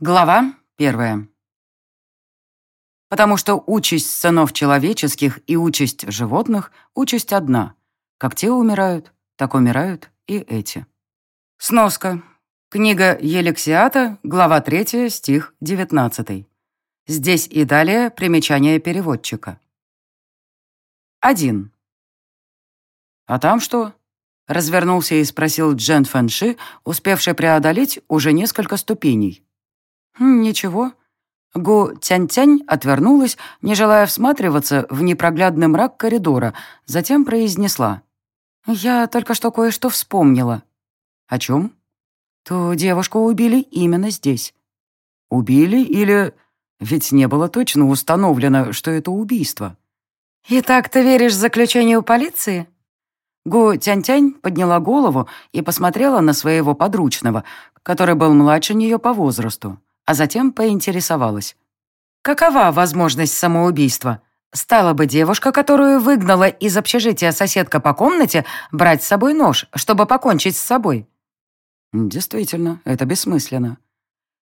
Глава первая. Потому что участь сынов человеческих и участь животных — участь одна. Как те умирают, так умирают и эти. Сноска. Книга Елексиата, глава 3, стих 19. Здесь и далее примечание переводчика. 1. «А там что?» — развернулся и спросил Джен Фэнши, успевший преодолеть уже несколько ступеней. «Ничего». Гу Тянь-Тянь отвернулась, не желая всматриваться в непроглядный мрак коридора, затем произнесла. «Я только что кое-что вспомнила». «О чем?» «То девушку убили именно здесь». «Убили или...» Ведь не было точно установлено, что это убийство. «И так ты веришь заключению полиции?» Гу Тянь-Тянь подняла голову и посмотрела на своего подручного, который был младше нее по возрасту а затем поинтересовалась. «Какова возможность самоубийства? Стала бы девушка, которую выгнала из общежития соседка по комнате, брать с собой нож, чтобы покончить с собой?» «Действительно, это бессмысленно».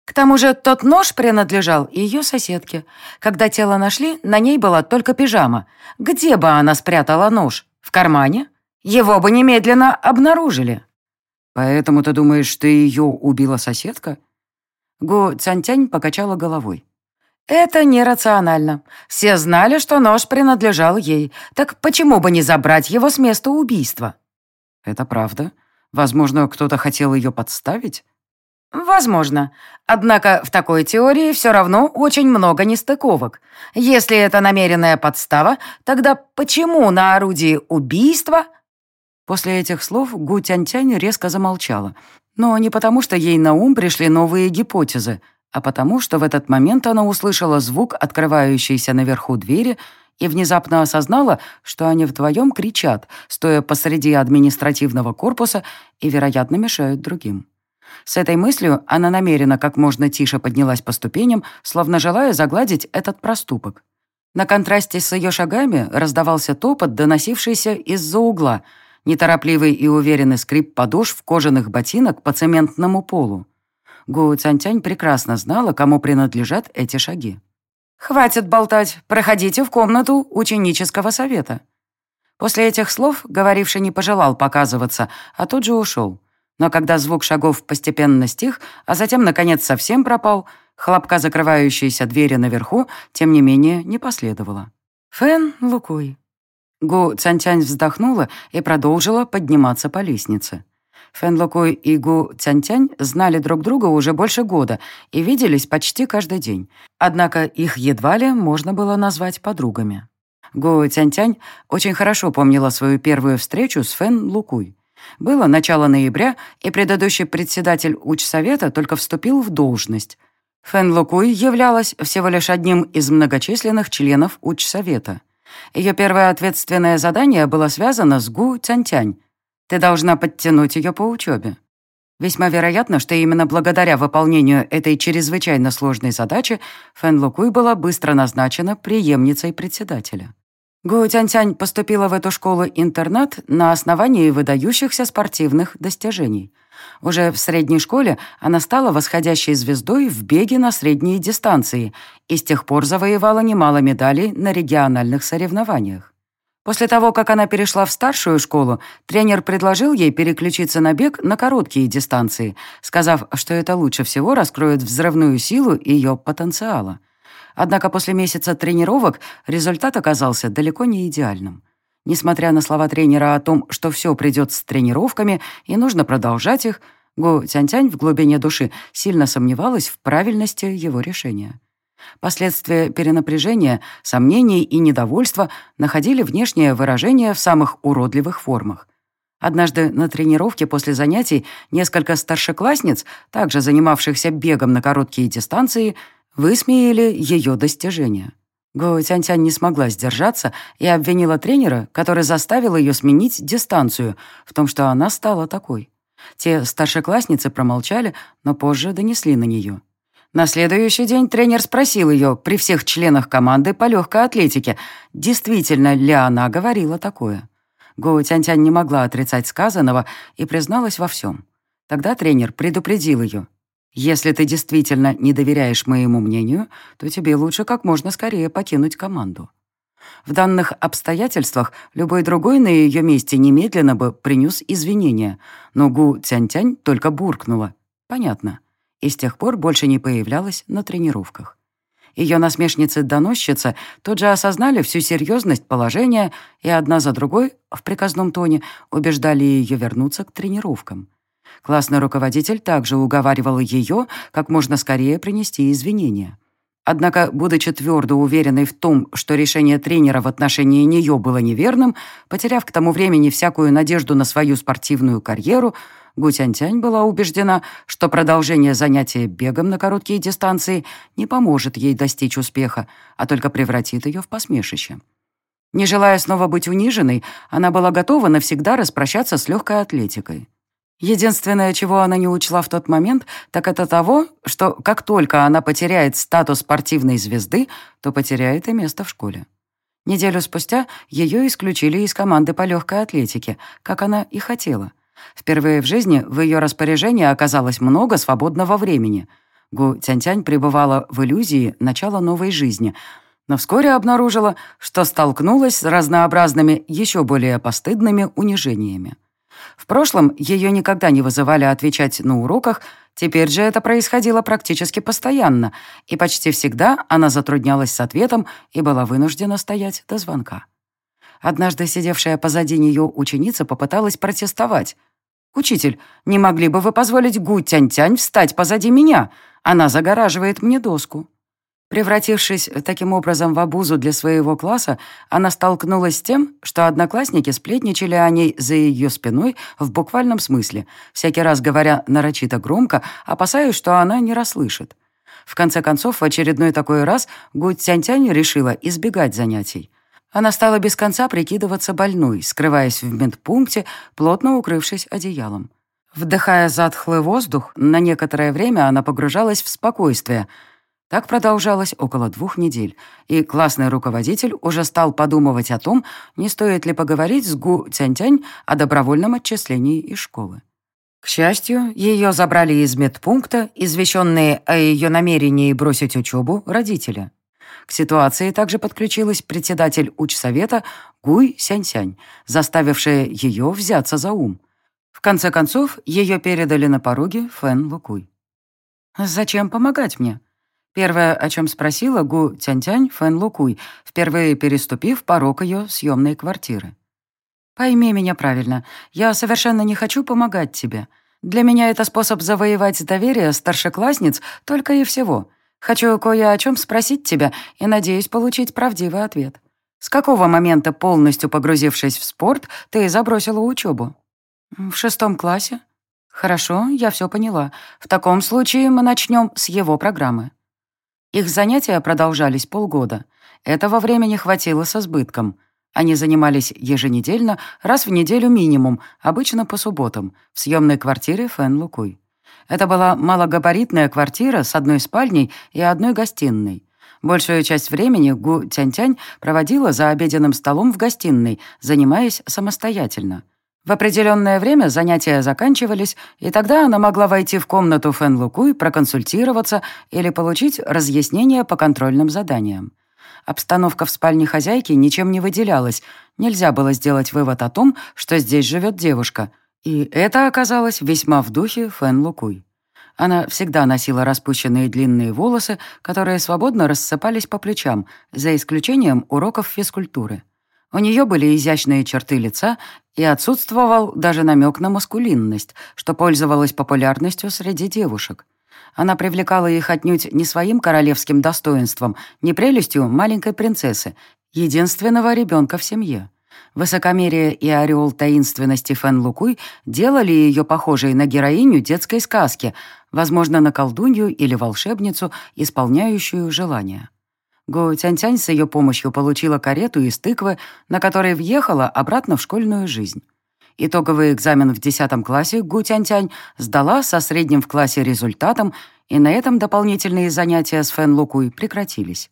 К тому же тот нож принадлежал ее соседке. Когда тело нашли, на ней была только пижама. Где бы она спрятала нож? В кармане? Его бы немедленно обнаружили. «Поэтому ты думаешь, что ее убила соседка?» Го Цянтянь покачала головой. «Это нерационально. Все знали, что нож принадлежал ей. Так почему бы не забрать его с места убийства?» «Это правда. Возможно, кто-то хотел ее подставить?» «Возможно. Однако в такой теории все равно очень много нестыковок. Если это намеренная подстава, тогда почему на орудии убийства...» После этих слов Гу Тянь-Тянь резко замолчала, но не потому, что ей на ум пришли новые гипотезы, а потому, что в этот момент она услышала звук открывающейся наверху двери и внезапно осознала, что они вдвоем кричат, стоя посреди административного корпуса и, вероятно, мешают другим. С этой мыслью она намеренно как можно тише поднялась по ступеням, словно желая загладить этот проступок. На контрасте с ее шагами раздавался топот, доносившийся из-за угла — неторопливый и уверенный скрип подошв кожаных ботинок по цементному полу. Гу Цантянь прекрасно знала, кому принадлежат эти шаги. «Хватит болтать, проходите в комнату ученического совета». После этих слов говоривший не пожелал показываться, а тут же ушел. Но когда звук шагов постепенно стих, а затем, наконец, совсем пропал, хлопка закрывающейся двери наверху, тем не менее, не последовало. «Фэн Лукуй», Гу Цянтянь вздохнула и продолжила подниматься по лестнице. Фэн Лукуй и Гу Цянтянь знали друг друга уже больше года и виделись почти каждый день. Однако их едва ли можно было назвать подругами. Гу Цянтянь очень хорошо помнила свою первую встречу с Фэн Лукуй. Было начало ноября, и предыдущий председатель учсовета только вступил в должность. Фэн Лукуй являлась всего лишь одним из многочисленных членов учсовета — ее первое ответственное задание было связано с Гу Тянь-Тянь. Ты должна подтянуть ее по учебе. Весьма вероятно, что именно благодаря выполнению этой чрезвычайно сложной задачи Фэн Лукуй была быстро назначена преемницей председателя. Гу Тянь-Тянь поступила в эту школу-интернат на основании выдающихся спортивных достижений – уже в средней школе она стала восходящей звездой в беге на средние дистанции и с тех пор завоевала немало медалей на региональных соревнованиях. После того, как она перешла в старшую школу, тренер предложил ей переключиться на бег на короткие дистанции, сказав, что это лучше всего раскроет взрывную силу ее потенциала. Однако после месяца тренировок результат оказался далеко не идеальным. Несмотря на слова тренера о том, что все придет с тренировками и нужно продолжать их, Гу Тянь-Тянь в глубине души сильно сомневалась в правильности его решения. Последствия перенапряжения, сомнений и недовольства находили внешнее выражение в самых уродливых формах. Однажды на тренировке после занятий несколько старшеклассниц, также занимавшихся бегом на короткие дистанции, высмеяли ее достижения. Го Тянь-Тянь не смогла сдержаться и обвинила тренера, который заставил ее сменить дистанцию, в том, что она стала такой. Те старшеклассницы промолчали, но позже донесли на нее. На следующий день тренер спросил ее при всех членах команды по легкой атлетике, действительно ли она говорила такое. Го Тянь-Тянь не могла отрицать сказанного и призналась во всем. Тогда тренер предупредил ее. Если ты действительно не доверяешь моему мнению, то тебе лучше как можно скорее покинуть команду. В данных обстоятельствах любой другой на ее месте немедленно бы принес извинения, но Гу Тянь-Тянь только буркнула. Понятно. И с тех пор больше не появлялась на тренировках. Ее насмешницы-доносчицы тут же осознали всю серьезность положения и одна за другой в приказном тоне убеждали ее вернуться к тренировкам. Классный руководитель также уговаривал ее как можно скорее принести извинения. Однако, будучи твердо уверенной в том, что решение тренера в отношении нее было неверным, потеряв к тому времени всякую надежду на свою спортивную карьеру, Гутянтянь была убеждена, что продолжение занятия бегом на короткие дистанции не поможет ей достичь успеха, а только превратит ее в посмешище. Не желая снова быть униженной, она была готова навсегда распрощаться с легкой атлетикой. Единственное, чего она не учла в тот момент, так это того, что как только она потеряет статус спортивной звезды, то потеряет и место в школе. Неделю спустя ее исключили из команды по легкой атлетике, как она и хотела. Впервые в жизни в ее распоряжении оказалось много свободного времени. Гу Тянь-Тянь пребывала в иллюзии начала новой жизни, но вскоре обнаружила, что столкнулась с разнообразными, еще более постыдными унижениями. В прошлом ее никогда не вызывали отвечать на уроках, теперь же это происходило практически постоянно, и почти всегда она затруднялась с ответом и была вынуждена стоять до звонка. Однажды сидевшая позади нее ученица попыталась протестовать. «Учитель, не могли бы вы позволить Гу Тянь-Тянь встать позади меня? Она загораживает мне доску». Превратившись таким образом в обузу для своего класса, она столкнулась с тем, что одноклассники сплетничали о ней за ее спиной в буквальном смысле, всякий раз говоря нарочито громко, опасаясь, что она не расслышит. В конце концов, в очередной такой раз Гу Цянь-Тянь решила избегать занятий. Она стала без конца прикидываться больной, скрываясь в медпункте, плотно укрывшись одеялом. Вдыхая затхлый воздух, на некоторое время она погружалась в спокойствие — так продолжалось около двух недель, и классный руководитель уже стал подумывать о том, не стоит ли поговорить с Гу Цянь-Тянь о добровольном отчислении из школы. К счастью, ее забрали из медпункта, извещенные о ее намерении бросить учебу родители. К ситуации также подключилась председатель учсовета Гуй Сянь-Сянь, заставившая ее взяться за ум. В конце концов, ее передали на пороге Фэн Лукуй. «Зачем помогать мне?» Первое, о чем спросила Гу Тянь-Тянь Фэн Лукуй, впервые переступив порог ее съемной квартиры. «Пойми меня правильно, я совершенно не хочу помогать тебе. Для меня это способ завоевать доверие старшеклассниц только и всего. Хочу кое о чем спросить тебя и надеюсь получить правдивый ответ. С какого момента, полностью погрузившись в спорт, ты забросила учебу?» «В шестом классе». «Хорошо, я все поняла. В таком случае мы начнем с его программы». Их занятия продолжались полгода. Этого времени хватило с избытком. Они занимались еженедельно, раз в неделю минимум, обычно по субботам, в съемной квартире Фэн Лукуй. Это была малогабаритная квартира с одной спальней и одной гостиной. Большую часть времени Гу Тянь-Тянь проводила за обеденным столом в гостиной, занимаясь самостоятельно. В определенное время занятия заканчивались, и тогда она могла войти в комнату Фэн Лукуй, проконсультироваться или получить разъяснения по контрольным заданиям. Обстановка в спальне хозяйки ничем не выделялась. Нельзя было сделать вывод о том, что здесь живет девушка. И это оказалось весьма в духе Фэн Лукуй. Она всегда носила распущенные длинные волосы, которые свободно рассыпались по плечам, за исключением уроков физкультуры. У нее были изящные черты лица и отсутствовал даже намек на маскулинность, что пользовалось популярностью среди девушек. Она привлекала их отнюдь не своим королевским достоинством, не прелестью маленькой принцессы, единственного ребенка в семье. Высокомерие и ореол таинственности Фэн Лукуй делали ее похожей на героиню детской сказки, возможно, на колдунью или волшебницу, исполняющую желания. Го Тянь-Тянь с ее помощью получила карету из тыквы, на которой въехала обратно в школьную жизнь. Итоговый экзамен в 10 классе Гу Тянь-Тянь сдала со средним в классе результатом, и на этом дополнительные занятия с Фэн Лукуй прекратились.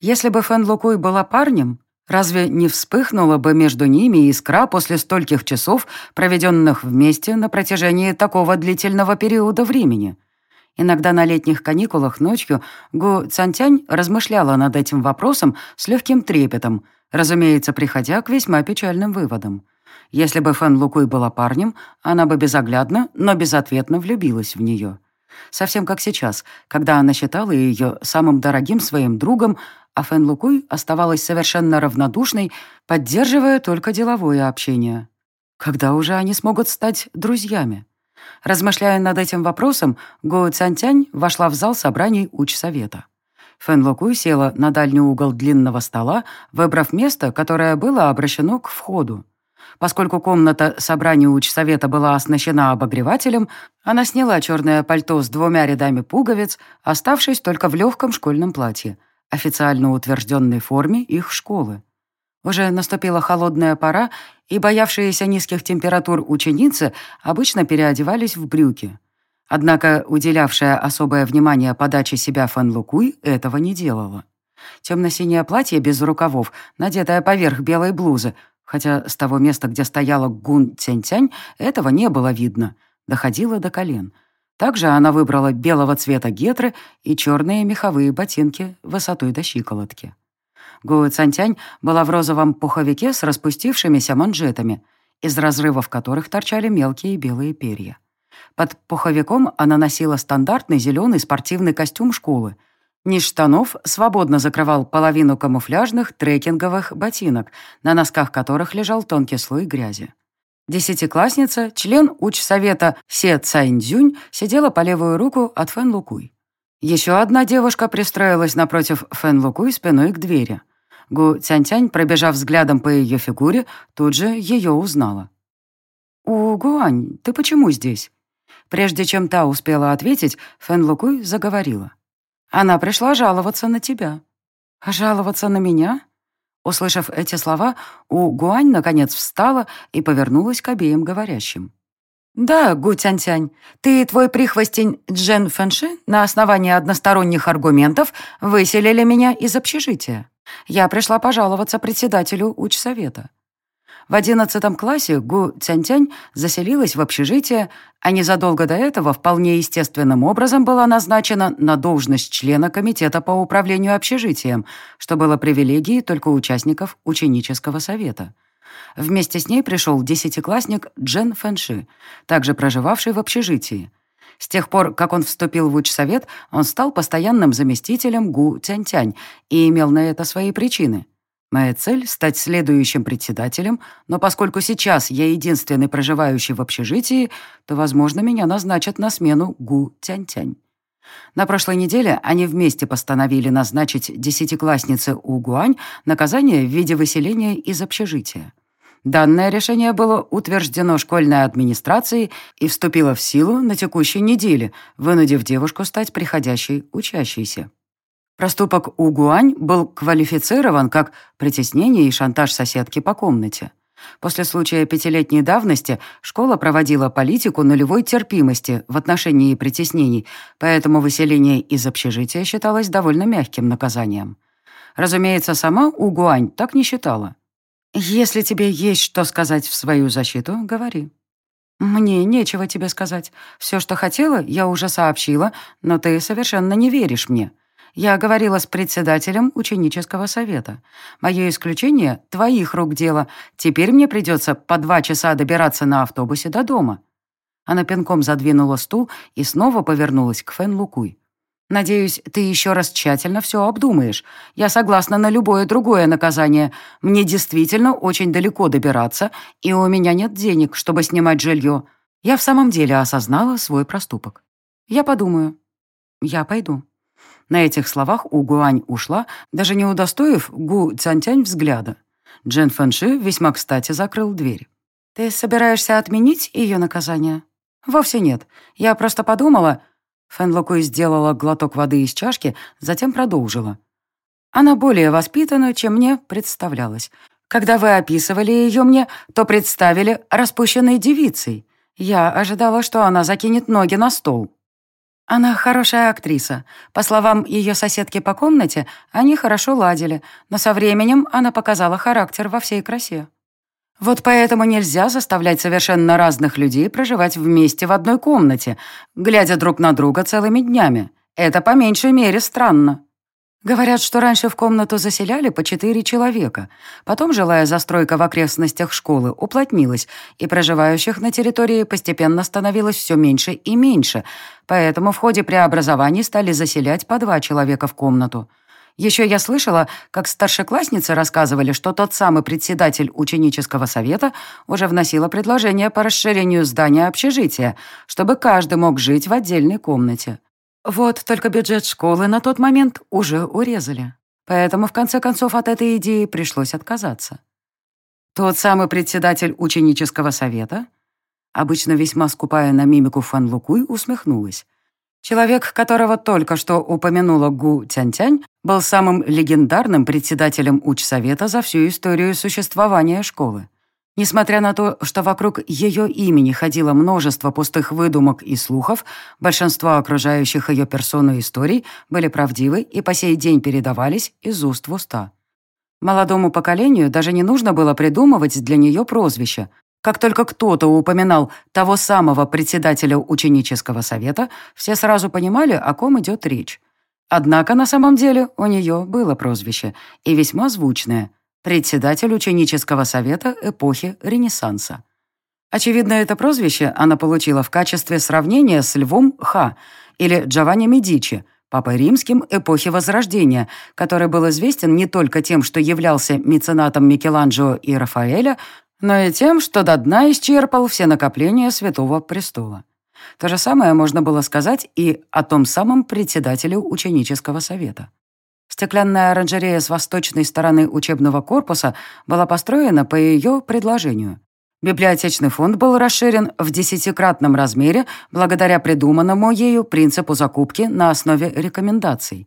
Если бы Фэн Лукуй была парнем, разве не вспыхнула бы между ними искра после стольких часов, проведенных вместе на протяжении такого длительного периода времени? Иногда на летних каникулах ночью Гу Цантянь размышляла над этим вопросом с легким трепетом, разумеется, приходя к весьма печальным выводам. Если бы Фэн Лукуй была парнем, она бы безоглядно, но безответно влюбилась в нее. Совсем как сейчас, когда она считала ее самым дорогим своим другом, а Фэн Лукуй оставалась совершенно равнодушной, поддерживая только деловое общение. Когда уже они смогут стать друзьями? Размышляя над этим вопросом, Гоу Цянтянь вошла в зал собраний учсовета. Фэн Лукуй села на дальний угол длинного стола, выбрав место, которое было обращено к входу. Поскольку комната собрания учсовета была оснащена обогревателем, она сняла черное пальто с двумя рядами пуговиц, оставшись только в легком школьном платье, официально утвержденной форме их школы. Уже наступила холодная пора, и боявшиеся низких температур ученицы обычно переодевались в брюки. Однако уделявшая особое внимание подаче себя Фэн Лукуй этого не делала. Темно-синее платье без рукавов, надетое поверх белой блузы, хотя с того места, где стояла Гун Цянь-Тянь, этого не было видно, доходило до колен. Также она выбрала белого цвета гетры и черные меховые ботинки высотой до щиколотки. Гуэ Цантянь была в розовом пуховике с распустившимися манжетами, из разрывов которых торчали мелкие белые перья. Под пуховиком она носила стандартный зеленый спортивный костюм школы. Низ штанов свободно закрывал половину камуфляжных трекинговых ботинок, на носках которых лежал тонкий слой грязи. Десятиклассница, член учсовета Се Цайнзюнь, сидела по левую руку от Фэн Лукуй. Еще одна девушка пристроилась напротив Фэн Лукуй спиной к двери. Гу Цянь-Тянь, пробежав взглядом по ее фигуре, тут же ее узнала. «У Гуань, ты почему здесь?» Прежде чем та успела ответить, Фэн Лукуй заговорила. «Она пришла жаловаться на тебя». «Жаловаться на меня?» Услышав эти слова, У Гуань наконец встала и повернулась к обеим говорящим. «Да, Гу Тянь-Тянь, ты и твой прихвостень Джен Фэнши на основании односторонних аргументов выселили меня из общежития. Я пришла пожаловаться председателю учсовета. В одиннадцатом классе Гу Цянь-Тянь заселилась в общежитие, а незадолго до этого вполне естественным образом была назначена на должность члена комитета по управлению общежитием, что было привилегией только участников ученического совета. Вместе с ней пришел десятиклассник Джен Фэнши, также проживавший в общежитии. С тех пор, как он вступил в учсовет, он стал постоянным заместителем Гу Тянь-Тянь и имел на это свои причины. Моя цель — стать следующим председателем, но поскольку сейчас я единственный проживающий в общежитии, то, возможно, меня назначат на смену Гу Тянь-Тянь. На прошлой неделе они вместе постановили назначить десятикласснице У Гуань наказание в виде выселения из общежития. Данное решение было утверждено школьной администрацией и вступило в силу на текущей неделе, вынудив девушку стать приходящей учащейся. Проступок Угуань был квалифицирован как притеснение и шантаж соседки по комнате. После случая пятилетней давности школа проводила политику нулевой терпимости в отношении притеснений, поэтому выселение из общежития считалось довольно мягким наказанием. Разумеется, сама Угуань так не считала. «Если тебе есть что сказать в свою защиту, говори». «Мне нечего тебе сказать. Все, что хотела, я уже сообщила, но ты совершенно не веришь мне. Я говорила с председателем ученического совета. Мое исключение — твоих рук дело. Теперь мне придется по два часа добираться на автобусе до дома». Она пинком задвинула стул и снова повернулась к Фэн Лукуй. Надеюсь, ты еще раз тщательно все обдумаешь. Я согласна на любое другое наказание. Мне действительно очень далеко добираться, и у меня нет денег, чтобы снимать жилье. Я в самом деле осознала свой проступок. Я подумаю. Я пойду». На этих словах У Гуань ушла, даже не удостоив Гу Цянтянь взгляда. Джен Фэнши весьма кстати закрыл дверь. «Ты собираешься отменить ее наказание?» «Вовсе нет. Я просто подумала, Фэн сделала глоток воды из чашки, затем продолжила. «Она более воспитана, чем мне представлялось. Когда вы описывали ее мне, то представили распущенной девицей. Я ожидала, что она закинет ноги на стол». Она хорошая актриса. По словам ее соседки по комнате, они хорошо ладили, но со временем она показала характер во всей красе. Вот поэтому нельзя заставлять совершенно разных людей проживать вместе в одной комнате, глядя друг на друга целыми днями. Это по меньшей мере странно. Говорят, что раньше в комнату заселяли по четыре человека. Потом жилая застройка в окрестностях школы уплотнилась, и проживающих на территории постепенно становилось все меньше и меньше, поэтому в ходе преобразований стали заселять по два человека в комнату. Еще я слышала, как старшеклассницы рассказывали, что тот самый председатель ученического совета уже вносила предложение по расширению здания общежития, чтобы каждый мог жить в отдельной комнате. Вот только бюджет школы на тот момент уже урезали. Поэтому, в конце концов, от этой идеи пришлось отказаться. Тот самый председатель ученического совета, обычно весьма скупая на мимику Фан Лукуй, усмехнулась. Человек, которого только что упомянула Гу Тянь-Тянь, был самым легендарным председателем учсовета за всю историю существования школы. Несмотря на то, что вокруг ее имени ходило множество пустых выдумок и слухов, большинство окружающих ее персону историй были правдивы и по сей день передавались из уст в уста. Молодому поколению даже не нужно было придумывать для нее прозвище. Как только кто-то упоминал того самого председателя ученического совета, все сразу понимали, о ком идет речь. Однако на самом деле у нее было прозвище, и весьма звучное – председатель ученического совета эпохи Ренессанса. Очевидно, это прозвище она получила в качестве сравнения с Львом Ха или Джованни Медичи, папой римским эпохи Возрождения, который был известен не только тем, что являлся меценатом Микеланджело и Рафаэля, но и тем, что до дна исчерпал все накопления Святого Престола. То же самое можно было сказать и о том самом председателе ученического совета. Стеклянная оранжерея с восточной стороны учебного корпуса была построена по ее предложению. Библиотечный фонд был расширен в десятикратном размере благодаря придуманному ею принципу закупки на основе рекомендаций.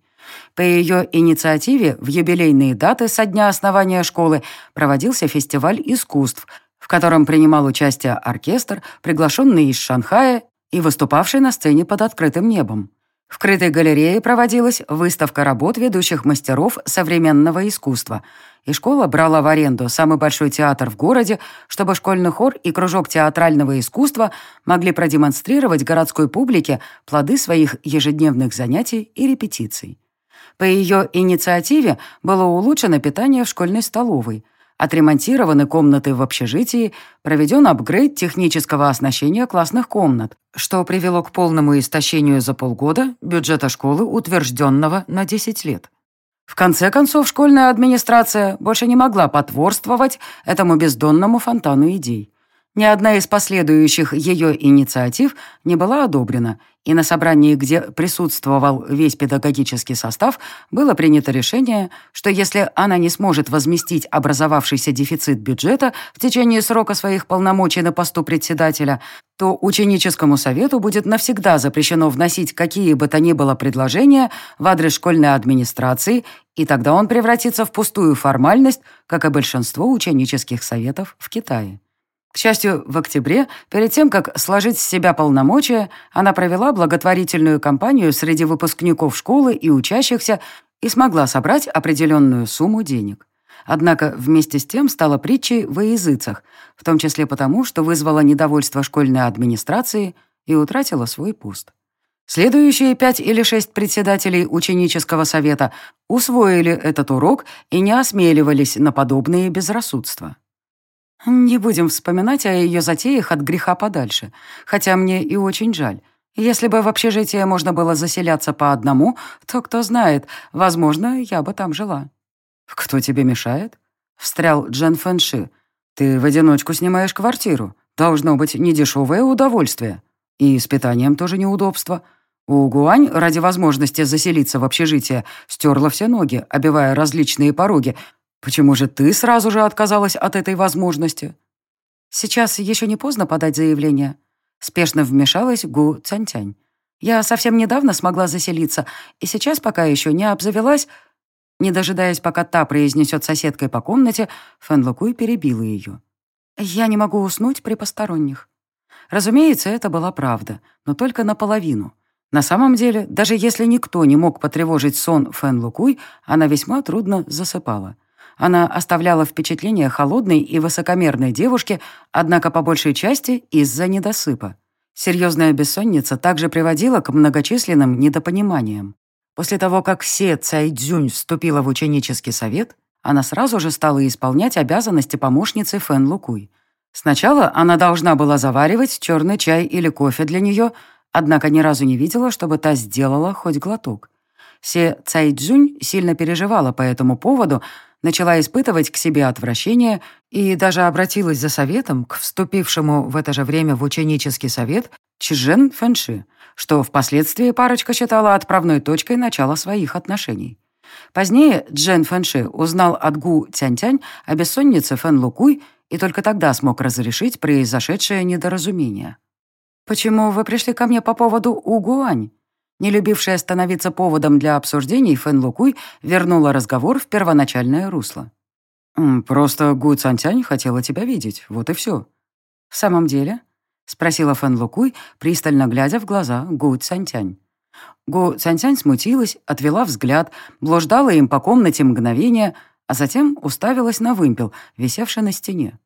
По ее инициативе в юбилейные даты со дня основания школы проводился фестиваль искусств, в котором принимал участие оркестр, приглашенный из Шанхая и выступавший на сцене под открытым небом. В крытой галерее проводилась выставка работ ведущих мастеров современного искусства, и школа брала в аренду самый большой театр в городе, чтобы школьный хор и кружок театрального искусства могли продемонстрировать городской публике плоды своих ежедневных занятий и репетиций. По ее инициативе было улучшено питание в школьной столовой, отремонтированы комнаты в общежитии, проведен апгрейд технического оснащения классных комнат, что привело к полному истощению за полгода бюджета школы, утвержденного на 10 лет. В конце концов, школьная администрация больше не могла потворствовать этому бездонному фонтану идей. Ни одна из последующих ее инициатив не была одобрена, и на собрании, где присутствовал весь педагогический состав, было принято решение, что если она не сможет возместить образовавшийся дефицит бюджета в течение срока своих полномочий на посту председателя, то ученическому совету будет навсегда запрещено вносить какие бы то ни было предложения в адрес школьной администрации, и тогда он превратится в пустую формальность, как и большинство ученических советов в Китае. К счастью, в октябре, перед тем, как сложить с себя полномочия, она провела благотворительную кампанию среди выпускников школы и учащихся и смогла собрать определенную сумму денег. Однако вместе с тем стала притчей во языцах, в том числе потому, что вызвала недовольство школьной администрации и утратила свой пост. Следующие пять или шесть председателей ученического совета усвоили этот урок и не осмеливались на подобные безрассудства. Не будем вспоминать о ее затеях от греха подальше, хотя мне и очень жаль. Если бы в общежитие можно было заселяться по одному, то, кто знает, возможно, я бы там жила». «Кто тебе мешает?» — встрял Джен Фэнши. «Ты в одиночку снимаешь квартиру. Должно быть недешевое удовольствие. И с питанием тоже неудобство. У Гуань ради возможности заселиться в общежитие стерла все ноги, обивая различные пороги, Почему же ты сразу же отказалась от этой возможности? Сейчас еще не поздно подать заявление. Спешно вмешалась Гу Цянтянь. Я совсем недавно смогла заселиться, и сейчас пока еще не обзавелась... Не дожидаясь, пока та произнесет соседкой по комнате, Фэн Лукуй перебила ее. «Я не могу уснуть при посторонних». Разумеется, это была правда, но только наполовину. На самом деле, даже если никто не мог потревожить сон Фэн Лукуй, она весьма трудно засыпала. Она оставляла впечатление холодной и высокомерной девушки, однако по большей части из-за недосыпа. Серьезная бессонница также приводила к многочисленным недопониманиям. После того, как Се Цайдзюнь вступила в ученический совет, она сразу же стала исполнять обязанности помощницы Фэн Лукуй. Сначала она должна была заваривать черный чай или кофе для нее, однако ни разу не видела, чтобы та сделала хоть глоток. Се Цайдзюнь сильно переживала по этому поводу, начала испытывать к себе отвращение и даже обратилась за советом к вступившему в это же время в ученический совет Чжен Фэнши, что впоследствии парочка считала отправной точкой начала своих отношений. Позднее Джен Фэнши узнал от Гу Тянь-Тянь о бессоннице Фэн Лукуй и только тогда смог разрешить произошедшее недоразумение. «Почему вы пришли ко мне по поводу Угуань?» Не любившая становиться поводом для обсуждений, Фэн Лукуй вернула разговор в первоначальное русло. «Просто Гу Цантянь хотела тебя видеть, вот и все». «В самом деле?» — спросила Фэн Лукуй, пристально глядя в глаза Гу Цантянь. Гу Цантянь смутилась, отвела взгляд, блуждала им по комнате мгновения, а затем уставилась на вымпел, висевший на стене.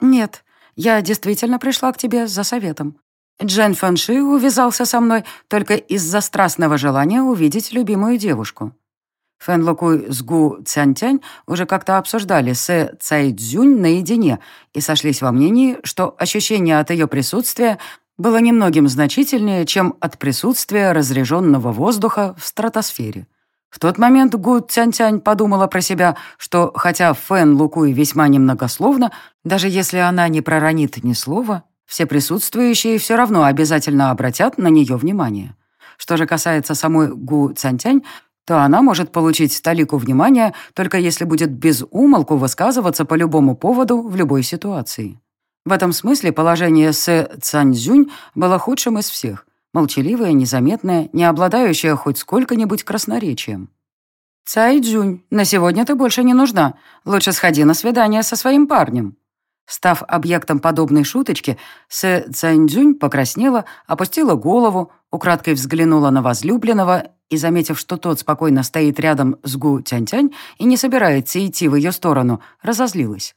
«Нет, я действительно пришла к тебе за советом. Джен Фэнши увязался со мной только из-за страстного желания увидеть любимую девушку. Фэн Лукуй с Гу Цянтянь уже как-то обсуждали с Цай Цзюнь наедине и сошлись во мнении, что ощущение от ее присутствия было немногим значительнее, чем от присутствия разреженного воздуха в стратосфере. В тот момент Гу Цянь-Тянь подумала про себя, что хотя Фэн Лукуй весьма немногословно, даже если она не проронит ни слова, все присутствующие все равно обязательно обратят на нее внимание. Что же касается самой Гу Цантянь, то она может получить столику внимания, только если будет без умолку высказываться по любому поводу в любой ситуации. В этом смысле положение с Цанзюнь было худшим из всех. Молчаливое, незаметное, не обладающее хоть сколько-нибудь красноречием. «Цайджунь, на сегодня ты больше не нужна. Лучше сходи на свидание со своим парнем», Став объектом подобной шуточки, Сэ Цзяньцзюнь покраснела, опустила голову, украдкой взглянула на возлюбленного и, заметив, что тот спокойно стоит рядом с Гу Тянь-Тянь и не собирается идти в ее сторону, разозлилась.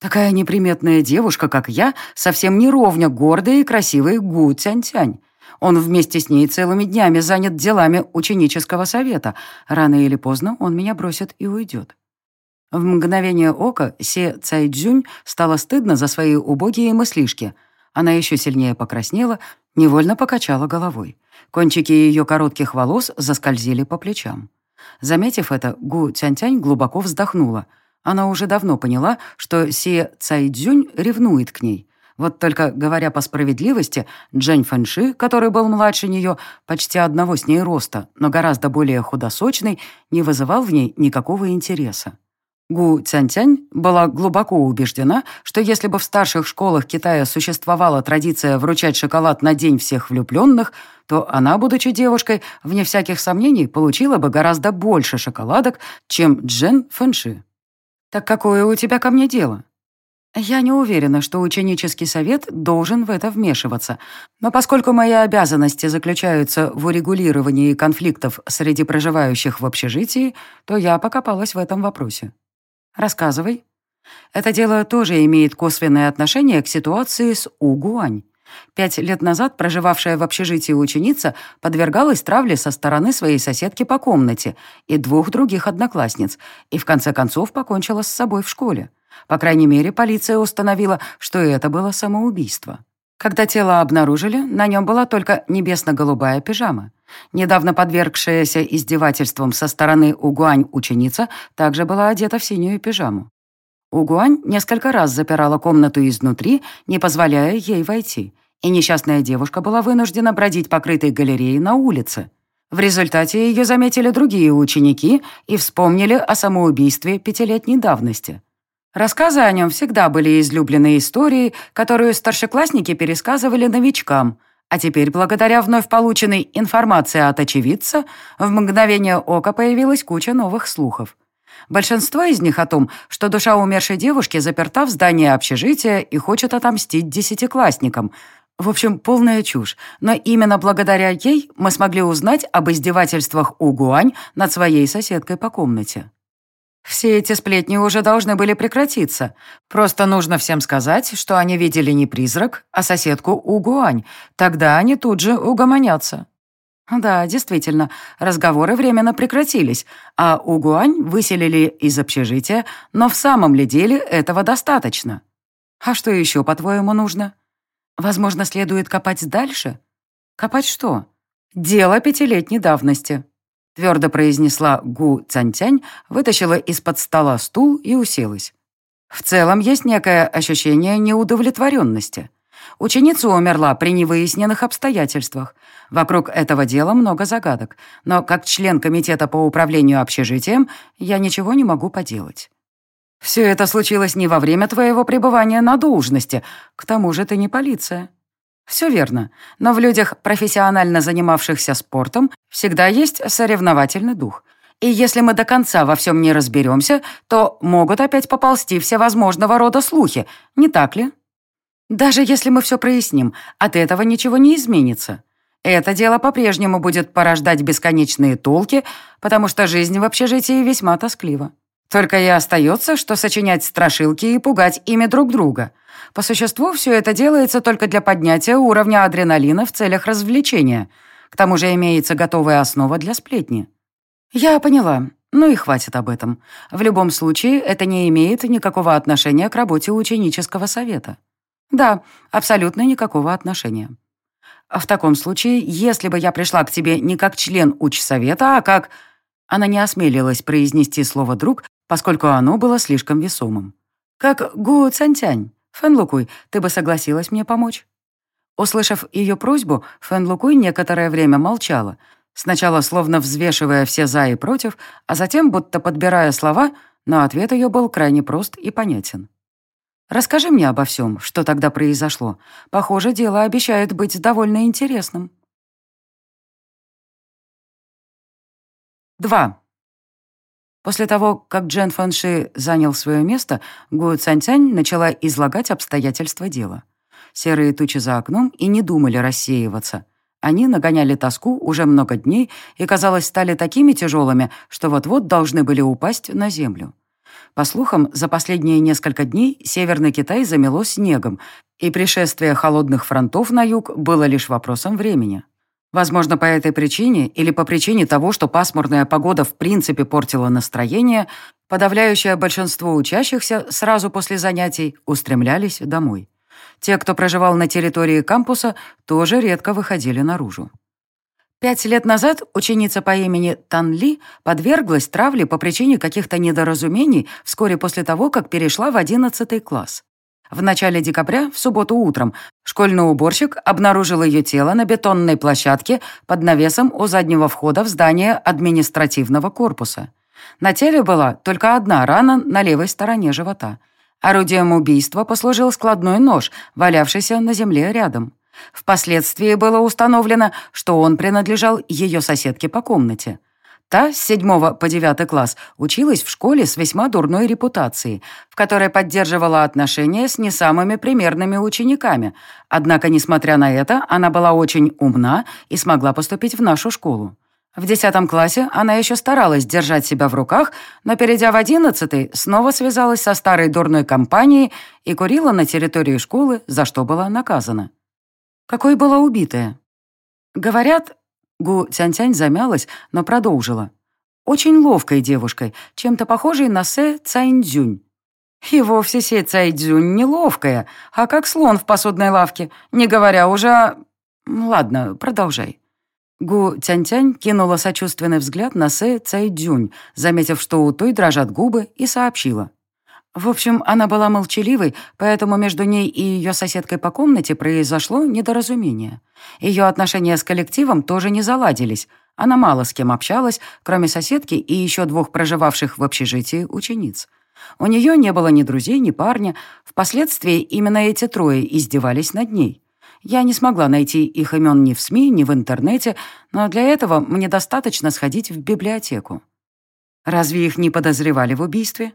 «Такая неприметная девушка, как я, совсем не ровня гордой и красивой Гу Тянь-Тянь. Он вместе с ней целыми днями занят делами ученического совета. Рано или поздно он меня бросит и уйдет. В мгновение ока Се Цайджунь стало стыдно за свои убогие мыслишки. Она еще сильнее покраснела, невольно покачала головой. Кончики ее коротких волос заскользили по плечам. Заметив это, Гу Тянь-Тянь глубоко вздохнула. Она уже давно поняла, что Се Цайдзюнь ревнует к ней. Вот только, говоря по справедливости, Джень Фэнши, который был младше нее, почти одного с ней роста, но гораздо более худосочный, не вызывал в ней никакого интереса. Гу Цянь-Тянь была глубоко убеждена, что если бы в старших школах Китая существовала традиция вручать шоколад на День всех влюбленных, то она, будучи девушкой, вне всяких сомнений, получила бы гораздо больше шоколадок, чем Джен Фэнши. «Так какое у тебя ко мне дело?» «Я не уверена, что ученический совет должен в это вмешиваться, но поскольку мои обязанности заключаются в урегулировании конфликтов среди проживающих в общежитии, то я покопалась в этом вопросе». Рассказывай. Это дело тоже имеет косвенное отношение к ситуации с Угуань. Пять лет назад проживавшая в общежитии ученица подвергалась травле со стороны своей соседки по комнате и двух других одноклассниц, и в конце концов покончила с собой в школе. По крайней мере, полиция установила, что это было самоубийство. Когда тело обнаружили, на нем была только небесно-голубая пижама. Недавно подвергшаяся издевательствам со стороны Угуань ученица также была одета в синюю пижаму. Угуань несколько раз запирала комнату изнутри, не позволяя ей войти, и несчастная девушка была вынуждена бродить по крытой галерее на улице. В результате ее заметили другие ученики и вспомнили о самоубийстве пятилетней давности. Рассказы о нем всегда были излюбленной историей, которую старшеклассники пересказывали новичкам, а теперь, благодаря вновь полученной информации от очевидца, в мгновение ока появилась куча новых слухов. Большинство из них о том, что душа умершей девушки заперта в здании общежития и хочет отомстить десятиклассникам. В общем, полная чушь. Но именно благодаря ей мы смогли узнать об издевательствах у Гуань над своей соседкой по комнате. Все эти сплетни уже должны были прекратиться. Просто нужно всем сказать, что они видели не призрак, а соседку Угуань. Тогда они тут же угомонятся. Да, действительно, разговоры временно прекратились, а Угуань выселили из общежития, но в самом ли деле этого достаточно? А что еще, по-твоему, нужно? Возможно, следует копать дальше? Копать что? Дело пятилетней давности твердо произнесла Гу Цантянь, вытащила из-под стола стул и уселась. В целом есть некое ощущение неудовлетворенности. Ученица умерла при невыясненных обстоятельствах. Вокруг этого дела много загадок, но как член комитета по управлению общежитием я ничего не могу поделать. Все это случилось не во время твоего пребывания на должности, к тому же ты не полиция. Все верно, но в людях, профессионально занимавшихся спортом, всегда есть соревновательный дух. И если мы до конца во всем не разберемся, то могут опять поползти все возможного рода слухи, не так ли? Даже если мы все проясним, от этого ничего не изменится. Это дело по-прежнему будет порождать бесконечные толки, потому что жизнь в общежитии весьма тосклива. Только и остается, что сочинять страшилки и пугать ими друг друга — по существу все это делается только для поднятия уровня адреналина в целях развлечения. К тому же имеется готовая основа для сплетни. Я поняла. Ну и хватит об этом. В любом случае, это не имеет никакого отношения к работе ученического совета. Да, абсолютно никакого отношения. В таком случае, если бы я пришла к тебе не как член учсовета, а как... Она не осмелилась произнести слово «друг», поскольку оно было слишком весомым. Как Гу Цантянь. Фэн ты бы согласилась мне помочь?» Услышав ее просьбу, Фэн некоторое время молчала, сначала словно взвешивая все «за» и «против», а затем будто подбирая слова, но ответ ее был крайне прост и понятен. «Расскажи мне обо всем, что тогда произошло. Похоже, дело обещает быть довольно интересным». 2. После того, как Джен Фанши занял свое место, Гу Цаньцянь начала излагать обстоятельства дела. Серые тучи за окном и не думали рассеиваться. Они нагоняли тоску уже много дней и, казалось, стали такими тяжелыми, что вот-вот должны были упасть на землю. По слухам, за последние несколько дней Северный Китай замело снегом, и пришествие холодных фронтов на юг было лишь вопросом времени. Возможно, по этой причине или по причине того, что пасмурная погода в принципе портила настроение, подавляющее большинство учащихся сразу после занятий устремлялись домой. Те, кто проживал на территории кампуса, тоже редко выходили наружу. Пять лет назад ученица по имени Тан Ли подверглась травле по причине каких-то недоразумений вскоре после того, как перешла в одиннадцатый класс. В начале декабря, в субботу утром, школьный уборщик обнаружил ее тело на бетонной площадке под навесом у заднего входа в здание административного корпуса. На теле была только одна рана на левой стороне живота. Орудием убийства послужил складной нож, валявшийся на земле рядом. Впоследствии было установлено, что он принадлежал ее соседке по комнате. Та с седьмого по девятый класс училась в школе с весьма дурной репутацией, в которой поддерживала отношения с не самыми примерными учениками. Однако, несмотря на это, она была очень умна и смогла поступить в нашу школу. В десятом классе она еще старалась держать себя в руках, но, перейдя в одиннадцатый, снова связалась со старой дурной компанией и курила на территории школы, за что была наказана. Какой была убитая? Говорят, Гу Цянь-Цянь замялась, но продолжила. «Очень ловкой девушкой, чем-то похожей на Сэ Цайньцзюнь». «И вовсе Сэ Цайньцзюнь не ловкая, а как слон в посудной лавке, не говоря уже о...» «Ладно, продолжай». Гу Тянь-Тянь кинула сочувственный взгляд на Сэ Цайдзюнь, заметив, что у той дрожат губы, и сообщила. В общем, она была молчаливой, поэтому между ней и ее соседкой по комнате произошло недоразумение. Ее отношения с коллективом тоже не заладились. Она мало с кем общалась, кроме соседки и еще двух проживавших в общежитии учениц. У нее не было ни друзей, ни парня. Впоследствии именно эти трое издевались над ней. Я не смогла найти их имен ни в СМИ, ни в интернете, но для этого мне достаточно сходить в библиотеку. Разве их не подозревали в убийстве?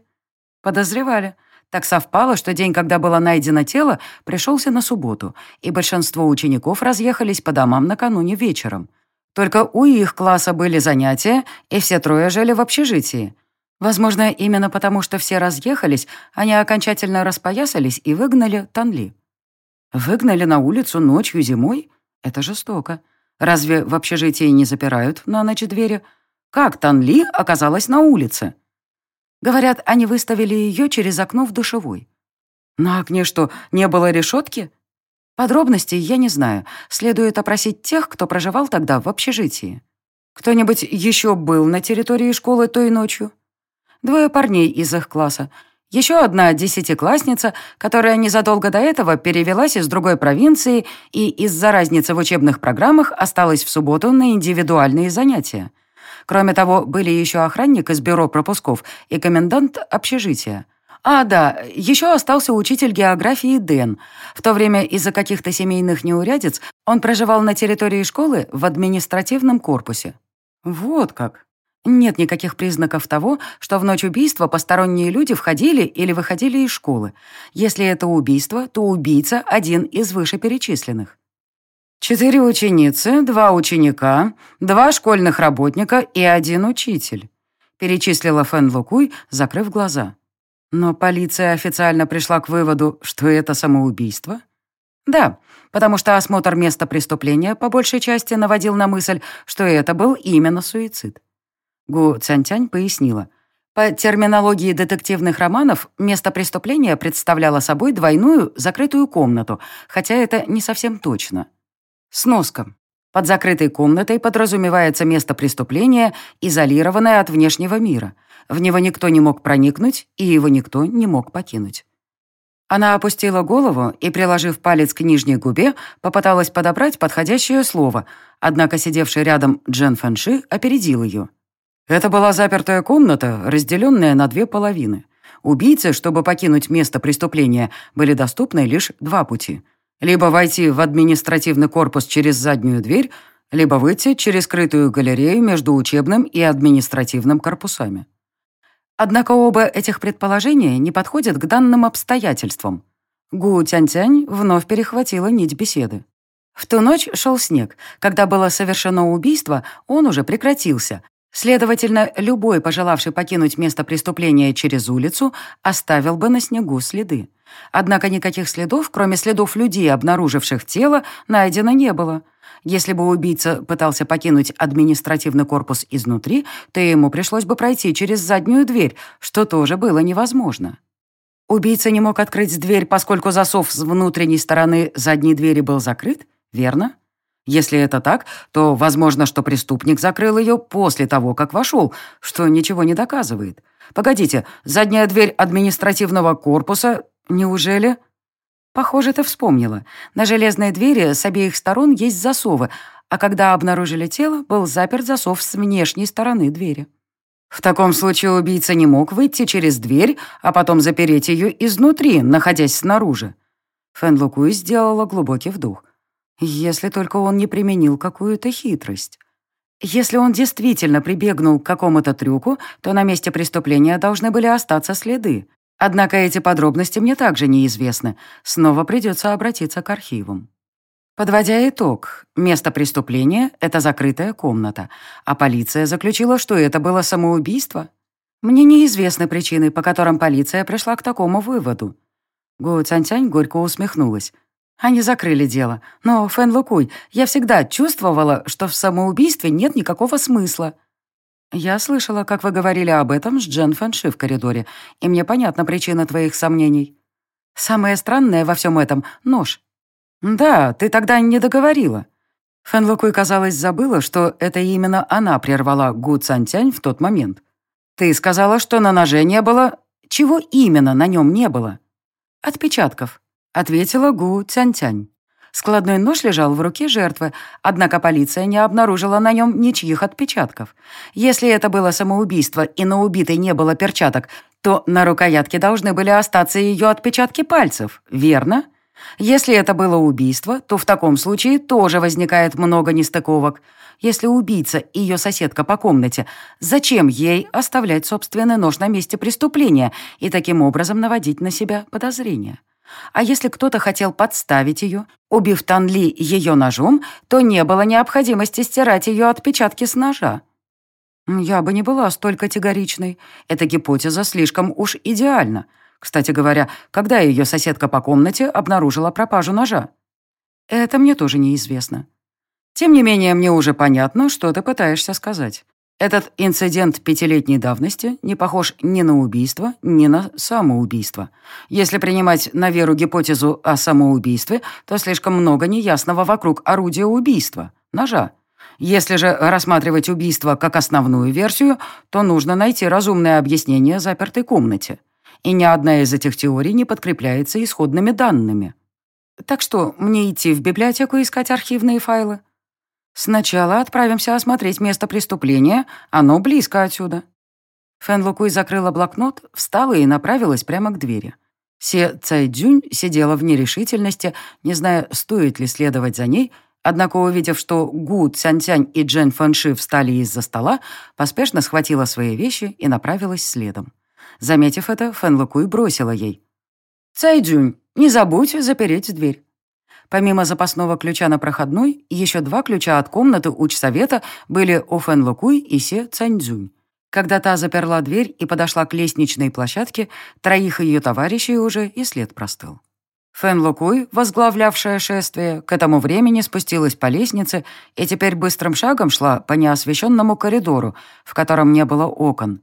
Подозревали. Так совпало, что день, когда было найдено тело, пришелся на субботу, и большинство учеников разъехались по домам накануне вечером. Только у их класса были занятия, и все трое жили в общежитии. Возможно, именно потому, что все разъехались, они окончательно распоясались и выгнали Танли. Выгнали на улицу ночью зимой? Это жестоко. Разве в общежитии не запирают на ночь двери? Как Танли оказалась на улице? Говорят, они выставили ее через окно в душевой. На окне что, не было решетки? Подробностей я не знаю. Следует опросить тех, кто проживал тогда в общежитии. Кто-нибудь еще был на территории школы той ночью? Двое парней из их класса. Еще одна десятиклассница, которая незадолго до этого перевелась из другой провинции и из-за разницы в учебных программах осталась в субботу на индивидуальные занятия. Кроме того, были еще охранник из бюро пропусков и комендант общежития. А, да, еще остался учитель географии Дэн. В то время из-за каких-то семейных неурядиц он проживал на территории школы в административном корпусе. Вот как. Нет никаких признаков того, что в ночь убийства посторонние люди входили или выходили из школы. Если это убийство, то убийца один из вышеперечисленных. Четыре ученицы, два ученика, два школьных работника и один учитель. Перечислила Фэн Лукуй, закрыв глаза. Но полиция официально пришла к выводу, что это самоубийство? Да, потому что осмотр места преступления по большей части наводил на мысль, что это был именно суицид. Гу Цянтянь пояснила. По терминологии детективных романов, место преступления представляло собой двойную закрытую комнату, хотя это не совсем точно. Сноска. Под закрытой комнатой подразумевается место преступления, изолированное от внешнего мира. В него никто не мог проникнуть, и его никто не мог покинуть. Она опустила голову и, приложив палец к нижней губе, попыталась подобрать подходящее слово, однако сидевший рядом Джен Фэнши опередил ее. Это была запертая комната, разделенная на две половины. Убийце, чтобы покинуть место преступления, были доступны лишь два пути. Либо войти в административный корпус через заднюю дверь, либо выйти через скрытую галерею между учебным и административным корпусами. Однако оба этих предположения не подходят к данным обстоятельствам. Гу Тянь-Тянь вновь перехватила нить беседы. В ту ночь шел снег. Когда было совершено убийство, он уже прекратился. Следовательно, любой, пожелавший покинуть место преступления через улицу, оставил бы на снегу следы. Однако никаких следов, кроме следов людей, обнаруживших тело, найдено не было. Если бы убийца пытался покинуть административный корпус изнутри, то ему пришлось бы пройти через заднюю дверь, что тоже было невозможно. Убийца не мог открыть дверь, поскольку засов с внутренней стороны задней двери был закрыт, верно? Если это так, то возможно, что преступник закрыл ее после того, как вошел, что ничего не доказывает. Погодите, задняя дверь административного корпуса, неужели... Похоже, ты вспомнила. На железной двери с обеих сторон есть засовы, а когда обнаружили тело, был заперт засов с внешней стороны двери. В таком случае убийца не мог выйти через дверь, а потом запереть ее изнутри, находясь снаружи. Фэн сделала глубокий вдох. Если только он не применил какую-то хитрость. Если он действительно прибегнул к какому-то трюку, то на месте преступления должны были остаться следы. Однако эти подробности мне также неизвестны. Снова придется обратиться к архивам. Подводя итог, место преступления — это закрытая комната, а полиция заключила, что это было самоубийство. Мне неизвестны причины, по которым полиция пришла к такому выводу. Го Цянь-Цянь горько усмехнулась. Они закрыли дело. Но, Фэн Лукуй, я всегда чувствовала, что в самоубийстве нет никакого смысла. Я слышала, как вы говорили об этом с Джен Фэнши в коридоре, и мне понятна причина твоих сомнений. Самое странное во всем этом — нож. Да, ты тогда не договорила. Фэн Лукуй, казалось, забыла, что это именно она прервала Гу Цантянь в тот момент. Ты сказала, что на ноже не было... Чего именно на нем не было? Отпечатков ответила Гу Цянь-Тянь. Складной нож лежал в руке жертвы, однако полиция не обнаружила на нем ничьих отпечатков. Если это было самоубийство и на убитой не было перчаток, то на рукоятке должны были остаться ее отпечатки пальцев, верно? Если это было убийство, то в таком случае тоже возникает много нестыковок. Если убийца и ее соседка по комнате, зачем ей оставлять собственный нож на месте преступления и таким образом наводить на себя подозрения? А если кто-то хотел подставить ее, убив Танли ее ножом, то не было необходимости стирать ее отпечатки с ножа. Я бы не была столь категоричной. Эта гипотеза слишком уж идеальна. Кстати говоря, когда ее соседка по комнате обнаружила пропажу ножа? Это мне тоже неизвестно. Тем не менее, мне уже понятно, что ты пытаешься сказать. Этот инцидент пятилетней давности не похож ни на убийство, ни на самоубийство. Если принимать на веру гипотезу о самоубийстве, то слишком много неясного вокруг орудия убийства — ножа. Если же рассматривать убийство как основную версию, то нужно найти разумное объяснение запертой комнате. И ни одна из этих теорий не подкрепляется исходными данными. Так что, мне идти в библиотеку искать архивные файлы? Сначала отправимся осмотреть место преступления, оно близко отсюда. Фэн Лукуй закрыла блокнот, встала и направилась прямо к двери. Се Цайдзюнь сидела в нерешительности, не зная, стоит ли следовать за ней, однако, увидев, что Гу Цянтянь и Джен Фэнши встали из-за стола, поспешно схватила свои вещи и направилась следом. Заметив это, Фэн Лукуй бросила ей. «Цайдзюнь, не забудь запереть дверь». Помимо запасного ключа на проходной, еще два ключа от комнаты учсовета были у Фэн Лукуй и Се Цаньцзюнь. Когда та заперла дверь и подошла к лестничной площадке, троих ее товарищей уже и след простыл. Фэн Лукуй, возглавлявшая шествие, к этому времени спустилась по лестнице и теперь быстрым шагом шла по неосвещенному коридору, в котором не было окон.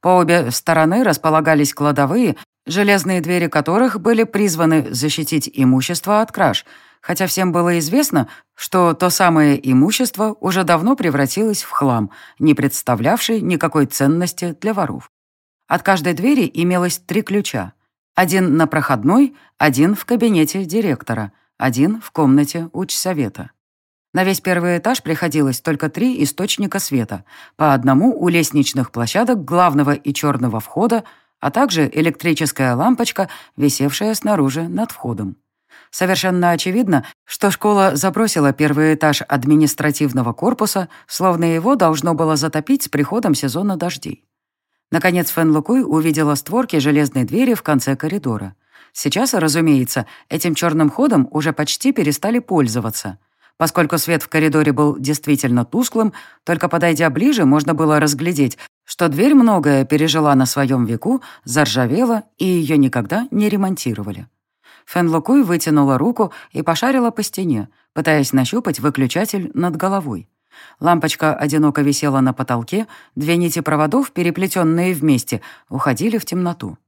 По обе стороны располагались кладовые, железные двери которых были призваны защитить имущество от краж — хотя всем было известно, что то самое имущество уже давно превратилось в хлам, не представлявший никакой ценности для воров. От каждой двери имелось три ключа. Один на проходной, один в кабинете директора, один в комнате учсовета. На весь первый этаж приходилось только три источника света, по одному у лестничных площадок главного и черного входа, а также электрическая лампочка, висевшая снаружи над входом. Совершенно очевидно, что школа забросила первый этаж административного корпуса, словно его должно было затопить с приходом сезона дождей. Наконец Фэн Лукуй увидела створки железной двери в конце коридора. Сейчас, разумеется, этим черным ходом уже почти перестали пользоваться. Поскольку свет в коридоре был действительно тусклым, только подойдя ближе, можно было разглядеть, что дверь многое пережила на своем веку, заржавела, и ее никогда не ремонтировали. Фэн Лукуй вытянула руку и пошарила по стене, пытаясь нащупать выключатель над головой. Лампочка одиноко висела на потолке, две нити проводов, переплетенные вместе, уходили в темноту.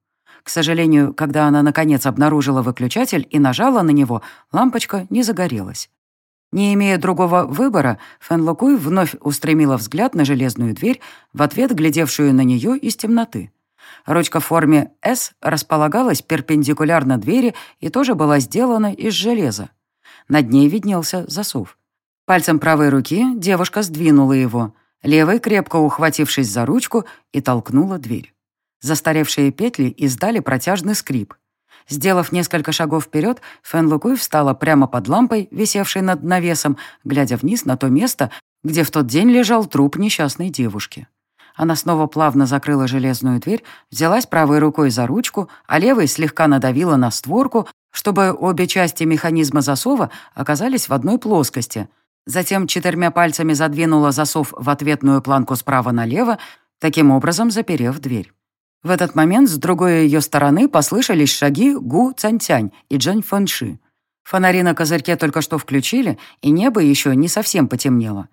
К сожалению, когда она наконец обнаружила выключатель и нажала на него, лампочка не загорелась. Не имея другого выбора, Фэн Лукуй вновь устремила взгляд на железную дверь, в ответ глядевшую на нее из темноты. Ручка в форме «С» располагалась перпендикулярно двери и тоже была сделана из железа. Над ней виднелся засов. Пальцем правой руки девушка сдвинула его, левой, крепко ухватившись за ручку, и толкнула дверь. Застаревшие петли издали протяжный скрип. Сделав несколько шагов вперед, Фэн Лукуй встала прямо под лампой, висевшей над навесом, глядя вниз на то место, где в тот день лежал труп несчастной девушки. Она снова плавно закрыла железную дверь, взялась правой рукой за ручку, а левой слегка надавила на створку, чтобы обе части механизма засова оказались в одной плоскости. Затем четырьмя пальцами задвинула засов в ответную планку справа налево, таким образом заперев дверь. В этот момент с другой ее стороны послышались шаги Гу Цаньтянь и Джань Фэнши. Фонари на козырьке только что включили, и небо еще не совсем потемнело.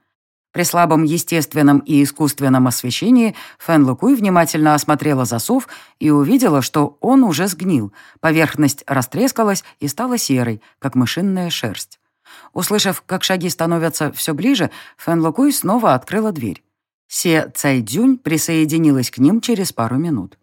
При слабом естественном и искусственном освещении Фэн Лукуй внимательно осмотрела засов и увидела, что он уже сгнил, поверхность растрескалась и стала серой, как мышиная шерсть. Услышав, как шаги становятся все ближе, Фэн Лукуй снова открыла дверь. Се Цайдзюнь присоединилась к ним через пару минут.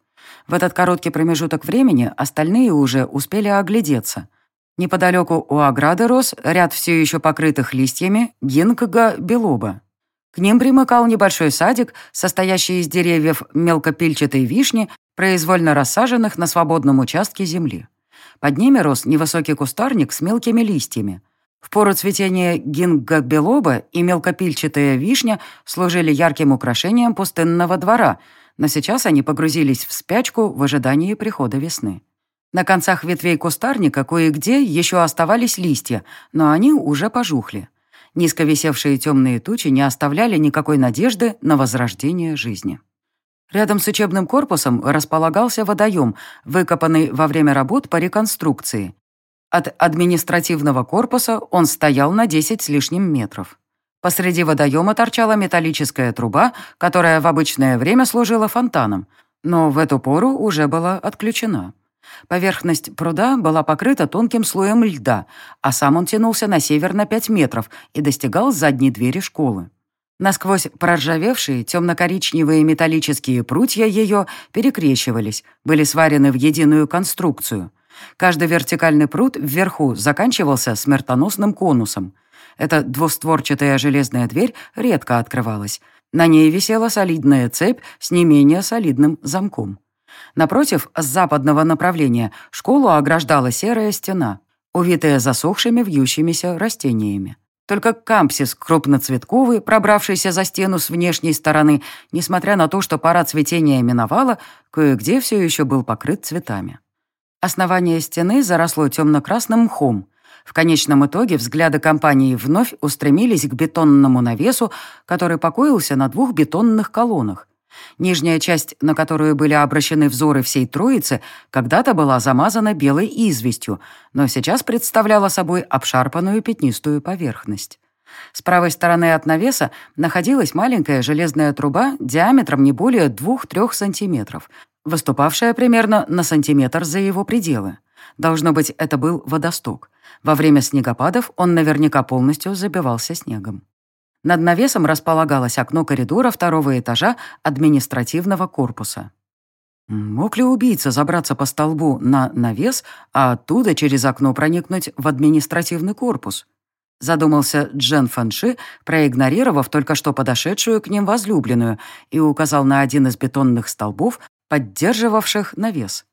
В этот короткий промежуток времени остальные уже успели оглядеться. Неподалеку у ограды рос ряд все еще покрытых листьями гинкга белоба. К ним примыкал небольшой садик, состоящий из деревьев мелкопильчатой вишни, произвольно рассаженных на свободном участке земли. Под ними рос невысокий кустарник с мелкими листьями. В пору цветения гингобелоба и мелкопильчатая вишня служили ярким украшением пустынного двора, но сейчас они погрузились в спячку в ожидании прихода весны. На концах ветвей кустарника кое-где еще оставались листья, но они уже пожухли. Низко висевшие темные тучи не оставляли никакой надежды на возрождение жизни. Рядом с учебным корпусом располагался водоем, выкопанный во время работ по реконструкции. От административного корпуса он стоял на 10 с лишним метров. Посреди водоема торчала металлическая труба, которая в обычное время служила фонтаном, но в эту пору уже была отключена. Поверхность пруда была покрыта тонким слоем льда, а сам он тянулся на север на 5 метров и достигал задней двери школы. Насквозь проржавевшие темно-коричневые металлические прутья ее перекрещивались, были сварены в единую конструкцию. Каждый вертикальный прут вверху заканчивался смертоносным конусом. Эта двустворчатая железная дверь редко открывалась. На ней висела солидная цепь с не менее солидным замком. Напротив, с западного направления, школу ограждала серая стена, увитая засохшими вьющимися растениями. Только кампсис крупноцветковый, пробравшийся за стену с внешней стороны, несмотря на то, что пора цветения миновала, кое-где все еще был покрыт цветами. Основание стены заросло темно-красным мхом. В конечном итоге взгляды компании вновь устремились к бетонному навесу, который покоился на двух бетонных колоннах. Нижняя часть, на которую были обращены взоры всей троицы, когда-то была замазана белой известью, но сейчас представляла собой обшарпанную пятнистую поверхность. С правой стороны от навеса находилась маленькая железная труба диаметром не более 2-3 сантиметров, выступавшая примерно на сантиметр за его пределы. Должно быть, это был водосток. Во время снегопадов он наверняка полностью забивался снегом. Над навесом располагалось окно коридора второго этажа административного корпуса. Мог ли убийца забраться по столбу на навес, а оттуда через окно проникнуть в административный корпус? Задумался Джен Фанши, проигнорировав только что подошедшую к ним возлюбленную, и указал на один из бетонных столбов, поддерживавших навес.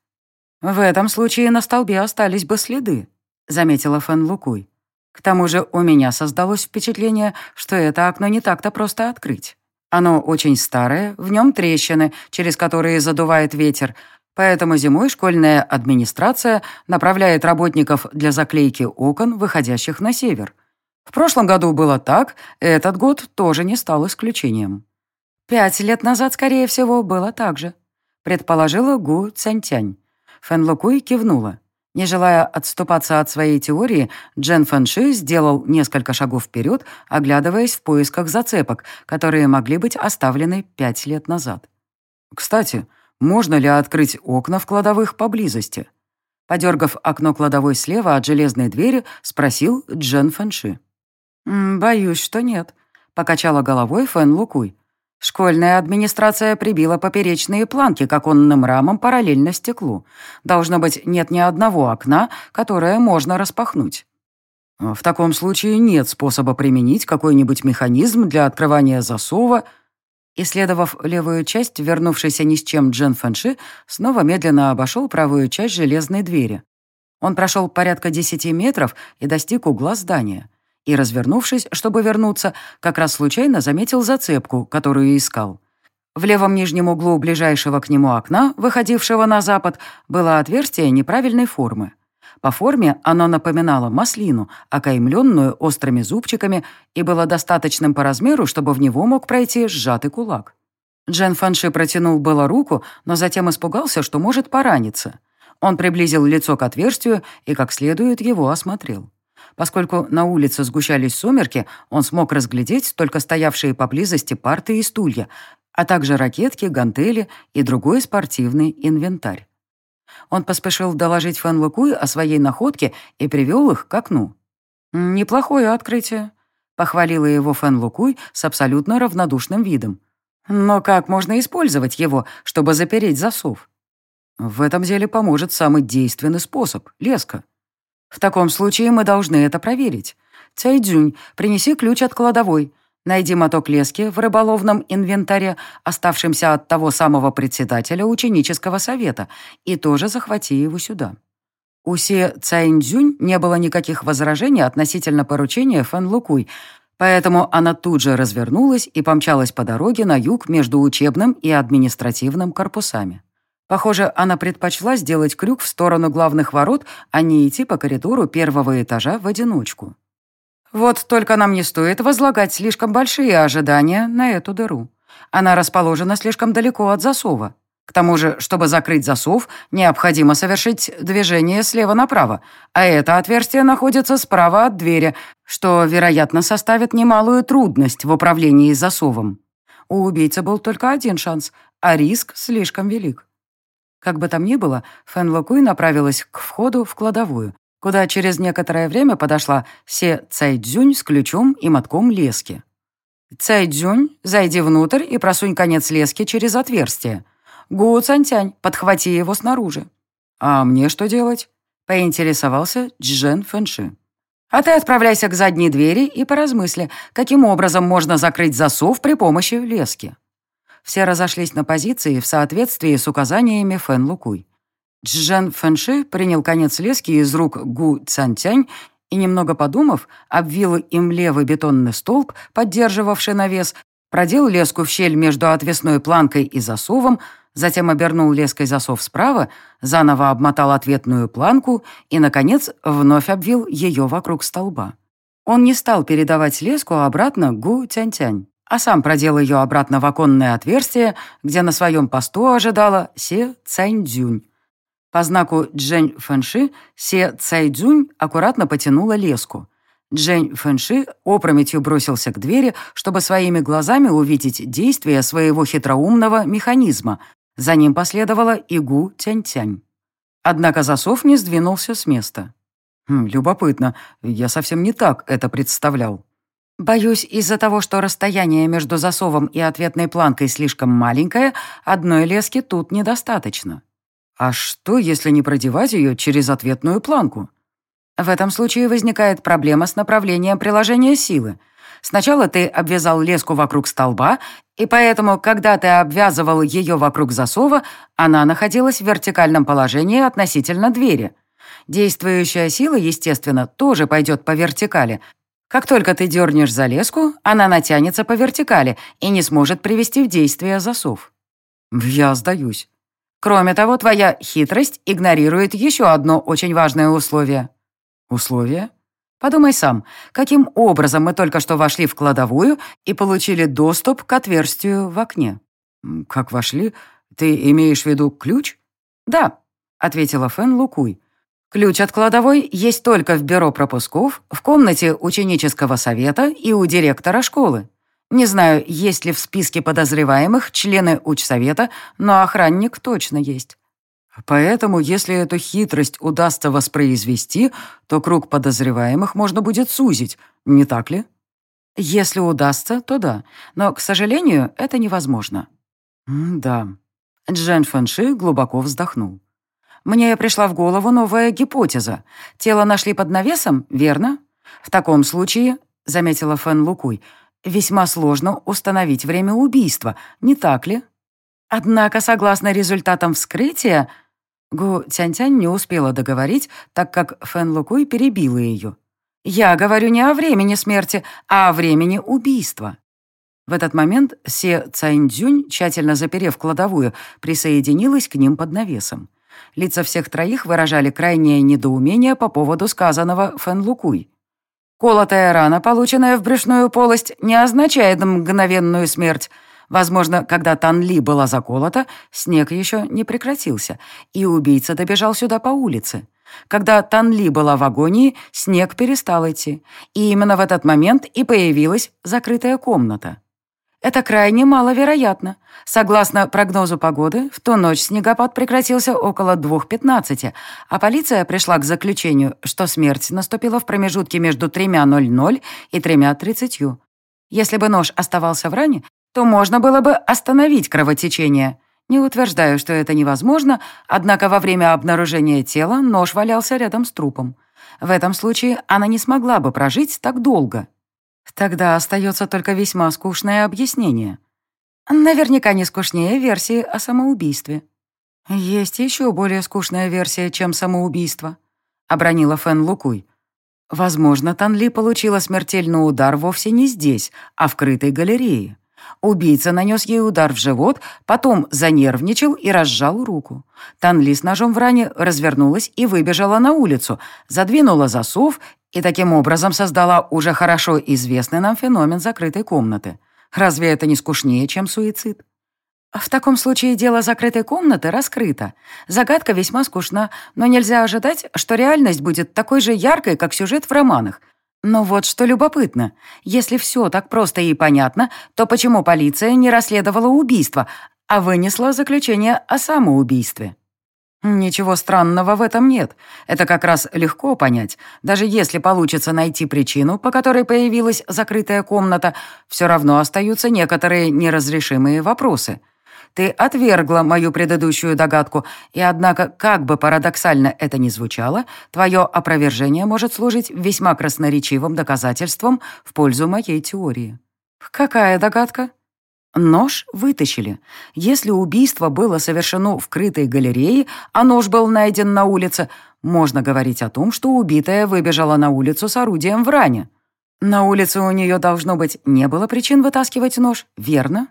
«В этом случае на столбе остались бы следы», — заметила Фэн Лукуй. К тому же у меня создалось впечатление, что это окно не так-то просто открыть. Оно очень старое, в нем трещины, через которые задувает ветер, поэтому зимой школьная администрация направляет работников для заклейки окон, выходящих на север. В прошлом году было так, этот год тоже не стал исключением. Пять лет назад, скорее всего, было так же, предположила Гу Цянтянь. Фэн Лукуй кивнула. Не желая отступаться от своей теории, Джен Фэнши сделал несколько шагов вперед, оглядываясь в поисках зацепок, которые могли быть оставлены пять лет назад. «Кстати, можно ли открыть окна в кладовых поблизости?» Подергав окно кладовой слева от железной двери, спросил Джен Фэнши. «Боюсь, что нет», — покачала головой Фэн Лукуй. Школьная администрация прибила поперечные планки к оконным рамам параллельно стеклу. Должно быть, нет ни одного окна, которое можно распахнуть. В таком случае нет способа применить какой-нибудь механизм для открывания засова. Исследовав левую часть, вернувшийся ни с чем Джен Фэнши, снова медленно обошел правую часть железной двери. Он прошел порядка десяти метров и достиг угла здания и, развернувшись, чтобы вернуться, как раз случайно заметил зацепку, которую искал. В левом нижнем углу ближайшего к нему окна, выходившего на запад, было отверстие неправильной формы. По форме оно напоминало маслину, окаймленную острыми зубчиками, и было достаточным по размеру, чтобы в него мог пройти сжатый кулак. Джен Фанши протянул было руку, но затем испугался, что может пораниться. Он приблизил лицо к отверстию и как следует его осмотрел. Поскольку на улице сгущались сумерки, он смог разглядеть только стоявшие поблизости парты и стулья, а также ракетки, гантели и другой спортивный инвентарь. Он поспешил доложить Фэн Лукуй о своей находке и привел их к окну. «Неплохое открытие», — похвалила его Фэн Лукуй с абсолютно равнодушным видом. «Но как можно использовать его, чтобы запереть засов?» «В этом деле поможет самый действенный способ — леска», в таком случае мы должны это проверить. Цайдзюнь, принеси ключ от кладовой. Найди моток лески в рыболовном инвентаре, оставшемся от того самого председателя ученического совета, и тоже захвати его сюда. У Се Цайньцзюнь не было никаких возражений относительно поручения Фэн Лукуй, поэтому она тут же развернулась и помчалась по дороге на юг между учебным и административным корпусами. Похоже, она предпочла сделать крюк в сторону главных ворот, а не идти по коридору первого этажа в одиночку. Вот только нам не стоит возлагать слишком большие ожидания на эту дыру. Она расположена слишком далеко от засова. К тому же, чтобы закрыть засов, необходимо совершить движение слева направо, а это отверстие находится справа от двери, что, вероятно, составит немалую трудность в управлении засовом. У убийцы был только один шанс, а риск слишком велик. Как бы там ни было, Фэн Лукуй направилась к входу в кладовую, куда через некоторое время подошла Се Цайдзюнь с ключом и мотком лески. «Цайдзюнь, зайди внутрь и просунь конец лески через отверстие», «Гу Цантянь, подхвати его снаружи». «А мне что делать?» — поинтересовался Джен Фэнши. «А ты отправляйся к задней двери и поразмысли, каким образом можно закрыть засов при помощи лески». Все разошлись на позиции в соответствии с указаниями Фэн Лукуй. Джен Фэнши принял конец лески из рук Гу Цантянь и, немного подумав, обвил им левый бетонный столб, поддерживавший навес, продел леску в щель между отвесной планкой и засовом, затем обернул леской засов справа, заново обмотал ответную планку и, наконец, вновь обвил ее вокруг столба. Он не стал передавать леску обратно Гу Тянь-Тянь, а сам продел ее обратно в оконное отверстие, где на своем посту ожидала Се Цянь-Дзюнь. По знаку Джень Фэнши Се Цайдзюнь аккуратно потянула леску. Джень Фэнши опрометью бросился к двери, чтобы своими глазами увидеть действие своего хитроумного механизма, за ним последовала Игу Тянь-Тянь. Однако засов не сдвинулся с места. Хм, любопытно, я совсем не так это представлял. Боюсь, из-за того, что расстояние между засовом и ответной планкой слишком маленькое, одной лески тут недостаточно. А что, если не продевать ее через ответную планку? В этом случае возникает проблема с направлением приложения силы. Сначала ты обвязал леску вокруг столба, и поэтому, когда ты обвязывал ее вокруг засова, она находилась в вертикальном положении относительно двери. Действующая сила, естественно, тоже пойдет по вертикали. Как только ты дернешь за леску, она натянется по вертикали и не сможет привести в действие засов. Я сдаюсь. Кроме того, твоя хитрость игнорирует еще одно очень важное условие. Условие? Подумай сам, каким образом мы только что вошли в кладовую и получили доступ к отверстию в окне? Как вошли? Ты имеешь в виду ключ? Да, ответила Фэн Лукуй. Ключ от кладовой есть только в бюро пропусков, в комнате ученического совета и у директора школы. Не знаю, есть ли в списке подозреваемых члены учсовета, но охранник точно есть. Поэтому, если эту хитрость удастся воспроизвести, то круг подозреваемых можно будет сузить, не так ли? Если удастся, то да, но, к сожалению, это невозможно. да. Джен Фэнши глубоко вздохнул. Мне пришла в голову новая гипотеза. Тело нашли под навесом, верно? В таком случае, заметила Фэн Лукуй, весьма сложно установить время убийства, не так ли? Однако, согласно результатам вскрытия, Гу Тянь-Тянь не успела договорить, так как Фэн Лукуй перебила ее. «Я говорю не о времени смерти, а о времени убийства». В этот момент Се Цайньцзюнь, тщательно заперев кладовую, присоединилась к ним под навесом. Лица всех троих выражали крайнее недоумение по поводу сказанного Фэн Лукуй. «Колотая рана, полученная в брюшную полость, не означает мгновенную смерть», Возможно, когда Танли была заколота, снег еще не прекратился, и убийца добежал сюда по улице. Когда Танли была в агонии, снег перестал идти, и именно в этот момент и появилась закрытая комната. Это крайне маловероятно. Согласно прогнозу погоды, в ту ночь снегопад прекратился около 2.15, а полиция пришла к заключению, что смерть наступила в промежутке между 3.00 и 3.30. Если бы нож оставался в ране, то можно было бы остановить кровотечение. Не утверждаю, что это невозможно, однако во время обнаружения тела нож валялся рядом с трупом. В этом случае она не смогла бы прожить так долго. Тогда остается только весьма скучное объяснение. Наверняка не скучнее версии о самоубийстве. «Есть еще более скучная версия, чем самоубийство», — обронила Фэн Лукуй. «Возможно, Танли получила смертельный удар вовсе не здесь, а в крытой галерее. Убийца нанес ей удар в живот, потом занервничал и разжал руку. Танли с ножом в ране развернулась и выбежала на улицу, задвинула засов и таким образом создала уже хорошо известный нам феномен закрытой комнаты. Разве это не скучнее, чем суицид? В таком случае дело закрытой комнаты раскрыто. Загадка весьма скучна, но нельзя ожидать, что реальность будет такой же яркой, как сюжет в романах. Но вот что любопытно. Если все так просто и понятно, то почему полиция не расследовала убийство, а вынесла заключение о самоубийстве? Ничего странного в этом нет. Это как раз легко понять. Даже если получится найти причину, по которой появилась закрытая комната, все равно остаются некоторые неразрешимые вопросы – ты отвергла мою предыдущую догадку, и однако, как бы парадоксально это ни звучало, твое опровержение может служить весьма красноречивым доказательством в пользу моей теории. Какая догадка? Нож вытащили. Если убийство было совершено в крытой галерее, а нож был найден на улице, можно говорить о том, что убитая выбежала на улицу с орудием в ране. На улице у нее, должно быть, не было причин вытаскивать нож, верно?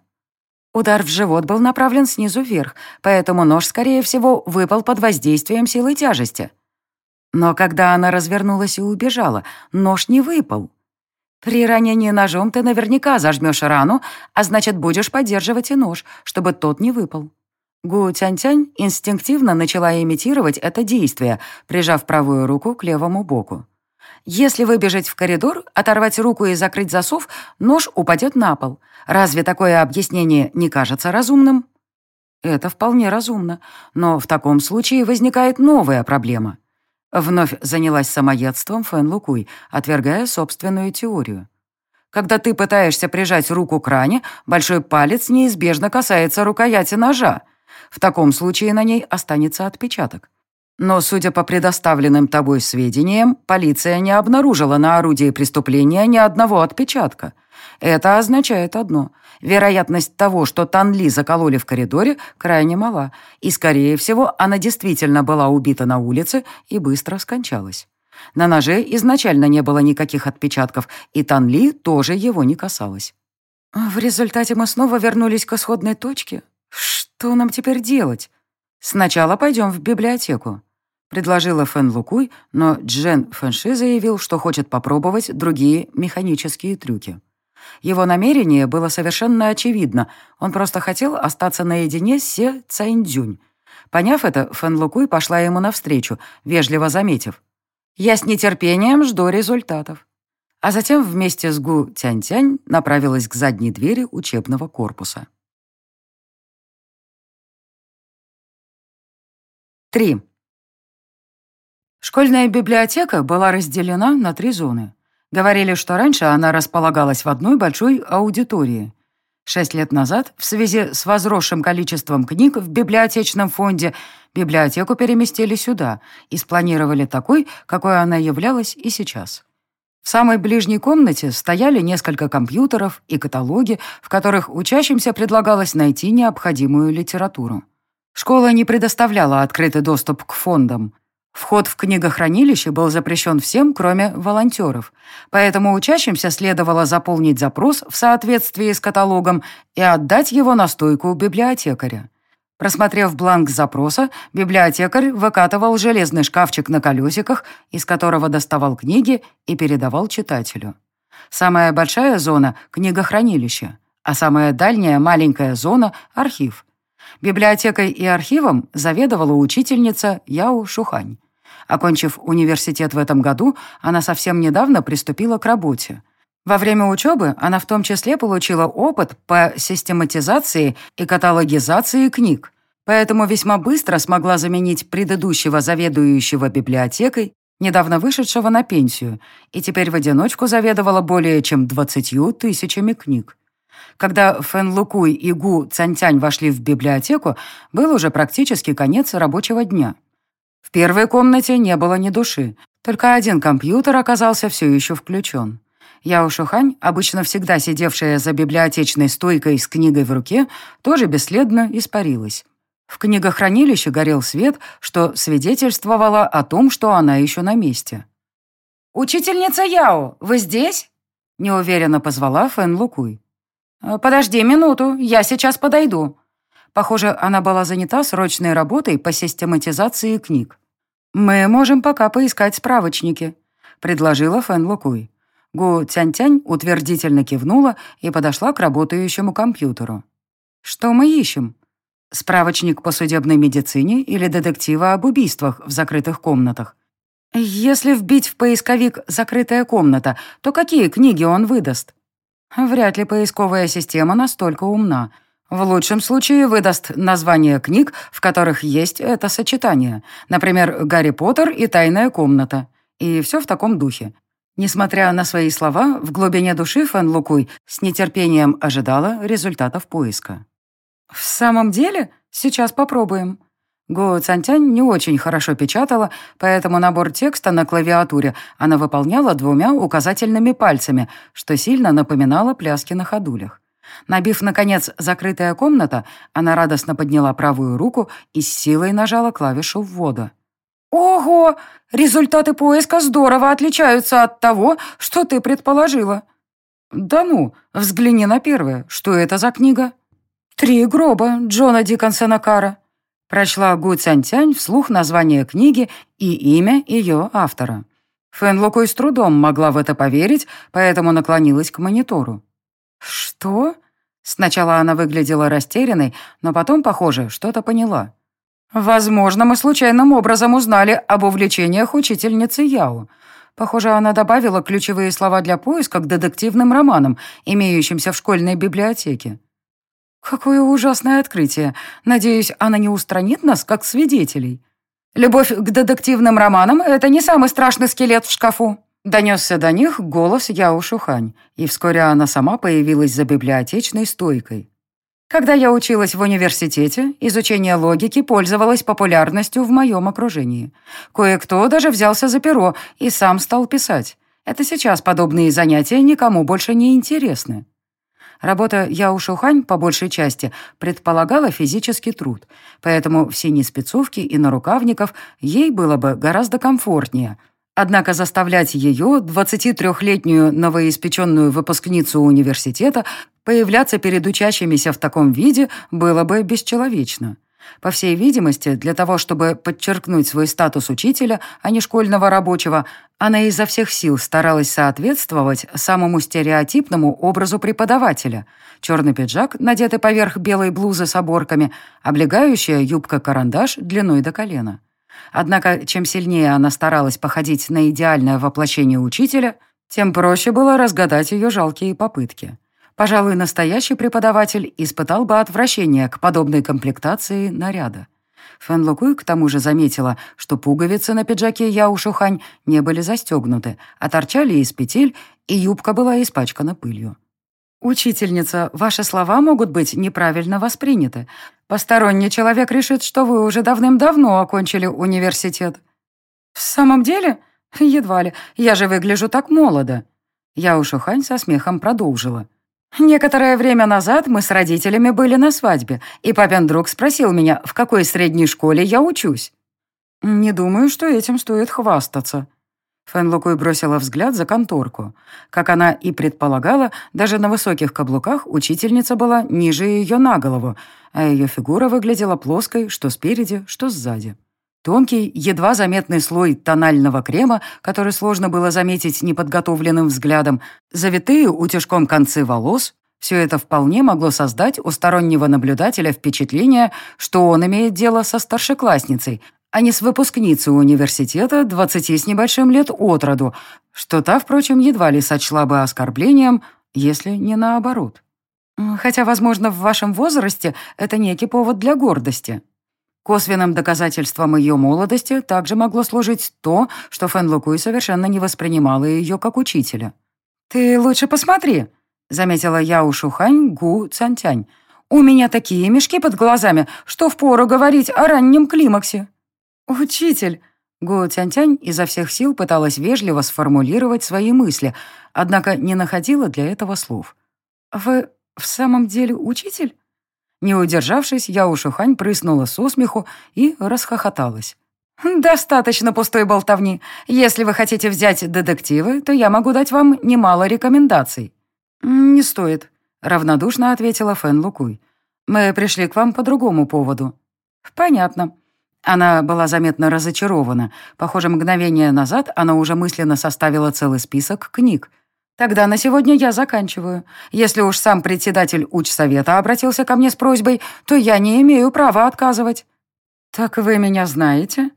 Удар в живот был направлен снизу вверх, поэтому нож, скорее всего, выпал под воздействием силы тяжести. Но когда она развернулась и убежала, нож не выпал. При ранении ножом ты наверняка зажмешь рану, а значит, будешь поддерживать и нож, чтобы тот не выпал. Гу Тянь-Тянь инстинктивно начала имитировать это действие, прижав правую руку к левому боку. Если выбежать в коридор, оторвать руку и закрыть засов, нож упадет на пол. Разве такое объяснение не кажется разумным? Это вполне разумно, но в таком случае возникает новая проблема. Вновь занялась самоедством Фэн Лукуй, отвергая собственную теорию. Когда ты пытаешься прижать руку к ране, большой палец неизбежно касается рукояти ножа. В таком случае на ней останется отпечаток. Но, судя по предоставленным тобой сведениям, полиция не обнаружила на орудии преступления ни одного отпечатка. Это означает одно. Вероятность того, что Танли закололи в коридоре, крайне мала, и, скорее всего, она действительно была убита на улице и быстро скончалась. На ноже изначально не было никаких отпечатков, и Танли тоже его не касалась. В результате мы снова вернулись к исходной точке. Что нам теперь делать? Сначала пойдем в библиотеку. Предложила Фэн Лукуй, но Джен Фэнши заявил, что хочет попробовать другие механические трюки. Его намерение было совершенно очевидно. Он просто хотел остаться наедине с Се Цайндзюнь. Поняв это, Фэн Лукуй пошла ему навстречу, вежливо заметив. «Я с нетерпением жду результатов». А затем вместе с Гу Тянь-Тянь направилась к задней двери учебного корпуса. 3. Школьная библиотека была разделена на три зоны. Говорили, что раньше она располагалась в одной большой аудитории. Шесть лет назад, в связи с возросшим количеством книг в библиотечном фонде, библиотеку переместили сюда и спланировали такой, какой она являлась и сейчас. В самой ближней комнате стояли несколько компьютеров и каталоги, в которых учащимся предлагалось найти необходимую литературу. Школа не предоставляла открытый доступ к фондам – Вход в книгохранилище был запрещен всем, кроме волонтеров, поэтому учащимся следовало заполнить запрос в соответствии с каталогом и отдать его на стойку библиотекаря. Просмотрев бланк запроса, библиотекарь выкатывал железный шкафчик на колесиках, из которого доставал книги и передавал читателю. Самая большая зона — книгохранилище, а самая дальняя маленькая зона — архив. Библиотекой и архивом заведовала учительница Яо Шухань. Окончив университет в этом году, она совсем недавно приступила к работе. Во время учебы она в том числе получила опыт по систематизации и каталогизации книг, поэтому весьма быстро смогла заменить предыдущего заведующего библиотекой, недавно вышедшего на пенсию, и теперь в одиночку заведовала более чем двадцатью тысячами книг. Когда Фэн Лукуй и Гу Цянтянь вошли в библиотеку, был уже практически конец рабочего дня. В первой комнате не было ни души, только один компьютер оказался все еще включен. Яо Шухань, обычно всегда сидевшая за библиотечной стойкой с книгой в руке, тоже бесследно испарилась. В книгохранилище горел свет, что свидетельствовало о том, что она еще на месте. «Учительница Яо, вы здесь?» неуверенно позвала Фэн Лукуй. «Подожди минуту, я сейчас подойду». Похоже, она была занята срочной работой по систематизации книг. «Мы можем пока поискать справочники», — предложила Фэн Лукуй. Гу Тянь-Тянь утвердительно кивнула и подошла к работающему компьютеру. «Что мы ищем?» «Справочник по судебной медицине или детектива об убийствах в закрытых комнатах?» «Если вбить в поисковик «закрытая комната», то какие книги он выдаст?» «Вряд ли поисковая система настолько умна. В лучшем случае выдаст название книг, в которых есть это сочетание. Например, «Гарри Поттер» и «Тайная комната». И все в таком духе. Несмотря на свои слова, в глубине души Фэн Лукуй с нетерпением ожидала результатов поиска. «В самом деле? Сейчас попробуем». Го Цантянь не очень хорошо печатала, поэтому набор текста на клавиатуре она выполняла двумя указательными пальцами, что сильно напоминало пляски на ходулях. Набив, наконец, закрытая комната, она радостно подняла правую руку и с силой нажала клавишу ввода. «Ого! Результаты поиска здорово отличаются от того, что ты предположила». «Да ну, взгляни на первое. Что это за книга?» «Три гроба Джона Диккенсона Кара». Прочла Гу Цянь-Тянь вслух название книги и имя ее автора. Фэн Лукой с трудом могла в это поверить, поэтому наклонилась к монитору. «Что?» Сначала она выглядела растерянной, но потом, похоже, что-то поняла. Возможно, мы случайным образом узнали об увлечениях учительницы Яо. Похоже, она добавила ключевые слова для поиска к детективным романам, имеющимся в школьной библиотеке. Какое ужасное открытие. Надеюсь, она не устранит нас, как свидетелей. Любовь к детективным романам — это не самый страшный скелет в шкафу. Донесся до них голос Яо Шухань, и вскоре она сама появилась за библиотечной стойкой. Когда я училась в университете, изучение логики пользовалось популярностью в моем окружении. Кое-кто даже взялся за перо и сам стал писать. Это сейчас подобные занятия никому больше не интересны. Работа Яо Шухань по большей части предполагала физический труд, поэтому в синей спецовке и на рукавников ей было бы гораздо комфортнее – Однако заставлять ее, 23-летнюю новоиспеченную выпускницу университета, появляться перед учащимися в таком виде было бы бесчеловечно. По всей видимости, для того, чтобы подчеркнуть свой статус учителя, а не школьного рабочего, она изо всех сил старалась соответствовать самому стереотипному образу преподавателя. Черный пиджак, надетый поверх белой блузы с оборками, облегающая юбка-карандаш длиной до колена. Однако, чем сильнее она старалась походить на идеальное воплощение учителя, тем проще было разгадать ее жалкие попытки. Пожалуй, настоящий преподаватель испытал бы отвращение к подобной комплектации наряда. Фэн Лукуй к тому же заметила, что пуговицы на пиджаке Яу Шухань не были застегнуты, а торчали из петель, и юбка была испачкана пылью. «Учительница, ваши слова могут быть неправильно восприняты. Посторонний человек решит, что вы уже давным-давно окончили университет». «В самом деле? Едва ли. Я же выгляжу так молодо». Я Ушухань со смехом продолжила. «Некоторое время назад мы с родителями были на свадьбе, и папин друг спросил меня, в какой средней школе я учусь». «Не думаю, что этим стоит хвастаться», Фэн Лукуй бросила взгляд за конторку. Как она и предполагала, даже на высоких каблуках учительница была ниже ее на голову, а ее фигура выглядела плоской что спереди, что сзади. Тонкий, едва заметный слой тонального крема, который сложно было заметить неподготовленным взглядом, завитые утюжком концы волос — все это вполне могло создать у стороннего наблюдателя впечатление, что он имеет дело со старшеклассницей, а не с выпускницей университета двадцати с небольшим лет от роду, что та, впрочем, едва ли сочла бы оскорблением, если не наоборот. Хотя, возможно, в вашем возрасте это некий повод для гордости. Косвенным доказательством ее молодости также могло служить то, что Фэн Лукуй совершенно не воспринимала ее как учителя. «Ты лучше посмотри», — заметила Яо Шухань Гу Цантянь. «У меня такие мешки под глазами, что впору говорить о раннем климаксе». «Учитель!» Го Тянь-Тянь изо всех сил пыталась вежливо сформулировать свои мысли, однако не находила для этого слов. «Вы в самом деле учитель?» Не удержавшись, я у Шухань прыснула со смеху и расхохоталась. «Достаточно пустой болтовни. Если вы хотите взять детективы, то я могу дать вам немало рекомендаций». «Не стоит», — равнодушно ответила Фэн Лукуй. «Мы пришли к вам по другому поводу». «Понятно». Она была заметно разочарована. Похоже, мгновение назад она уже мысленно составила целый список книг. «Тогда на сегодня я заканчиваю. Если уж сам председатель учсовета обратился ко мне с просьбой, то я не имею права отказывать». «Так вы меня знаете?»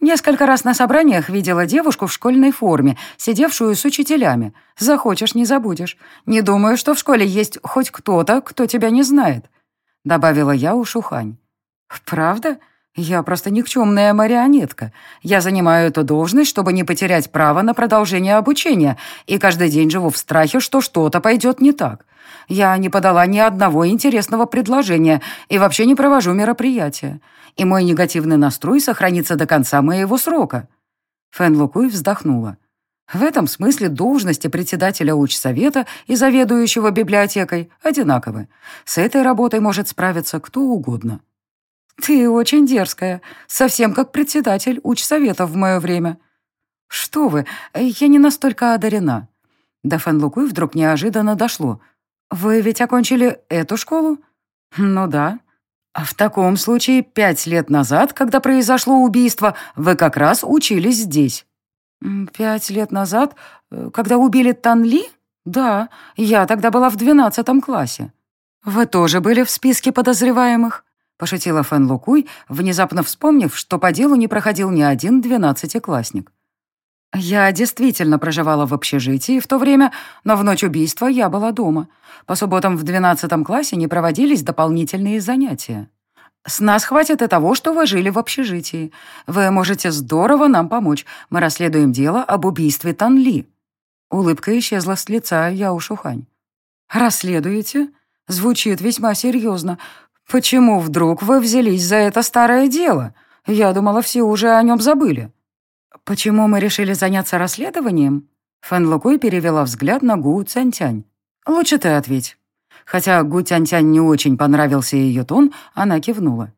Несколько раз на собраниях видела девушку в школьной форме, сидевшую с учителями. Захочешь, не забудешь. Не думаю, что в школе есть хоть кто-то, кто тебя не знает», — добавила я у Шухань. «Правда? Я просто никчемная марионетка. Я занимаю эту должность, чтобы не потерять право на продолжение обучения, и каждый день живу в страхе, что что-то пойдет не так. Я не подала ни одного интересного предложения и вообще не провожу мероприятия и мой негативный настрой сохранится до конца моего срока». Фэн Лукуй вздохнула. В этом смысле должности председателя учсовета и заведующего библиотекой одинаковы. С этой работой может справиться кто угодно. «Ты очень дерзкая, совсем как председатель учсовета в мое время». «Что вы, я не настолько одарена». До Фэн Лукуй вдруг неожиданно дошло. «Вы ведь окончили эту школу?» «Ну да». А в таком случае, пять лет назад, когда произошло убийство, вы как раз учились здесь. Пять лет назад, э, когда убили Танли? Да, я тогда была в двенадцатом классе. Вы тоже были в списке подозреваемых? Пошутила Фэн Лукуй, внезапно вспомнив, что по делу не проходил ни один двенадцатиклассник. Я действительно проживала в общежитии в то время, но в ночь убийства я была дома. По субботам в двенадцатом классе не проводились дополнительные занятия. С нас хватит и того, что вы жили в общежитии. Вы можете здорово нам помочь. Мы расследуем дело об убийстве Танли». Улыбка исчезла с лица Яушухань. «Расследуете?» Звучит весьма серьезно. «Почему вдруг вы взялись за это старое дело? Я думала, все уже о нем забыли». «Почему мы решили заняться расследованием?» Фэн Лукой перевела взгляд на Гу Цянтянь. «Лучше ты ответь». Хотя Гу Тянь-Тянь не очень понравился ее тон, она кивнула.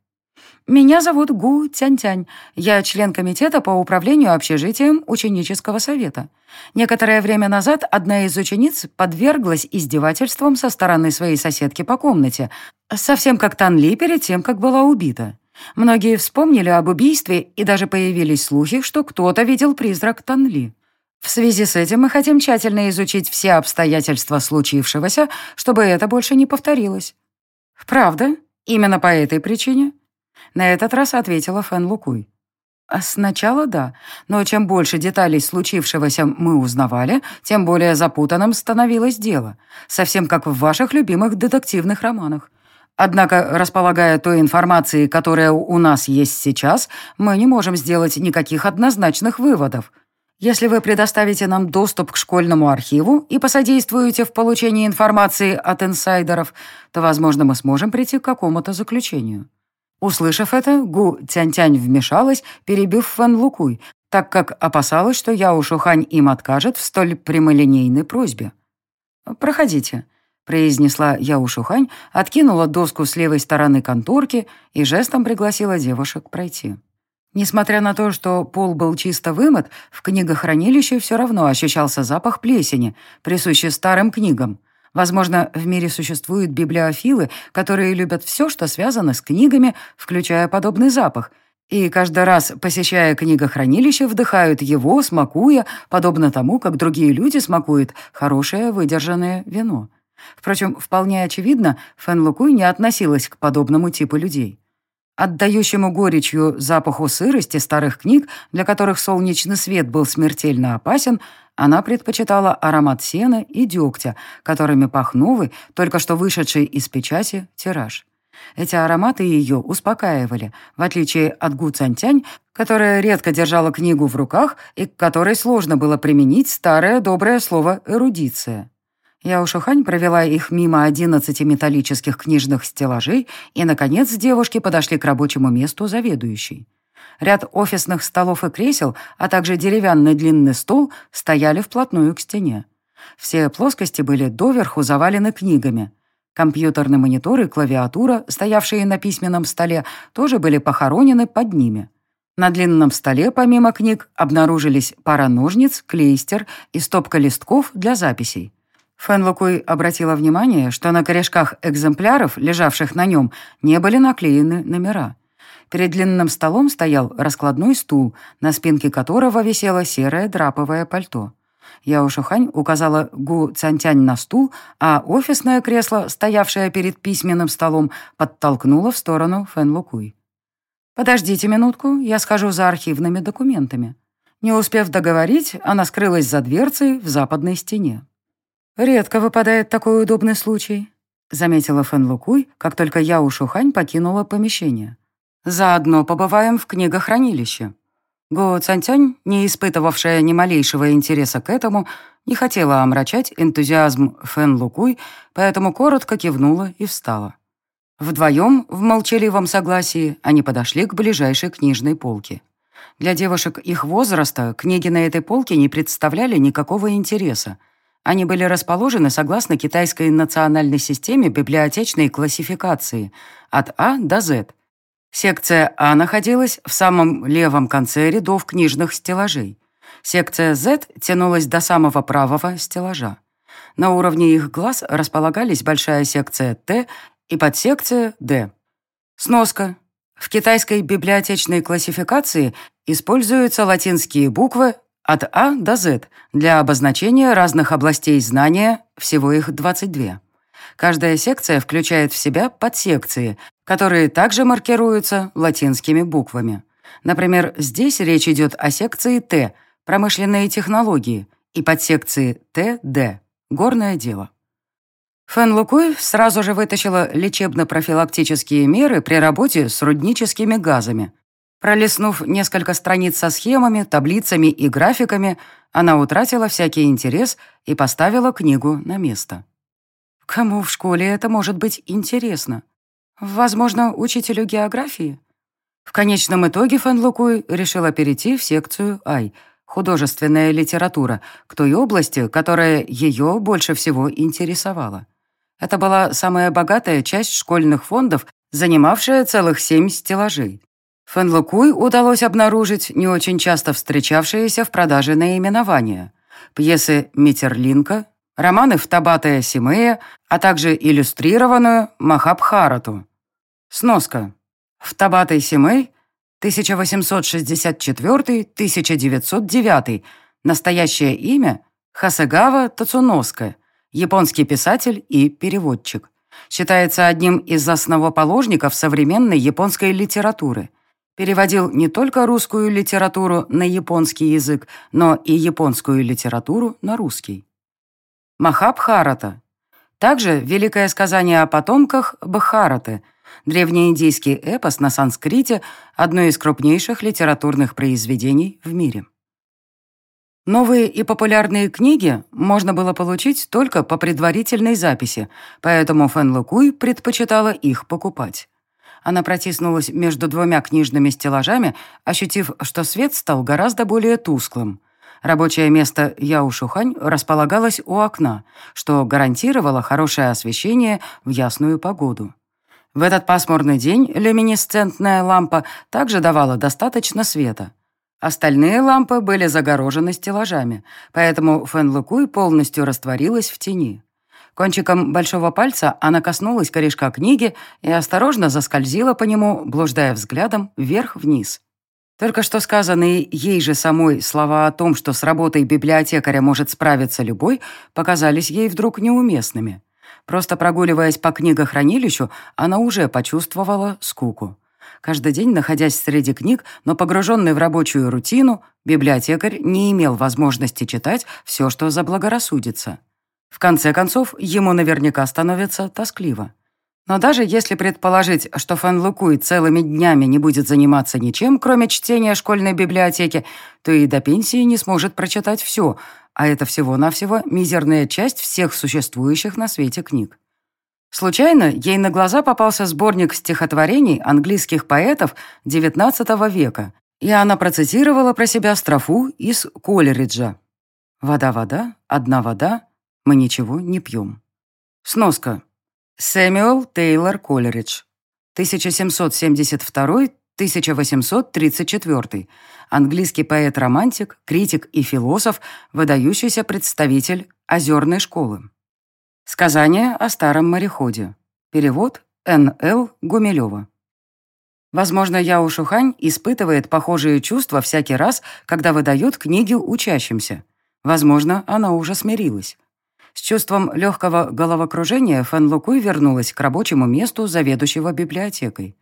«Меня зовут Гу Тянь-Тянь. Я член комитета по управлению общежитием ученического совета. Некоторое время назад одна из учениц подверглась издевательствам со стороны своей соседки по комнате, совсем как Тан Ли перед тем, как была убита. Многие вспомнили об убийстве, и даже появились слухи, что кто-то видел призрак Танли. В связи с этим мы хотим тщательно изучить все обстоятельства случившегося, чтобы это больше не повторилось. Правда? Именно по этой причине? На этот раз ответила Фэн Лукуй. А сначала да, но чем больше деталей случившегося мы узнавали, тем более запутанным становилось дело, совсем как в ваших любимых детективных романах. Однако, располагая той информацией, которая у нас есть сейчас, мы не можем сделать никаких однозначных выводов. Если вы предоставите нам доступ к школьному архиву и посодействуете в получении информации от инсайдеров, то, возможно, мы сможем прийти к какому-то заключению». Услышав это, Гу Тянь-Тянь вмешалась, перебив Фэн Лукуй, так как опасалась, что Яо Шухань им откажет в столь прямолинейной просьбе. «Проходите», — произнесла Яо Шухань, откинула доску с левой стороны конторки и жестом пригласила девушек пройти. Несмотря на то, что пол был чисто вымыт, в книгохранилище все равно ощущался запах плесени, присущий старым книгам. Возможно, в мире существуют библиофилы, которые любят все, что связано с книгами, включая подобный запах, и каждый раз, посещая книгохранилище, вдыхают его, смакуя, подобно тому, как другие люди смакуют хорошее выдержанное вино. Впрочем, вполне очевидно, Фэн Лукуй не относилась к подобному типу людей. Отдающему горечью запаху сырости старых книг, для которых солнечный свет был смертельно опасен, она предпочитала аромат сена и дегтя, которыми пах новый, только что вышедший из печати, тираж. Эти ароматы ее успокаивали, в отличие от Гу Цантянь, которая редко держала книгу в руках и к которой сложно было применить старое доброе слово «эрудиция». Яушухань провела их мимо одиннадцати металлических книжных стеллажей, и, наконец, девушки подошли к рабочему месту заведующей. Ряд офисных столов и кресел, а также деревянный длинный стол стояли вплотную к стене. Все плоскости были доверху завалены книгами. Компьютерный монитор и клавиатура, стоявшие на письменном столе, тоже были похоронены под ними. На длинном столе, помимо книг, обнаружились пара ножниц, клейстер и стопка листков для записей. Фэн обратила внимание, что на корешках экземпляров, лежавших на нем, не были наклеены номера. Перед длинным столом стоял раскладной стул, на спинке которого висело серое драповое пальто. Яо Шухань указала Гу Цантянь на стул, а офисное кресло, стоявшее перед письменным столом, подтолкнуло в сторону Фэн Лукуй. «Подождите минутку, я схожу за архивными документами». Не успев договорить, она скрылась за дверцей в западной стене. «Редко выпадает такой удобный случай», — заметила Фэн Лукуй, как только Яо Шухань покинула помещение. «Заодно побываем в книгохранилище». Го Цантянь, не испытывавшая ни малейшего интереса к этому, не хотела омрачать энтузиазм Фэн Лукуй, поэтому коротко кивнула и встала. Вдвоем, в молчаливом согласии, они подошли к ближайшей книжной полке. Для девушек их возраста книги на этой полке не представляли никакого интереса. Они были расположены согласно китайской национальной системе библиотечной классификации от А до Z – Секция А находилась в самом левом конце рядов книжных стеллажей. Секция Z тянулась до самого правого стеллажа. На уровне их глаз располагались большая секция Т и подсекция D. Сноска. В китайской библиотечной классификации используются латинские буквы от А до Z для обозначения разных областей знания, всего их 22. Каждая секция включает в себя подсекции, которые также маркируются латинскими буквами. Например, здесь речь идет о секции Т – промышленные технологии, и подсекции ТД – горное дело. Фэн Лукуй сразу же вытащила лечебно-профилактические меры при работе с рудническими газами. Пролистнув несколько страниц со схемами, таблицами и графиками, она утратила всякий интерес и поставила книгу на место. Кому в школе это может быть интересно? Возможно, учителю географии? В конечном итоге Фэн Лукуй решила перейти в секцию «Ай» — художественная литература, к той области, которая ее больше всего интересовала. Это была самая богатая часть школьных фондов, занимавшая целых семь стеллажей. Фэн Лукуй удалось обнаружить не очень часто встречавшиеся в продаже наименования. Пьесы Митерлинка, романы в Табатая Симея, а также иллюстрированную Махабхарату. Сноска. В Табатай Симей 1864-1909. Настоящее имя Хасагава Тацуноска, японский писатель и переводчик. Считается одним из основоположников современной японской литературы. Переводил не только русскую литературу на японский язык, но и японскую литературу на русский. Махабхарата. Также великое сказание о потомках Бхараты, древнеиндийский эпос на санскрите, одно из крупнейших литературных произведений в мире. Новые и популярные книги можно было получить только по предварительной записи, поэтому Фэн Лукуй предпочитала их покупать. Она протиснулась между двумя книжными стеллажами, ощутив, что свет стал гораздо более тусклым – Рабочее место Яу Шухань располагалось у окна, что гарантировало хорошее освещение в ясную погоду. В этот пасмурный день люминесцентная лампа также давала достаточно света. Остальные лампы были загорожены стеллажами, поэтому Фэн Лукуй полностью растворилась в тени. Кончиком большого пальца она коснулась корешка книги и осторожно заскользила по нему, блуждая взглядом вверх-вниз. Только что сказанные ей же самой слова о том, что с работой библиотекаря может справиться любой, показались ей вдруг неуместными. Просто прогуливаясь по книгохранилищу, она уже почувствовала скуку. Каждый день, находясь среди книг, но погруженный в рабочую рутину, библиотекарь не имел возможности читать все, что заблагорассудится. В конце концов, ему наверняка становится тоскливо. Но даже если предположить, что Фэн Лукуй целыми днями не будет заниматься ничем, кроме чтения школьной библиотеки, то и до пенсии не сможет прочитать все, а это всего-навсего мизерная часть всех существующих на свете книг. Случайно ей на глаза попался сборник стихотворений английских поэтов XIX века, и она процитировала про себя строфу из Колериджа. «Вода, вода, одна вода, мы ничего не пьем». Сноска. Сэмюэл Тейлор Колеридж, 1772-1834, английский поэт-романтик, критик и философ, выдающийся представитель озерной школы. Сказание о старом мореходе. Перевод Н.Л. Гумилева. Возможно, Яо Шухань испытывает похожие чувства всякий раз, когда выдает книги учащимся. Возможно, она уже смирилась. С чувством легкого головокружения Фэн Лукуй вернулась к рабочему месту заведующего библиотекой.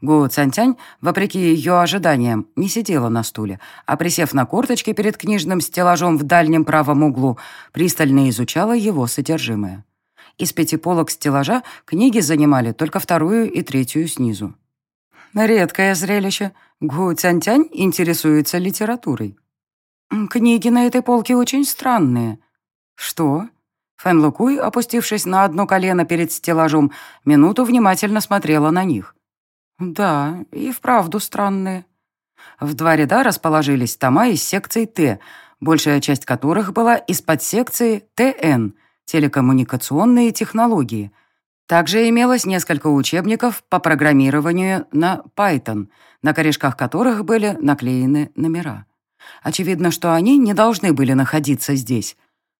Гу Цантянь, вопреки ее ожиданиям, не сидела на стуле, а, присев на корточки перед книжным стеллажом в дальнем правом углу, пристально изучала его содержимое. Из пяти полок стеллажа книги занимали только вторую и третью снизу. Редкое зрелище. Гу Цянтянь интересуется литературой. Книги на этой полке очень странные. Что? Фэн Лукуй, опустившись на одно колено перед стеллажом, минуту внимательно смотрела на них. Да, и вправду странные. В два ряда расположились тома из секции Т, большая часть которых была из подсекции ТН — телекоммуникационные технологии — также имелось несколько учебников по программированию на Python, на корешках которых были наклеены номера. Очевидно, что они не должны были находиться здесь.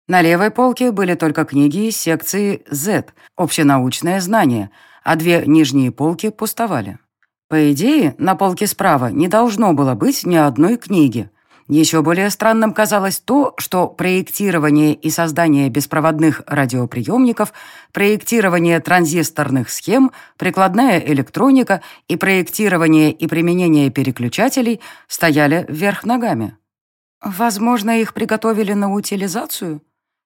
На левой полке были только книги из секции Z, общенаучное знание, а две нижние полки пустовали. По идее, на полке справа не должно было быть ни одной книги, еще более странным казалось то, что проектирование и создание беспроводных радиоприемников, проектирование транзисторных схем, прикладная электроника и проектирование и применение переключателей стояли вверх ногами. «Возможно, их приготовили на утилизацию?»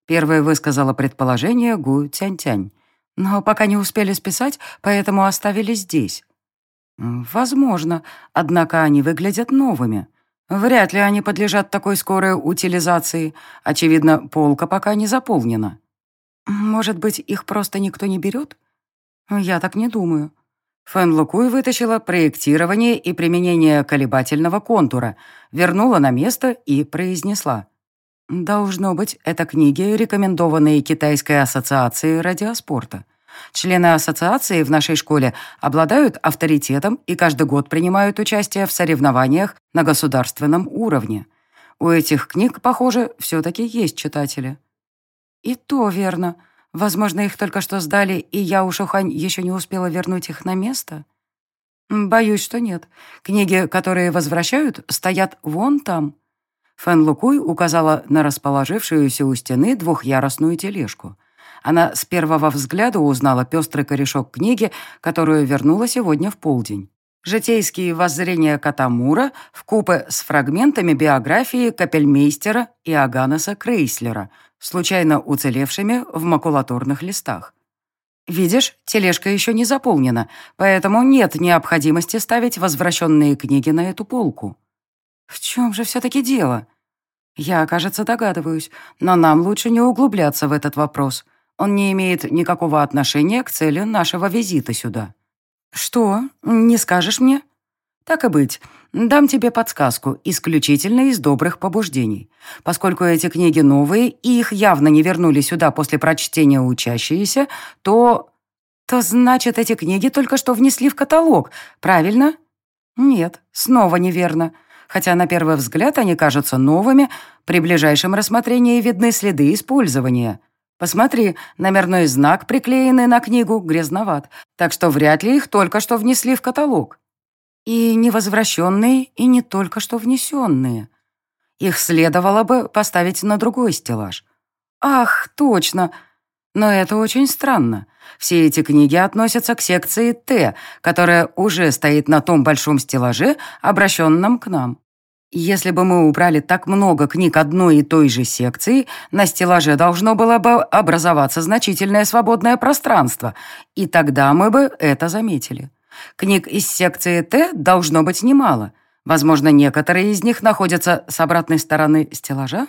Первая высказала предположение Гу Тянь-Тянь. «Но пока не успели списать, поэтому оставили здесь». «Возможно, однако они выглядят новыми». Вряд ли они подлежат такой скорой утилизации. Очевидно, полка пока не заполнена. Может быть, их просто никто не берет? Я так не думаю. Фэн Лукуй вытащила проектирование и применение колебательного контура, вернула на место и произнесла. «Должно быть, это книги, рекомендованные Китайской ассоциацией радиоспорта. Члены ассоциации в нашей школе обладают авторитетом и каждый год принимают участие в соревнованиях на государственном уровне. У этих книг, похоже, все-таки есть читатели. И то верно. Возможно, их только что сдали, и я, Ушухань, еще не успела вернуть их на место. Боюсь, что нет. Книги, которые возвращают, стоят вон там. Фэн Лукуй указала на расположившуюся у стены двухъярусную тележку — она с первого взгляда узнала пестрый корешок книги, которую вернула сегодня в полдень. Житейские воззрения Катамура в купе с фрагментами биографии Капельмейстера и Аганеса Крейслера, случайно уцелевшими в макулатурных листах. Видишь, тележка еще не заполнена, поэтому нет необходимости ставить возвращенные книги на эту полку. В чем же все-таки дело? Я, кажется, догадываюсь, но нам лучше не углубляться в этот вопрос. Он не имеет никакого отношения к цели нашего визита сюда». «Что? Не скажешь мне?» «Так и быть. Дам тебе подсказку, исключительно из добрых побуждений. Поскольку эти книги новые, и их явно не вернули сюда после прочтения учащиеся, то...» «То значит, эти книги только что внесли в каталог, правильно?» «Нет, снова неверно. Хотя на первый взгляд они кажутся новыми, при ближайшем рассмотрении видны следы использования. Посмотри, номерной знак, приклеенный на книгу, грязноват, так что вряд ли их только что внесли в каталог. И невозвращенные, и не только что внесенные. Их следовало бы поставить на другой стеллаж. Ах, точно. Но это очень странно. Все эти книги относятся к секции Т, которая уже стоит на том большом стеллаже, обращенном к нам. Если бы мы убрали так много книг одной и той же секции, на стеллаже должно было бы образоваться значительное свободное пространство, и тогда мы бы это заметили. Книг из секции Т должно быть немало. Возможно, некоторые из них находятся с обратной стороны стеллажа.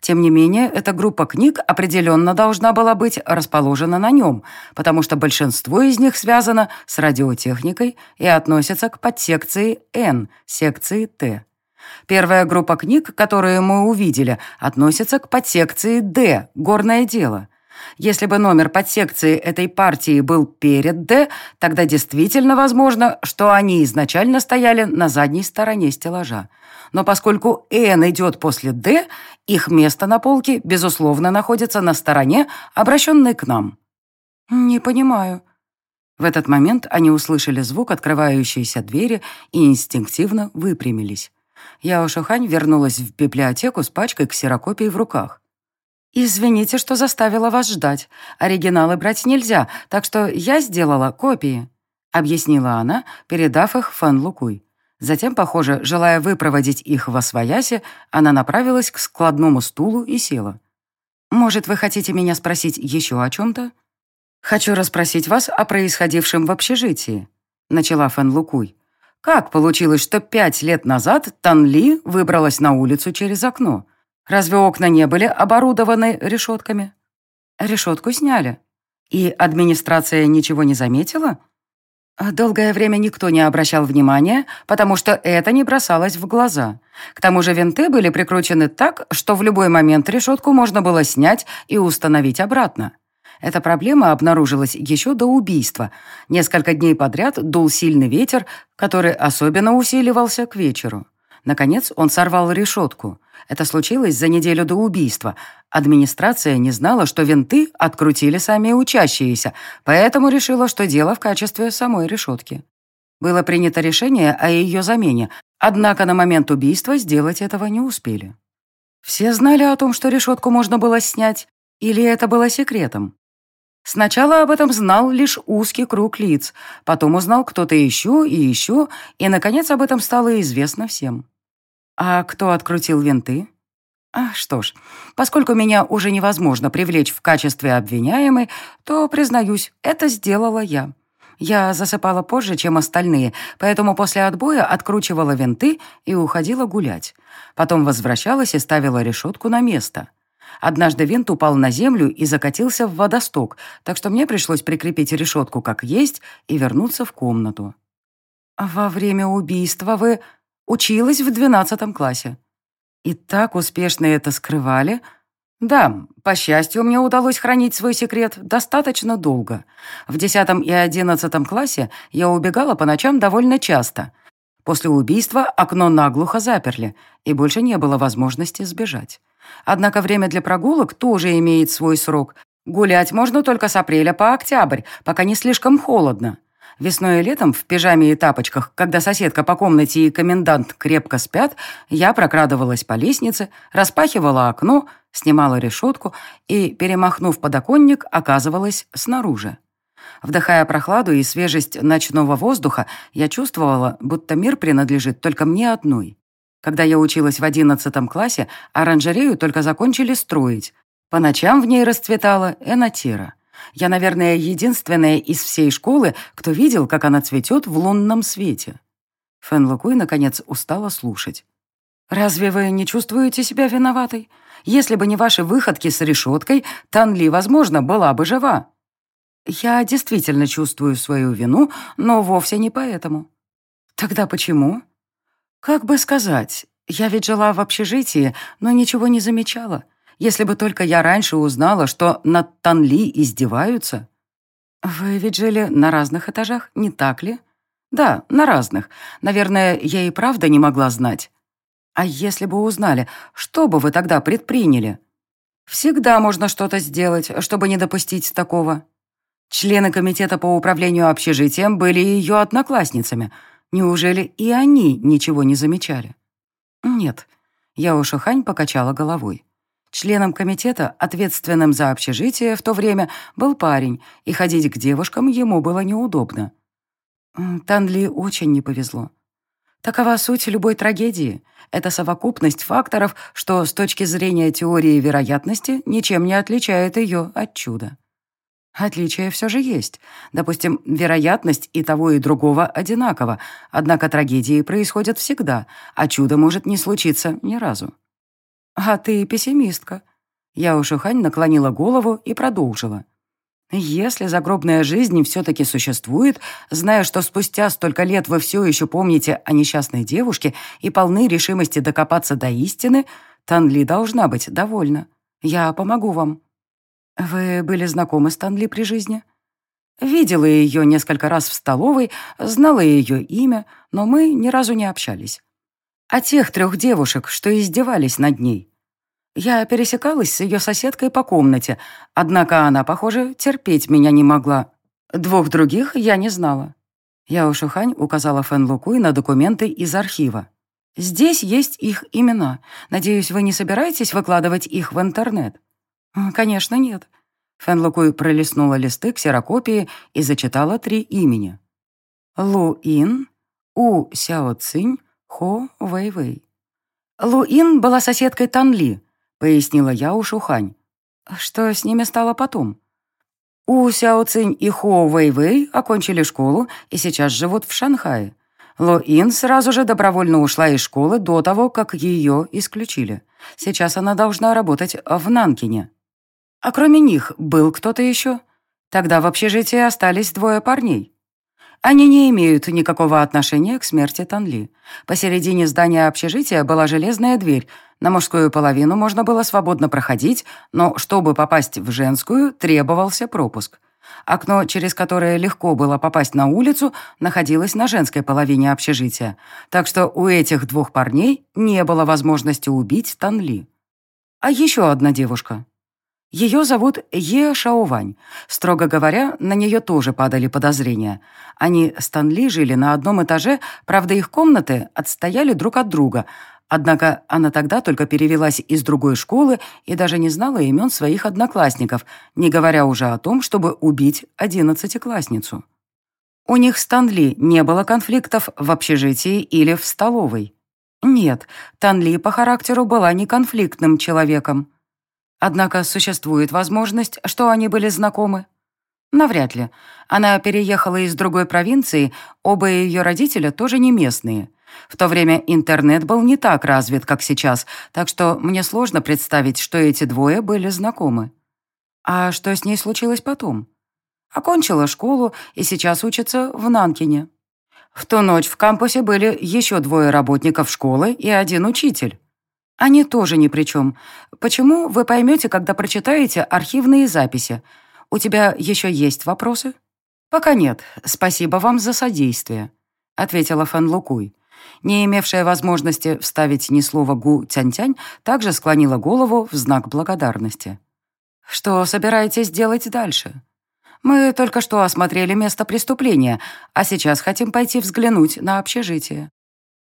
Тем не менее, эта группа книг определенно должна была быть расположена на нем, потому что большинство из них связано с радиотехникой и относятся к подсекции Н, секции Т. Первая группа книг, которые мы увидели, относится к подсекции «Д» — «Горное дело». Если бы номер подсекции этой партии был перед «Д», тогда действительно возможно, что они изначально стояли на задней стороне стеллажа. Но поскольку «Н» идет после «Д», их место на полке, безусловно, находится на стороне, обращенной к нам. «Не понимаю». В этот момент они услышали звук открывающейся двери и инстинктивно выпрямились. Яо Шухань вернулась в библиотеку с пачкой ксерокопий в руках. «Извините, что заставила вас ждать. Оригиналы брать нельзя, так что я сделала копии», — объяснила она, передав их Фэн Лукуй. Затем, похоже, желая выпроводить их во своясе, она направилась к складному стулу и села. «Может, вы хотите меня спросить еще о чем-то?» «Хочу расспросить вас о происходившем в общежитии», — начала Фэн Лукуй. «Как получилось, что пять лет назад Тан Ли выбралась на улицу через окно? Разве окна не были оборудованы решетками? Решетку сняли. И администрация ничего не заметила? Долгое время никто не обращал внимания, потому что это не бросалось в глаза. К тому же винты были прикручены так, что в любой момент решетку можно было снять и установить обратно. Эта проблема обнаружилась еще до убийства. Несколько дней подряд дул сильный ветер, который особенно усиливался к вечеру. Наконец он сорвал решетку. Это случилось за неделю до убийства. Администрация не знала, что винты открутили сами учащиеся, поэтому решила, что дело в качестве самой решетки. Было принято решение о ее замене, однако на момент убийства сделать этого не успели. Все знали о том, что решетку можно было снять, или это было секретом? Сначала об этом знал лишь узкий круг лиц, потом узнал кто-то еще и еще, и, наконец, об этом стало известно всем. А кто открутил винты? А, что ж, поскольку меня уже невозможно привлечь в качестве обвиняемой, то, признаюсь, это сделала я. Я засыпала позже, чем остальные, поэтому после отбоя откручивала винты и уходила гулять. Потом возвращалась и ставила решетку на место. Однажды винт упал на землю и закатился в водосток, так что мне пришлось прикрепить решетку как есть и вернуться в комнату. «Во время убийства вы Училась в двенадцатом классе. И так успешно это скрывали. Да, по счастью, мне удалось хранить свой секрет достаточно долго. В десятом и одиннадцатом классе я убегала по ночам довольно часто. После убийства окно наглухо заперли, и больше не было возможности сбежать. Однако время для прогулок тоже имеет свой срок. Гулять можно только с апреля по октябрь, пока не слишком холодно. Весной и летом в пижаме и тапочках, когда соседка по комнате и комендант крепко спят, я прокрадывалась по лестнице, распахивала окно, снимала решетку и, перемахнув подоконник, оказывалась снаружи. Вдыхая прохладу и свежесть ночного воздуха, я чувствовала, будто мир принадлежит только мне одной. Когда я училась в одиннадцатом классе, оранжерею только закончили строить. По ночам в ней расцветала энатира. Я, наверное, единственная из всей школы, кто видел, как она цветет в лунном свете». Фэн Лукуй, наконец, устала слушать. «Разве вы не чувствуете себя виноватой? Если бы не ваши выходки с решеткой, Тан Ли, возможно, была бы жива». «Я действительно чувствую свою вину, но вовсе не поэтому». «Тогда почему?» «Как бы сказать, я ведь жила в общежитии, но ничего не замечала. Если бы только я раньше узнала, что над Танли издеваются. Вы ведь жили на разных этажах, не так ли? Да, на разных. Наверное, я и правда не могла знать. А если бы узнали, что бы вы тогда предприняли? Всегда можно что-то сделать, чтобы не допустить такого. Члены комитета по управлению общежитием были ее одноклассницами. Неужели и они ничего не замечали? Нет. Я Ушухань покачала головой. Членом комитета, ответственным за общежитие в то время, был парень, и ходить к девушкам ему было неудобно. Танли очень не повезло. Такова суть любой трагедии. Это совокупность факторов, что с точки зрения теории вероятности ничем не отличает ее от чуда. Отличия все же есть. Допустим, вероятность и того, и другого одинакова, однако трагедии происходят всегда, а чудо может не случиться ни разу. «А ты пессимистка». Я Ушухань наклонила голову и продолжила. «Если загробная жизнь все-таки существует, зная, что спустя столько лет вы все еще помните о несчастной девушке и полны решимости докопаться до истины, Танли должна быть довольна. Я помогу вам». «Вы были знакомы с Танли при жизни?» «Видела ее несколько раз в столовой, знала ее имя, но мы ни разу не общались. А тех трех девушек, что издевались над ней. Я пересекалась с ее соседкой по комнате, однако она, похоже, терпеть меня не могла. Двух других я не знала». Яо Шухань указала Фэн Лукуй на документы из архива. «Здесь есть их имена. Надеюсь, вы не собираетесь выкладывать их в интернет?» «Конечно, нет». Фэн Лукуй пролистнула листы ксерокопии и зачитала три имени. Лу Ин, У Сяо Цинь, Хо Вэй Вэй. Лу Ин была соседкой Тан Ли, пояснила Яо Шухань. Что с ними стало потом? У Сяо Цинь и Хо Вэй Вэй окончили школу и сейчас живут в Шанхае. Ло Ин сразу же добровольно ушла из школы до того, как ее исключили. Сейчас она должна работать в Нанкине. А кроме них был кто-то еще? Тогда в общежитии остались двое парней. Они не имеют никакого отношения к смерти Танли. Посередине здания общежития была железная дверь. На мужскую половину можно было свободно проходить, но чтобы попасть в женскую, требовался пропуск. Окно, через которое легко было попасть на улицу, находилось на женской половине общежития, так что у этих двух парней не было возможности убить Танли. А еще одна девушка. Ее зовут Е Шаовань. Строго говоря, на нее тоже падали подозрения. Они с Танли жили на одном этаже, правда, их комнаты отстояли друг от друга, Однако она тогда только перевелась из другой школы и даже не знала имен своих одноклассников, не говоря уже о том, чтобы убить одиннадцатиклассницу. У них с Танли не было конфликтов в общежитии или в столовой. Нет, Танли по характеру была не конфликтным человеком. Однако существует возможность, что они были знакомы. Навряд ли. Она переехала из другой провинции, оба ее родителя тоже не местные. В то время интернет был не так развит, как сейчас, так что мне сложно представить, что эти двое были знакомы. А что с ней случилось потом? Окончила школу и сейчас учится в Нанкине. В ту ночь в кампусе были еще двое работников школы и один учитель. Они тоже ни при чем. Почему, вы поймете, когда прочитаете архивные записи. У тебя еще есть вопросы? Пока нет. Спасибо вам за содействие, ответила Фан Лукуй. Не имевшая возможности вставить ни слова Гу Тянь-Тянь также склонила голову в знак благодарности. «Что собираетесь делать дальше?» «Мы только что осмотрели место преступления, а сейчас хотим пойти взглянуть на общежитие.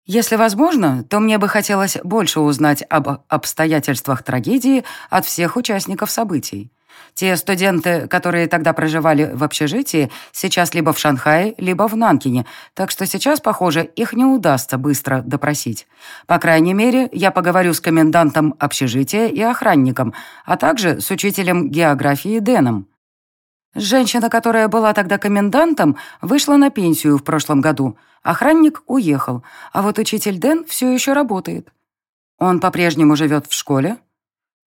Если возможно, то мне бы хотелось больше узнать об обстоятельствах трагедии от всех участников событий. Те студенты, которые тогда проживали в общежитии, сейчас либо в Шанхае, либо в Нанкине, так что сейчас, похоже, их не удастся быстро допросить. По крайней мере, я поговорю с комендантом общежития и охранником, а также с учителем географии Дэном. Женщина, которая была тогда комендантом, вышла на пенсию в прошлом году. Охранник уехал, а вот учитель Дэн все еще работает. Он по-прежнему живет в школе,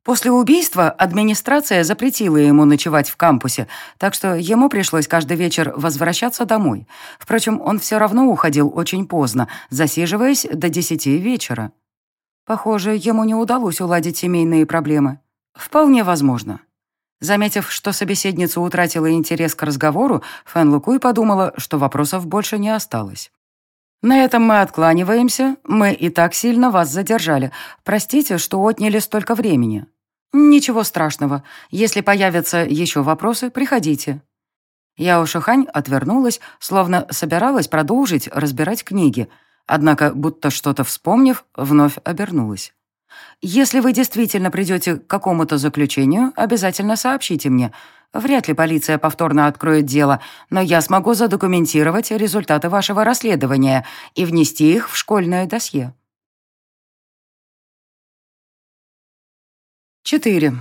После убийства администрация запретила ему ночевать в кампусе, так что ему пришлось каждый вечер возвращаться домой. Впрочем, он все равно уходил очень поздно, засиживаясь до десяти вечера. Похоже, ему не удалось уладить семейные проблемы. Вполне возможно. Заметив, что собеседница утратила интерес к разговору, Фэн Лукуй подумала, что вопросов больше не осталось. «На этом мы откланиваемся. Мы и так сильно вас задержали. Простите, что отняли столько времени». «Ничего страшного. Если появятся еще вопросы, приходите». Яо Шухань отвернулась, словно собиралась продолжить разбирать книги, однако, будто что-то вспомнив, вновь обернулась. «Если вы действительно придете к какому-то заключению, обязательно сообщите мне. Вряд ли полиция повторно откроет дело, но я смогу задокументировать результаты вашего расследования и внести их в школьное досье». Четыре.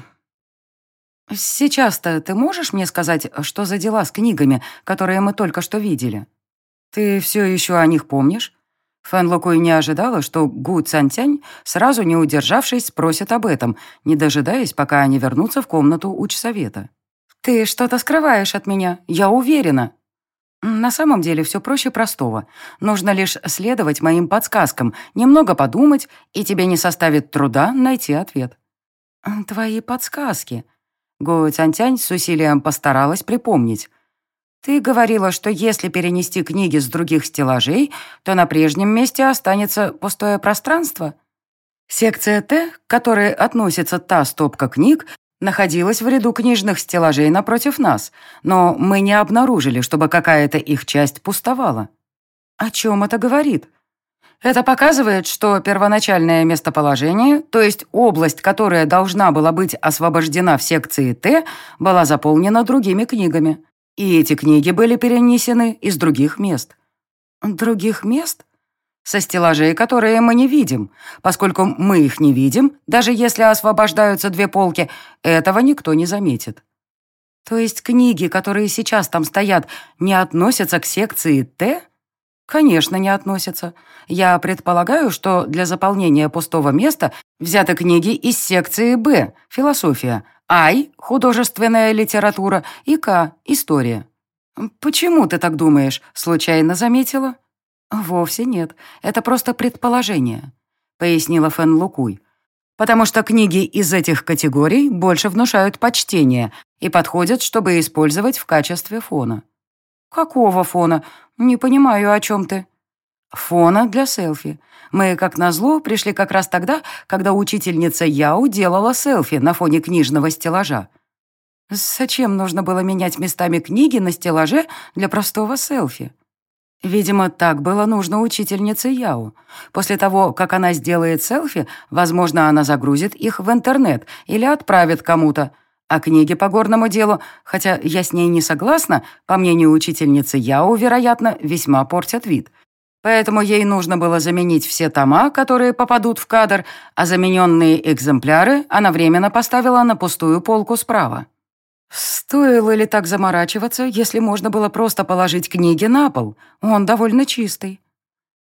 Сейчас-то ты можешь мне сказать, что за дела с книгами, которые мы только что видели? Ты все еще о них помнишь? Фэн Лукуй не ожидала, что Гу Цантянь, сразу не удержавшись, спросит об этом, не дожидаясь, пока они вернутся в комнату учсовета. «Ты что-то скрываешь от меня, я уверена». На самом деле все проще простого. Нужно лишь следовать моим подсказкам, немного подумать, и тебе не составит труда найти ответ. «Твои подсказки». Го Цянтянь с усилием постаралась припомнить. «Ты говорила, что если перенести книги с других стеллажей, то на прежнем месте останется пустое пространство?» Секция Т, к которой относится та стопка книг, находилась в ряду книжных стеллажей напротив нас, но мы не обнаружили, чтобы какая-то их часть пустовала. О чем это говорит? Это показывает, что первоначальное местоположение, то есть область, которая должна была быть освобождена в секции Т, была заполнена другими книгами. И эти книги были перенесены из других мест. Других мест? Со стеллажей, которые мы не видим. Поскольку мы их не видим, даже если освобождаются две полки, этого никто не заметит. То есть книги, которые сейчас там стоят, не относятся к секции Т? Конечно, не относятся. Я предполагаю, что для заполнения пустого места взяты книги из секции Б – философия, Ай – художественная литература и К – история. Почему ты так думаешь? Случайно заметила? «Вовсе нет. Это просто предположение», — пояснила Фэн Лукуй. «Потому что книги из этих категорий больше внушают почтение и подходят, чтобы использовать в качестве фона». «Какого фона? Не понимаю, о чем ты». «Фона для селфи. Мы, как назло, пришли как раз тогда, когда учительница Яу делала селфи на фоне книжного стеллажа». «Зачем нужно было менять местами книги на стеллаже для простого селфи?» Видимо, так было нужно учительнице Яу. После того, как она сделает селфи, возможно, она загрузит их в интернет или отправит кому-то. А книги по горному делу, хотя я с ней не согласна, по мнению учительницы Яу, вероятно, весьма портят вид. Поэтому ей нужно было заменить все тома, которые попадут в кадр, а замененные экземпляры она временно поставила на пустую полку справа. Стоило ли так заморачиваться, если можно было просто положить книги на пол? Он довольно чистый.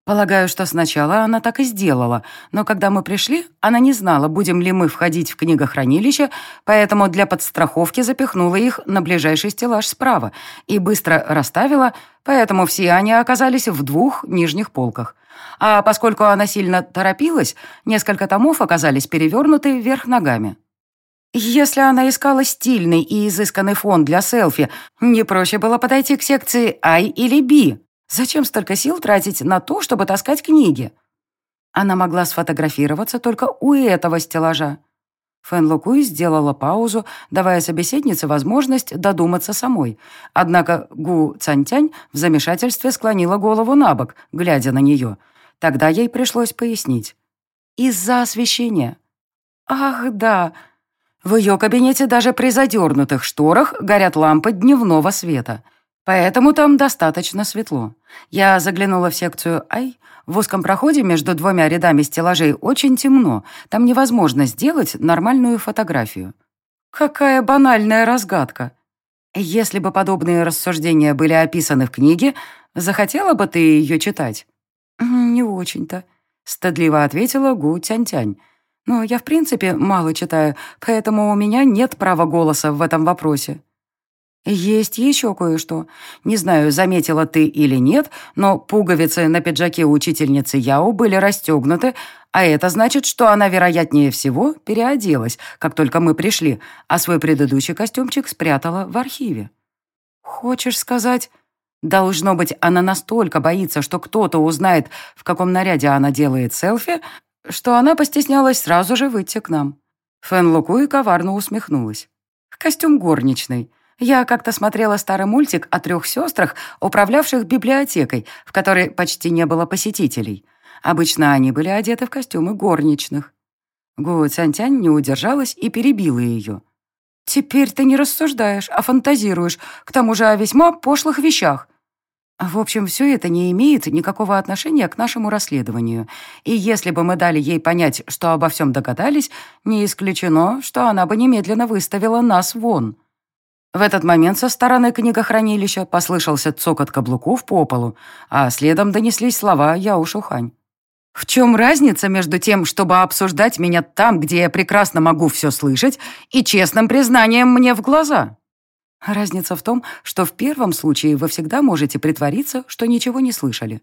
Полагаю, что сначала она так и сделала, но когда мы пришли, она не знала, будем ли мы входить в книгохранилище, поэтому для подстраховки запихнула их на ближайший стеллаж справа и быстро расставила, поэтому все они оказались в двух нижних полках. А поскольку она сильно торопилась, несколько томов оказались перевернуты вверх ногами. Если она искала стильный и изысканный фон для селфи, не проще было подойти к секции I или B. Зачем столько сил тратить на то, чтобы таскать книги? Она могла сфотографироваться только у этого стеллажа. Фэн Лукуй сделала паузу, давая собеседнице возможность додуматься самой. Однако Гу Цантянь в замешательстве склонила голову на бок, глядя на нее. Тогда ей пришлось пояснить. «Из-за освещения». «Ах, да», в ее кабинете даже при задернутых шторах горят лампы дневного света. Поэтому там достаточно светло. Я заглянула в секцию «Ай». В узком проходе между двумя рядами стеллажей очень темно. Там невозможно сделать нормальную фотографию. Какая банальная разгадка. Если бы подобные рассуждения были описаны в книге, захотела бы ты ее читать? «Не очень-то», — стыдливо ответила Гу Тянь-Тянь. Но я, в принципе, мало читаю, поэтому у меня нет права голоса в этом вопросе. Есть еще кое-что. Не знаю, заметила ты или нет, но пуговицы на пиджаке учительницы Яо были расстегнуты, а это значит, что она, вероятнее всего, переоделась, как только мы пришли, а свой предыдущий костюмчик спрятала в архиве. Хочешь сказать... Должно быть, она настолько боится, что кто-то узнает, в каком наряде она делает селфи, что она постеснялась сразу же выйти к нам. Фэн Лукуи коварно усмехнулась. «Костюм горничной. Я как-то смотрела старый мультик о трех сестрах, управлявших библиотекой, в которой почти не было посетителей. Обычно они были одеты в костюмы горничных». Гу Цянтянь не удержалась и перебила ее. «Теперь ты не рассуждаешь, а фантазируешь, к тому же о весьма пошлых вещах. В общем, все это не имеет никакого отношения к нашему расследованию. И если бы мы дали ей понять, что обо всем догадались, не исключено, что она бы немедленно выставила нас вон. В этот момент со стороны книгохранилища послышался цокот каблуков по полу, а следом донеслись слова Яушухань. «В чем разница между тем, чтобы обсуждать меня там, где я прекрасно могу все слышать, и честным признанием мне в глаза?» Разница в том, что в первом случае вы всегда можете притвориться, что ничего не слышали.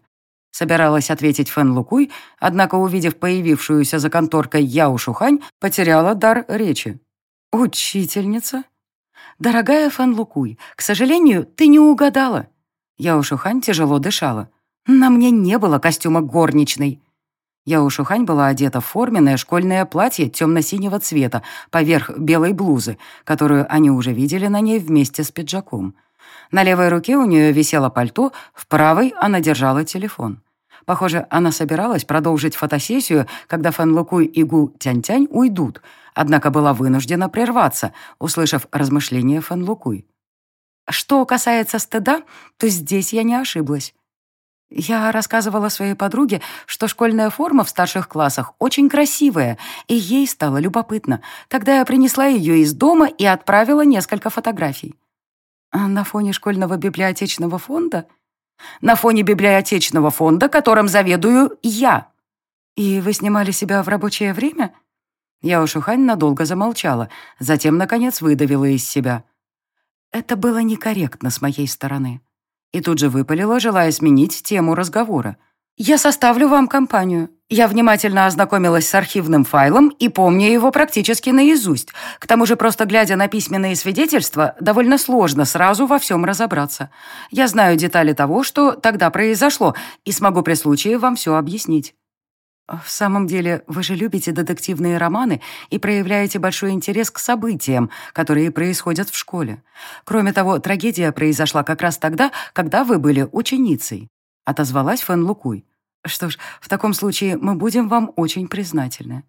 Собиралась ответить Фэн Лукуй, однако, увидев появившуюся за конторкой Яо Шухань, потеряла дар речи. «Учительница?» «Дорогая Фэн Лукуй, к сожалению, ты не угадала». Я Ушухань тяжело дышала. «На мне не было костюма горничной». Я Ушухань была одета в форменное школьное платье темно-синего цвета поверх белой блузы, которую они уже видели на ней вместе с пиджаком. На левой руке у нее висело пальто, в правой она держала телефон. Похоже, она собиралась продолжить фотосессию, когда Фэн Лукуй и Гу Тянь-Тянь уйдут, однако была вынуждена прерваться, услышав размышления Фэн Лукуй. Что касается стыда, то здесь я не ошиблась. Я рассказывала своей подруге, что школьная форма в старших классах очень красивая, и ей стало любопытно. Тогда я принесла ее из дома и отправила несколько фотографий. А на фоне школьного библиотечного фонда? На фоне библиотечного фонда, которым заведую я. И вы снимали себя в рабочее время? Я Ушухань надолго замолчала, затем, наконец, выдавила из себя. Это было некорректно с моей стороны. И тут же выпалила, желая сменить тему разговора. «Я составлю вам компанию. Я внимательно ознакомилась с архивным файлом и помню его практически наизусть. К тому же, просто глядя на письменные свидетельства, довольно сложно сразу во всем разобраться. Я знаю детали того, что тогда произошло, и смогу при случае вам все объяснить». «В самом деле, вы же любите детективные романы и проявляете большой интерес к событиям, которые происходят в школе. Кроме того, трагедия произошла как раз тогда, когда вы были ученицей», — отозвалась Фэн Лукуй. «Что ж, в таком случае мы будем вам очень признательны».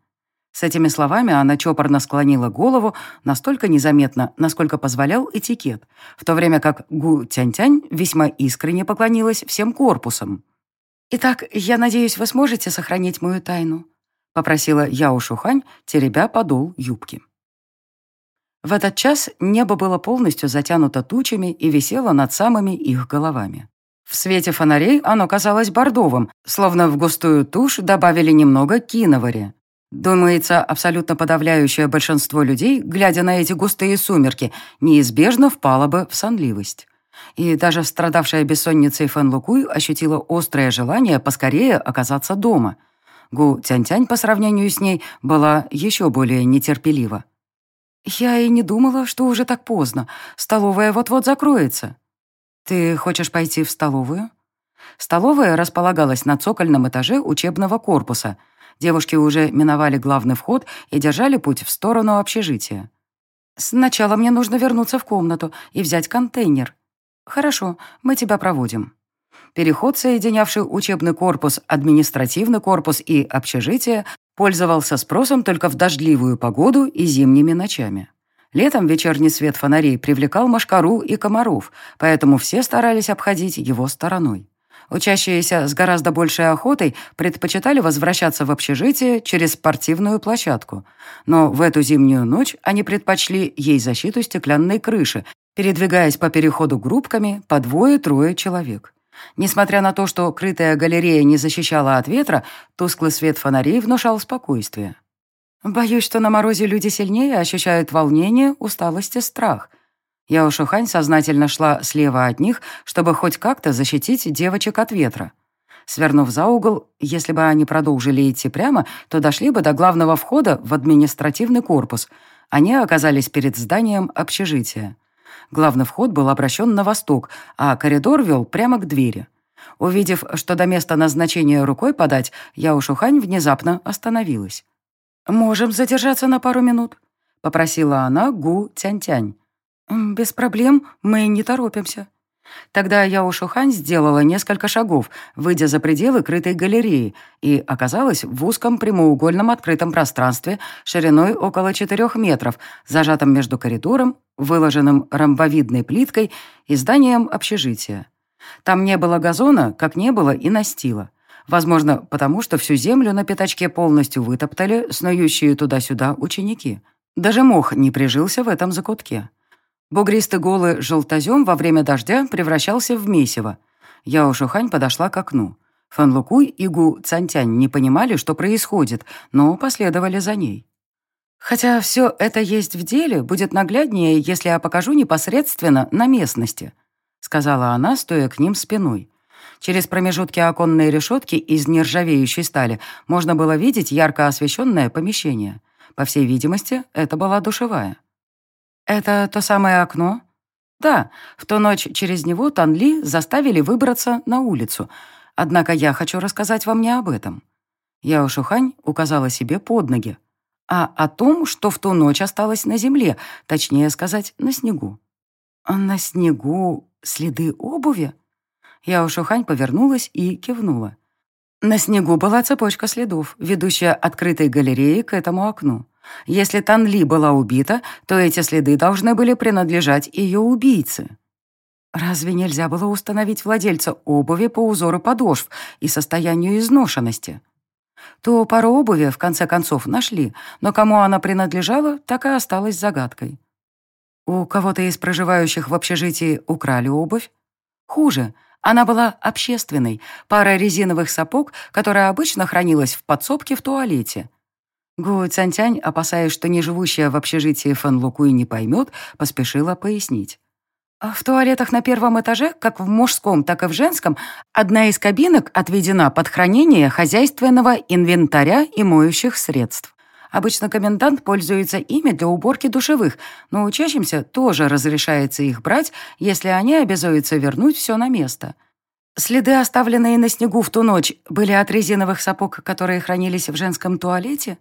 С этими словами она чопорно склонила голову настолько незаметно, насколько позволял этикет, в то время как Гу Тянь-Тянь весьма искренне поклонилась всем корпусом. «Итак, я надеюсь, вы сможете сохранить мою тайну», — попросила Яо Шухань, теребя подол юбки. В этот час небо было полностью затянуто тучами и висело над самыми их головами. В свете фонарей оно казалось бордовым, словно в густую тушь добавили немного киновари. Думается, абсолютно подавляющее большинство людей, глядя на эти густые сумерки, неизбежно впало бы в сонливость. И даже страдавшая бессонницей Фэн Лукуй ощутила острое желание поскорее оказаться дома. Гу Тянь-Тянь по сравнению с ней была еще более нетерпелива. «Я и не думала, что уже так поздно. Столовая вот-вот закроется». «Ты хочешь пойти в столовую?» Столовая располагалась на цокольном этаже учебного корпуса. Девушки уже миновали главный вход и держали путь в сторону общежития. «Сначала мне нужно вернуться в комнату и взять контейнер», «Хорошо, мы тебя проводим». Переход, соединявший учебный корпус, административный корпус и общежитие, пользовался спросом только в дождливую погоду и зимними ночами. Летом вечерний свет фонарей привлекал машкару и комаров, поэтому все старались обходить его стороной. Учащиеся с гораздо большей охотой предпочитали возвращаться в общежитие через спортивную площадку. Но в эту зимнюю ночь они предпочли ей защиту стеклянной крыши передвигаясь по переходу группками по двое-трое человек. Несмотря на то, что крытая галерея не защищала от ветра, тусклый свет фонарей внушал спокойствие. Боюсь, что на морозе люди сильнее ощущают волнение, усталость и страх. Я у Шухань сознательно шла слева от них, чтобы хоть как-то защитить девочек от ветра. Свернув за угол, если бы они продолжили идти прямо, то дошли бы до главного входа в административный корпус. Они оказались перед зданием общежития. Главный вход был обращен на восток, а коридор вел прямо к двери. Увидев, что до места назначения рукой подать, я у Шухань внезапно остановилась. «Можем задержаться на пару минут?» — попросила она Гу Тянь-Тянь. «Без проблем, мы не торопимся». Тогда я у Шухань сделала несколько шагов, выйдя за пределы крытой галереи, и оказалась в узком прямоугольном открытом пространстве шириной около четырех метров, зажатом между коридором, выложенным ромбовидной плиткой, и зданием общежития. Там не было газона, как не было и настила. Возможно, потому что всю землю на пятачке полностью вытоптали снующие туда-сюда ученики. Даже мох не прижился в этом закутке. Бугристый голый желтозем во время дождя превращался в месиво. Яо Шухань подошла к окну. Фэн Лукуй и Гу Цантянь не понимали, что происходит, но последовали за ней. «Хотя все это есть в деле, будет нагляднее, если я покажу непосредственно на местности», сказала она, стоя к ним спиной. Через промежутки оконной решетки из нержавеющей стали можно было видеть ярко освещенное помещение. По всей видимости, это была душевая. «Это то самое окно?» «Да, в ту ночь через него Танли заставили выбраться на улицу. Однако я хочу рассказать вам не об этом». Яо Шухань указала себе под ноги, а о том, что в ту ночь осталось на земле, точнее сказать, на снегу. «На снегу следы обуви?» Яо Шухань повернулась и кивнула. На снегу была цепочка следов, ведущая открытой галереей к этому окну. Если Танли была убита, то эти следы должны были принадлежать ее убийце. Разве нельзя было установить владельца обуви по узору подошв и состоянию изношенности? То пару обуви, в конце концов, нашли, но кому она принадлежала, так и осталась загадкой. У кого-то из проживающих в общежитии украли обувь? Хуже, она была общественной, пара резиновых сапог, которая обычно хранилась в подсобке в туалете. Гу Цянтянь, опасаясь, что неживущая в общежитии Фэн Лукуй не поймет, поспешила пояснить. «А в туалетах на первом этаже, как в мужском, так и в женском, одна из кабинок отведена под хранение хозяйственного инвентаря и моющих средств. Обычно комендант пользуется ими для уборки душевых, но учащимся тоже разрешается их брать, если они обязуются вернуть все на место. Следы, оставленные на снегу в ту ночь, были от резиновых сапог, которые хранились в женском туалете?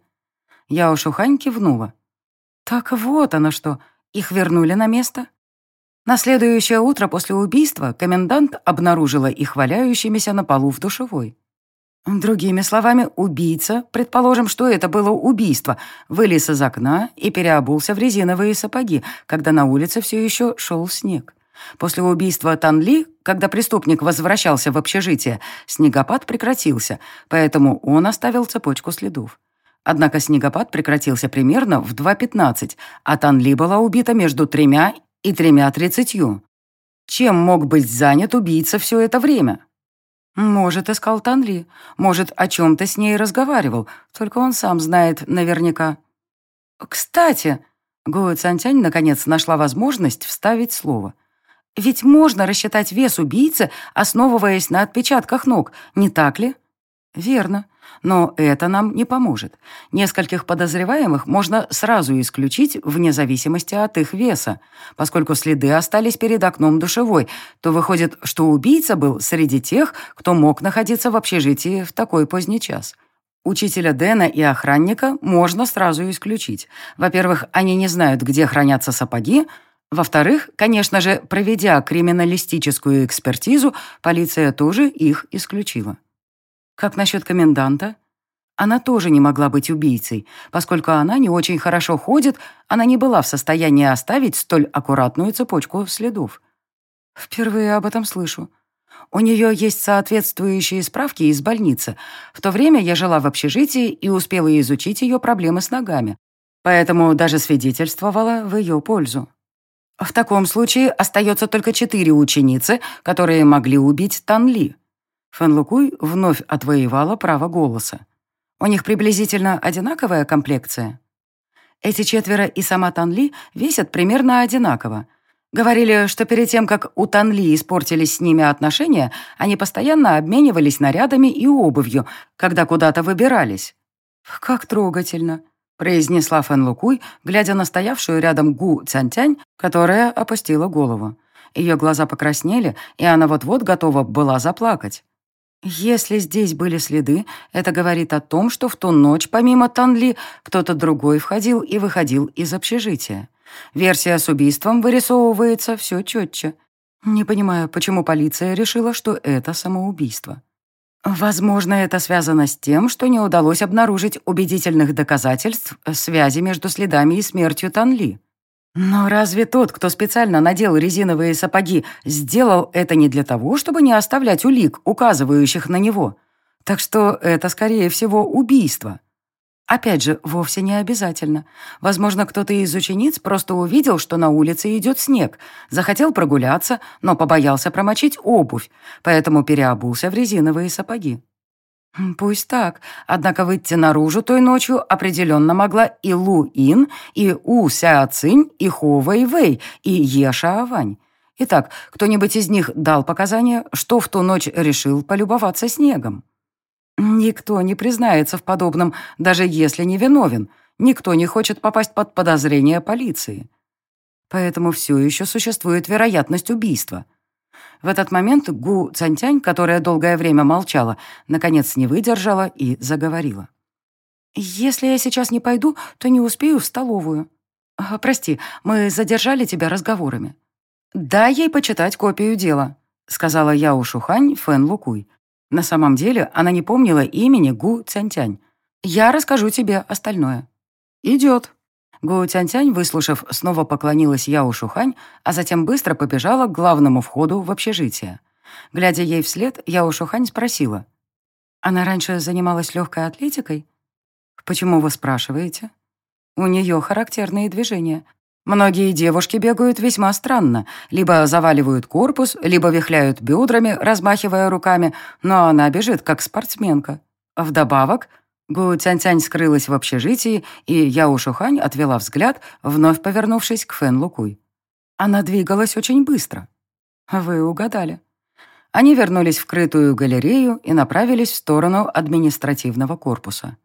Я у Шухань кивнула. Так вот оно что, их вернули на место? На следующее утро после убийства комендант обнаружила их валяющимися на полу в душевой. Другими словами, убийца, предположим, что это было убийство, вылез из окна и переобулся в резиновые сапоги, когда на улице все еще шел снег. После убийства Танли, когда преступник возвращался в общежитие, снегопад прекратился, поэтому он оставил цепочку следов. Однако снегопад прекратился примерно в 2.15, а Танли была убита между тремя и тремя тридцатью. Чем мог быть занят убийца все это время? Может, искал Танли, может, о чем-то с ней разговаривал, только он сам знает наверняка. «Кстати», — Гоэ Цантянь наконец нашла возможность вставить слово, «ведь можно рассчитать вес убийцы, основываясь на отпечатках ног, не так ли?» «Верно. Но это нам не поможет. Нескольких подозреваемых можно сразу исключить вне зависимости от их веса. Поскольку следы остались перед окном душевой, то выходит, что убийца был среди тех, кто мог находиться в общежитии в такой поздний час. Учителя Дэна и охранника можно сразу исключить. Во-первых, они не знают, где хранятся сапоги, во-вторых, конечно же, проведя криминалистическую экспертизу, полиция тоже их исключила. Как насчет коменданта? Она тоже не могла быть убийцей, поскольку она не очень хорошо ходит, она не была в состоянии оставить столь аккуратную цепочку следов. Впервые об этом слышу. У нее есть соответствующие справки из больницы. В то время я жила в общежитии и успела изучить ее проблемы с ногами, поэтому даже свидетельствовала в ее пользу. В таком случае остается только четыре ученицы, которые могли убить Танли. Фэн Лукуй вновь отвоевала право голоса. У них приблизительно одинаковая комплекция. Эти четверо и сама Танли весят примерно одинаково. Говорили, что перед тем, как у Танли испортились с ними отношения, они постоянно обменивались нарядами и обувью, когда куда-то выбирались. «Как трогательно», — произнесла Фэн Лукуй, глядя на стоявшую рядом Гу Цянтянь, которая опустила голову. Ее глаза покраснели, и она вот-вот готова была заплакать. Если здесь были следы, это говорит о том, что в ту ночь, помимо Танли, кто-то другой входил и выходил из общежития. Версия с убийством вырисовывается все четче. Не понимаю, почему полиция решила, что это самоубийство. Возможно, это связано с тем, что не удалось обнаружить убедительных доказательств связи между следами и смертью Танли. Но разве тот, кто специально надел резиновые сапоги, сделал это не для того, чтобы не оставлять улик, указывающих на него? Так что это, скорее всего, убийство. Опять же, вовсе не обязательно. Возможно, кто-то из учениц просто увидел, что на улице идет снег, захотел прогуляться, но побоялся промочить обувь, поэтому переобулся в резиновые сапоги. «Пусть так. Однако выйти наружу той ночью определенно могла и Лу Ин, и У Ся Цинь, и Хо Вэй Вэй, и Е Шаовань. Итак, кто-нибудь из них дал показания, что в ту ночь решил полюбоваться снегом?» «Никто не признается в подобном, даже если не виновен. Никто не хочет попасть под подозрение полиции». Поэтому все еще существует вероятность убийства. В этот момент Гу Цантянь, которая долгое время молчала, наконец не выдержала и заговорила. «Если я сейчас не пойду, то не успею в столовую. А, прости, мы задержали тебя разговорами». «Дай ей почитать копию дела», — сказала Яо Шухань Фэн Лукуй. На самом деле она не помнила имени Гу Цянтянь. «Я расскажу тебе остальное». «Идет». Гу Цянтянь, выслушав, снова поклонилась Яо Шухань, а затем быстро побежала к главному входу в общежитие. Глядя ей вслед, Яо Шухань спросила. «Она раньше занималась легкой атлетикой?» «Почему вы спрашиваете?» «У нее характерные движения. Многие девушки бегают весьма странно. Либо заваливают корпус, либо вихляют бедрами, размахивая руками, но она бежит как спортсменка. Вдобавок, Гу Цянь-Цянь скрылась в общежитии, и Яо Шухань отвела взгляд, вновь повернувшись к Фэн Лукуй. Она двигалась очень быстро. Вы угадали. Они вернулись в крытую галерею и направились в сторону административного корпуса.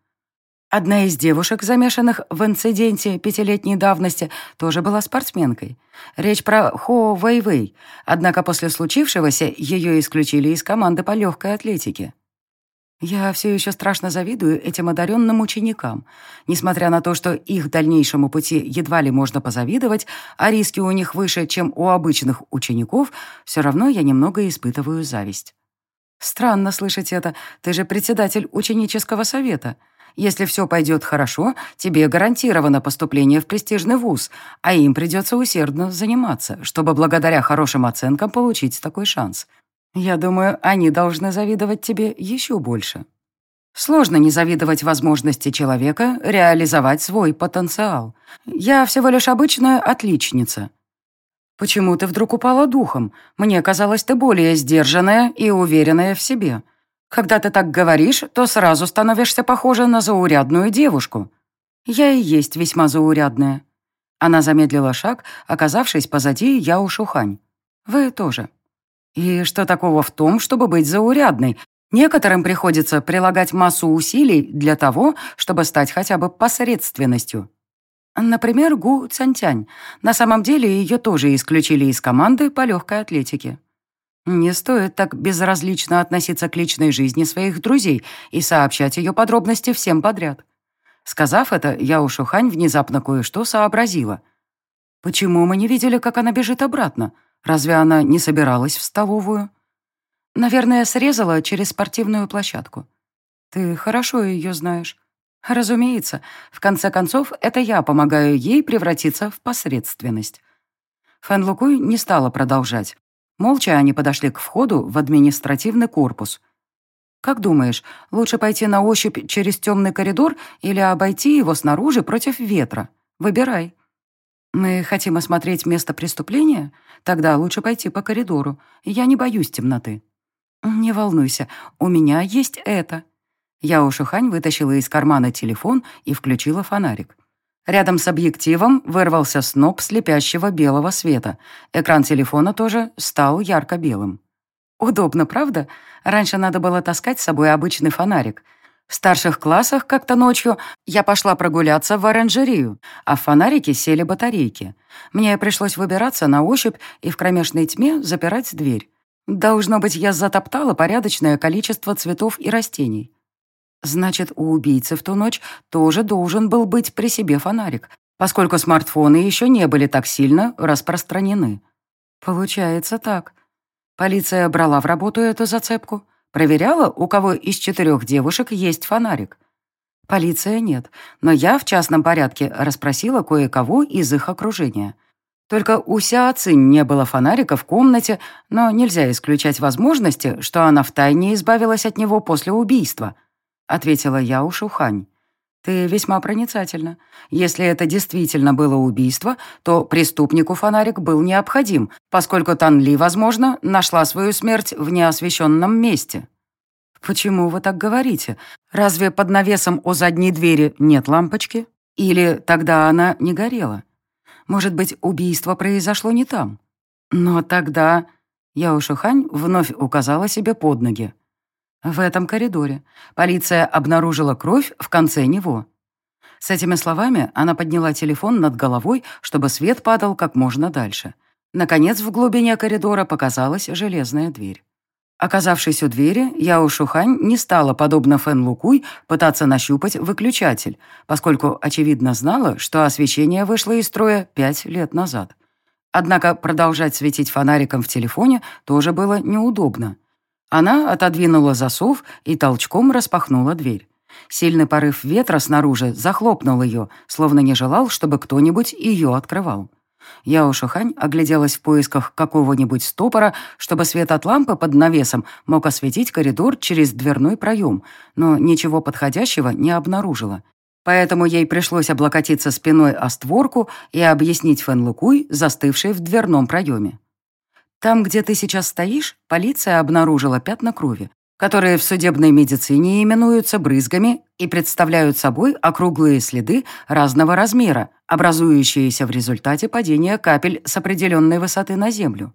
Одна из девушек, замешанных в инциденте пятилетней давности, тоже была спортсменкой. Речь про Хо Вэй-Вэй, однако после случившегося ее исключили из команды по легкой атлетике. Я все еще страшно завидую этим одаренным ученикам. Несмотря на то, что их дальнейшему пути едва ли можно позавидовать, а риски у них выше, чем у обычных учеников, все равно я немного испытываю зависть. Странно слышать это. Ты же председатель ученического совета. Если все пойдет хорошо, тебе гарантировано поступление в престижный вуз, а им придется усердно заниматься, чтобы благодаря хорошим оценкам получить такой шанс. Я думаю, они должны завидовать тебе еще больше. Сложно не завидовать возможности человека реализовать свой потенциал. Я всего лишь обычная отличница. Почему ты вдруг упала духом? Мне казалось, ты более сдержанная и уверенная в себе. Когда ты так говоришь, то сразу становишься похожа на заурядную девушку. Я и есть весьма заурядная». Она замедлила шаг, оказавшись позади Яо Шухань. «Вы тоже». «И что такого в том, чтобы быть заурядной? Некоторым приходится прилагать массу усилий для того, чтобы стать хотя бы посредственностью». Например, Гу Цантянь. На самом деле ее тоже исключили из команды по легкой атлетике. Не стоит так безразлично относиться к личной жизни своих друзей и сообщать ее подробности всем подряд. Сказав это, я у Шухань внезапно кое-что сообразила. Почему мы не видели, как она бежит обратно? Разве она не собиралась в столовую? Наверное, срезала через спортивную площадку. Ты хорошо ее знаешь. Разумеется, в конце концов, это я помогаю ей превратиться в посредственность. Фэн Лукуй не стала продолжать. Молча они подошли к входу в административный корпус. «Как думаешь, лучше пойти на ощупь через темный коридор или обойти его снаружи против ветра? Выбирай». «Мы хотим осмотреть место преступления? Тогда лучше пойти по коридору. Я не боюсь темноты». «Не волнуйся, у меня есть это». Яо Шухань вытащила из кармана телефон и включила фонарик. Рядом с объективом вырвался сноп слепящего белого света. Экран телефона тоже стал ярко-белым. Удобно, правда? Раньше надо было таскать с собой обычный фонарик. В старших классах как-то ночью я пошла прогуляться в оранжерию, а в фонарике сели батарейки. Мне пришлось выбираться на ощупь и в кромешной тьме запирать дверь. Должно быть, я затоптала порядочное количество цветов и растений. Значит, у убийцы в ту ночь тоже должен был быть при себе фонарик, поскольку смартфоны еще не были так сильно распространены. Получается так. Полиция брала в работу эту зацепку, проверяла, у кого из четырех девушек есть фонарик. Полиция нет, но я в частном порядке расспросила кое-кого из их окружения. Только у Цинь не было фонарика в комнате, но нельзя исключать возможности, что она втайне избавилась от него после убийства — ответила я у Шухань. «Ты весьма проницательна. Если это действительно было убийство, то преступнику фонарик был необходим, поскольку Танли, возможно, нашла свою смерть в неосвещенном месте». «Почему вы так говорите? Разве под навесом у задней двери нет лампочки? Или тогда она не горела? Может быть, убийство произошло не там? Но тогда...» Яо Шухань вновь указала себе под ноги. В этом коридоре полиция обнаружила кровь в конце него. С этими словами она подняла телефон над головой, чтобы свет падал как можно дальше. Наконец, в глубине коридора показалась железная дверь. Оказавшись у двери, Яо Шухань не стала, подобно Фэн Лукуй, пытаться нащупать выключатель, поскольку, очевидно, знала, что освещение вышло из строя пять лет назад. Однако продолжать светить фонариком в телефоне тоже было неудобно. Она отодвинула засов и толчком распахнула дверь. Сильный порыв ветра снаружи захлопнул ее, словно не желал, чтобы кто-нибудь ее открывал. Яо Шухань огляделась в поисках какого-нибудь стопора, чтобы свет от лампы под навесом мог осветить коридор через дверной проем, но ничего подходящего не обнаружила. Поэтому ей пришлось облокотиться спиной о створку и объяснить Фэн Лукуй, застывшей в дверном проеме. «Там, где ты сейчас стоишь, полиция обнаружила пятна крови которые в судебной медицине именуются брызгами и представляют собой округлые следы разного размера, образующиеся в результате падения капель с определенной высоты на Землю.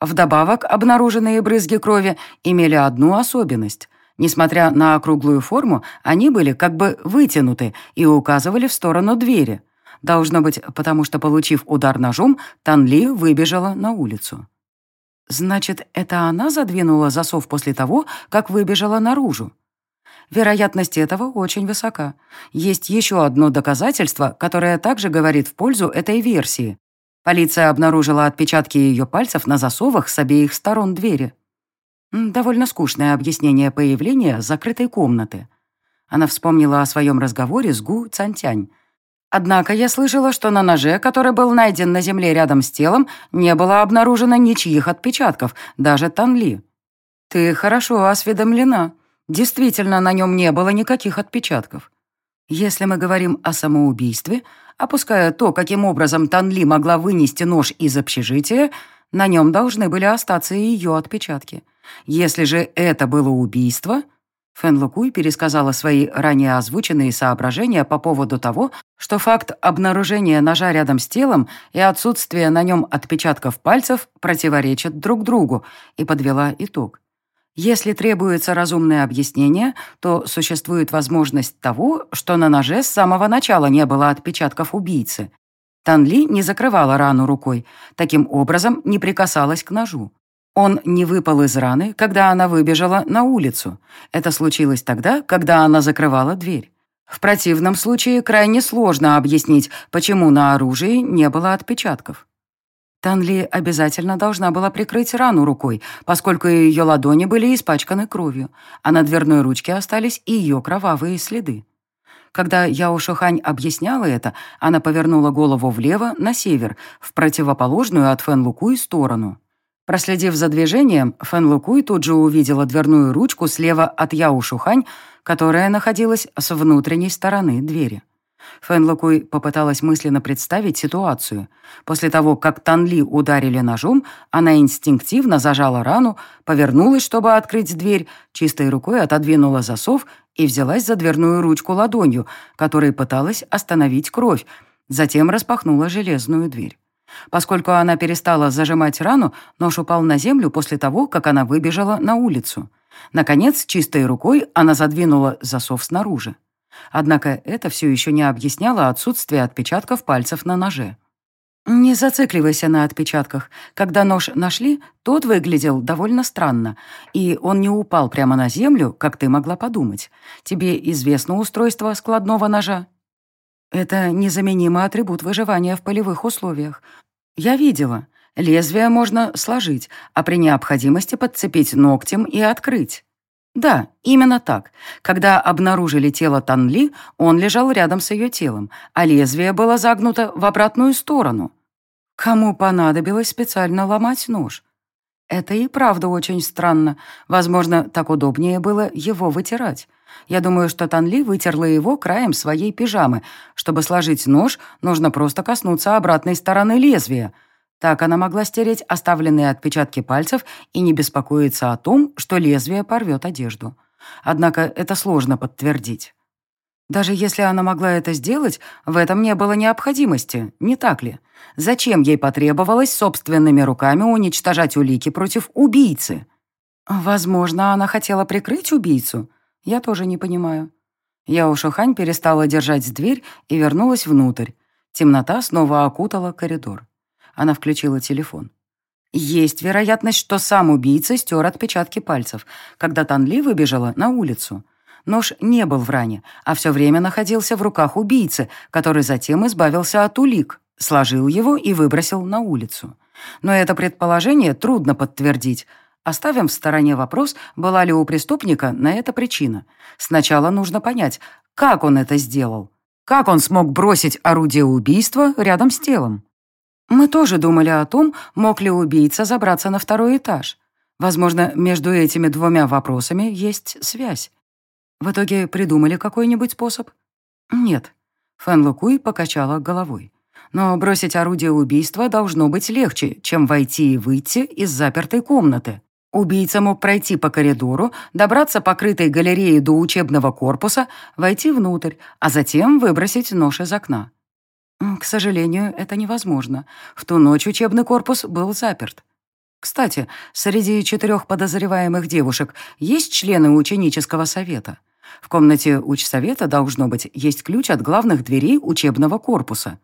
Вдобавок, обнаруженные брызги крови имели одну особенность. Несмотря на округлую форму, они были как бы вытянуты и указывали в сторону двери. Должно быть, потому что, получив удар ножом, Танли выбежала на улицу. Значит, это она задвинула засов после того, как выбежала наружу? Вероятность этого очень высока. Есть еще одно доказательство, которое также говорит в пользу этой версии. Полиция обнаружила отпечатки ее пальцев на засовах с обеих сторон двери. Довольно скучное объяснение появления закрытой комнаты. Она вспомнила о своем разговоре с Гу Цантянь. Однако я слышала, что на ноже, который был найден на земле рядом с телом, не было обнаружено ничьих отпечатков, даже Танли. Ты хорошо осведомлена. Действительно, на нем не было никаких отпечатков. Если мы говорим о самоубийстве, опуская то, каким образом Танли могла вынести нож из общежития, на нем должны были остаться ее отпечатки. Если же это было убийство... Фэн Лукуй пересказала свои ранее озвученные соображения по поводу того, что факт обнаружения ножа рядом с телом и отсутствие на нем отпечатков пальцев противоречат друг другу, и подвела итог. Если требуется разумное объяснение, то существует возможность того, что на ноже с самого начала не было отпечатков убийцы. Танли не закрывала рану рукой, таким образом не прикасалась к ножу. Он не выпал из раны, когда она выбежала на улицу. Это случилось тогда, когда она закрывала дверь. В противном случае крайне сложно объяснить, почему на оружии не было отпечатков. Танли обязательно должна была прикрыть рану рукой, поскольку ее ладони были испачканы кровью, а на дверной ручке остались и ее кровавые следы. Когда Яо Шухань объясняла это, она повернула голову влево, на север, в противоположную от Фэн Лукуй сторону. Проследив за движением, Фэн Лукуй тут же увидела дверную ручку слева от Яу Шухань, которая находилась с внутренней стороны двери. Фэн Лукуй попыталась мысленно представить ситуацию. После того, как Танли ударили ножом, она инстинктивно зажала рану, повернулась, чтобы открыть дверь, чистой рукой отодвинула засов и взялась за дверную ручку ладонью, которой пыталась остановить кровь, затем распахнула железную дверь. Поскольку она перестала зажимать рану, нож упал на землю после того, как она выбежала на улицу. Наконец, чистой рукой она задвинула засов снаружи. Однако это все еще не объясняло отсутствие отпечатков пальцев на ноже. «Не зацикливайся на отпечатках. Когда нож нашли, тот выглядел довольно странно, и он не упал прямо на землю, как ты могла подумать. Тебе известно устройство складного ножа?» Это незаменимый атрибут выживания в полевых условиях. Я видела. Лезвие можно сложить, а при необходимости подцепить ногтем и открыть. Да, именно так. Когда обнаружили тело Танли, он лежал рядом с ее телом, а лезвие было загнуто в обратную сторону. Кому понадобилось специально ломать нож? Это и правда очень странно. Возможно, так удобнее было его вытирать. Я думаю, что Танли вытерла его краем своей пижамы. Чтобы сложить нож, нужно просто коснуться обратной стороны лезвия. Так она могла стереть оставленные отпечатки пальцев и не беспокоиться о том, что лезвие порвет одежду. Однако это сложно подтвердить. Даже если она могла это сделать, в этом не было необходимости, не так ли? Зачем ей потребовалось собственными руками уничтожать улики против убийцы? Возможно, она хотела прикрыть убийцу. Я тоже не понимаю. Яо Шухань перестала держать дверь и вернулась внутрь. Темнота снова окутала коридор. Она включила телефон. Есть вероятность, что сам убийца стер отпечатки пальцев, когда Танли выбежала на улицу. Нож не был в ране, а все время находился в руках убийцы, который затем избавился от улик, сложил его и выбросил на улицу. Но это предположение трудно подтвердить. Оставим в стороне вопрос, была ли у преступника на это причина. Сначала нужно понять, как он это сделал. Как он смог бросить орудие убийства рядом с телом? Мы тоже думали о том, мог ли убийца забраться на второй этаж. Возможно, между этими двумя вопросами есть связь. В итоге придумали какой-нибудь способ? Нет. Фэн Лукуй покачала головой. Но бросить орудие убийства должно быть легче, чем войти и выйти из запертой комнаты. Убийца мог пройти по коридору, добраться по крытой галерее до учебного корпуса, войти внутрь, а затем выбросить нож из окна. К сожалению, это невозможно. В ту ночь учебный корпус был заперт. Кстати, среди четырех подозреваемых девушек есть члены ученического совета. В комнате учсовета, должно быть, есть ключ от главных дверей учебного корпуса.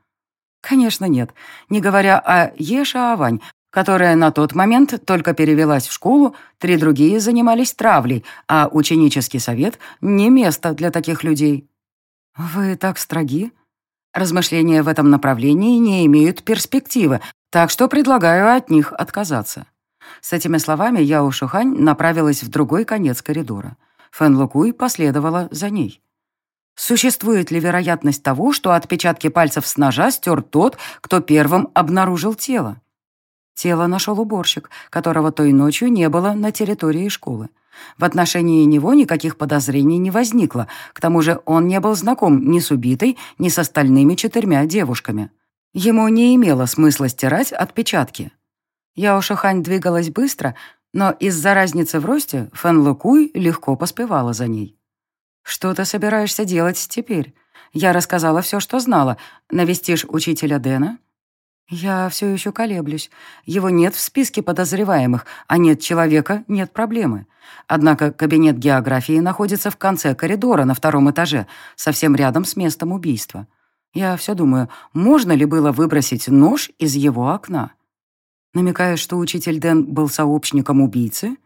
Конечно, нет. Не говоря о Еша Авань, которая на тот момент только перевелась в школу, три другие занимались травлей, а ученический совет — не место для таких людей. «Вы так строги?» Размышления в этом направлении не имеют перспективы, так что предлагаю от них отказаться. С этими словами Яо Шухань направилась в другой конец коридора. Фэн Лукуй последовала за ней. Существует ли вероятность того, что отпечатки пальцев с ножа стер тот, кто первым обнаружил тело? Тело нашел уборщик, которого той ночью не было на территории школы. В отношении него никаких подозрений не возникло, к тому же он не был знаком ни с убитой, ни с остальными четырьмя девушками. Ему не имело смысла стирать отпечатки. Яо Шахань двигалась быстро, но из-за разницы в росте Фэн Лукуй легко поспевала за ней. «Что ты собираешься делать теперь? Я рассказала все, что знала. Навестишь учителя Дэна?» «Я все еще колеблюсь. Его нет в списке подозреваемых, а нет человека — нет проблемы. Однако кабинет географии находится в конце коридора на втором этаже, совсем рядом с местом убийства. Я все думаю, можно ли было выбросить нож из его окна? Намекая, что учитель Дэн был сообщником убийцы?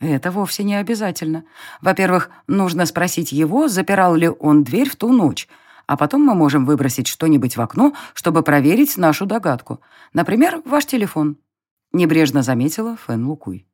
Это вовсе не обязательно. Во-первых, нужно спросить его, запирал ли он дверь в ту ночь, а потом мы можем выбросить что-нибудь в окно, чтобы проверить нашу догадку. Например, ваш телефон», — небрежно заметила Фэн Лукуй.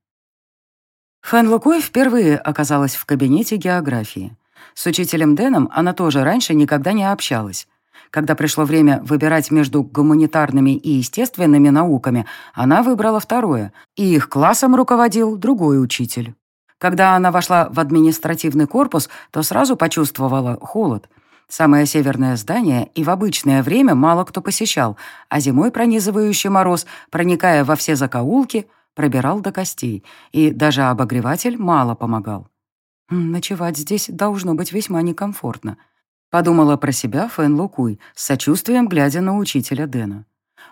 Фэн Лукуй впервые оказалась в кабинете географии. С учителем Дэном она тоже раньше никогда не общалась. Когда пришло время выбирать между гуманитарными и естественными науками, она выбрала второе, и их классом руководил другой учитель. Когда она вошла в административный корпус, то сразу почувствовала холод — Самое северное здание и в обычное время мало кто посещал, а зимой пронизывающий мороз, проникая во все закоулки, пробирал до костей, и даже обогреватель мало помогал. «Ночевать здесь должно быть весьма некомфортно», — подумала про себя Фэн Лукуй, с сочувствием глядя на учителя Дэна.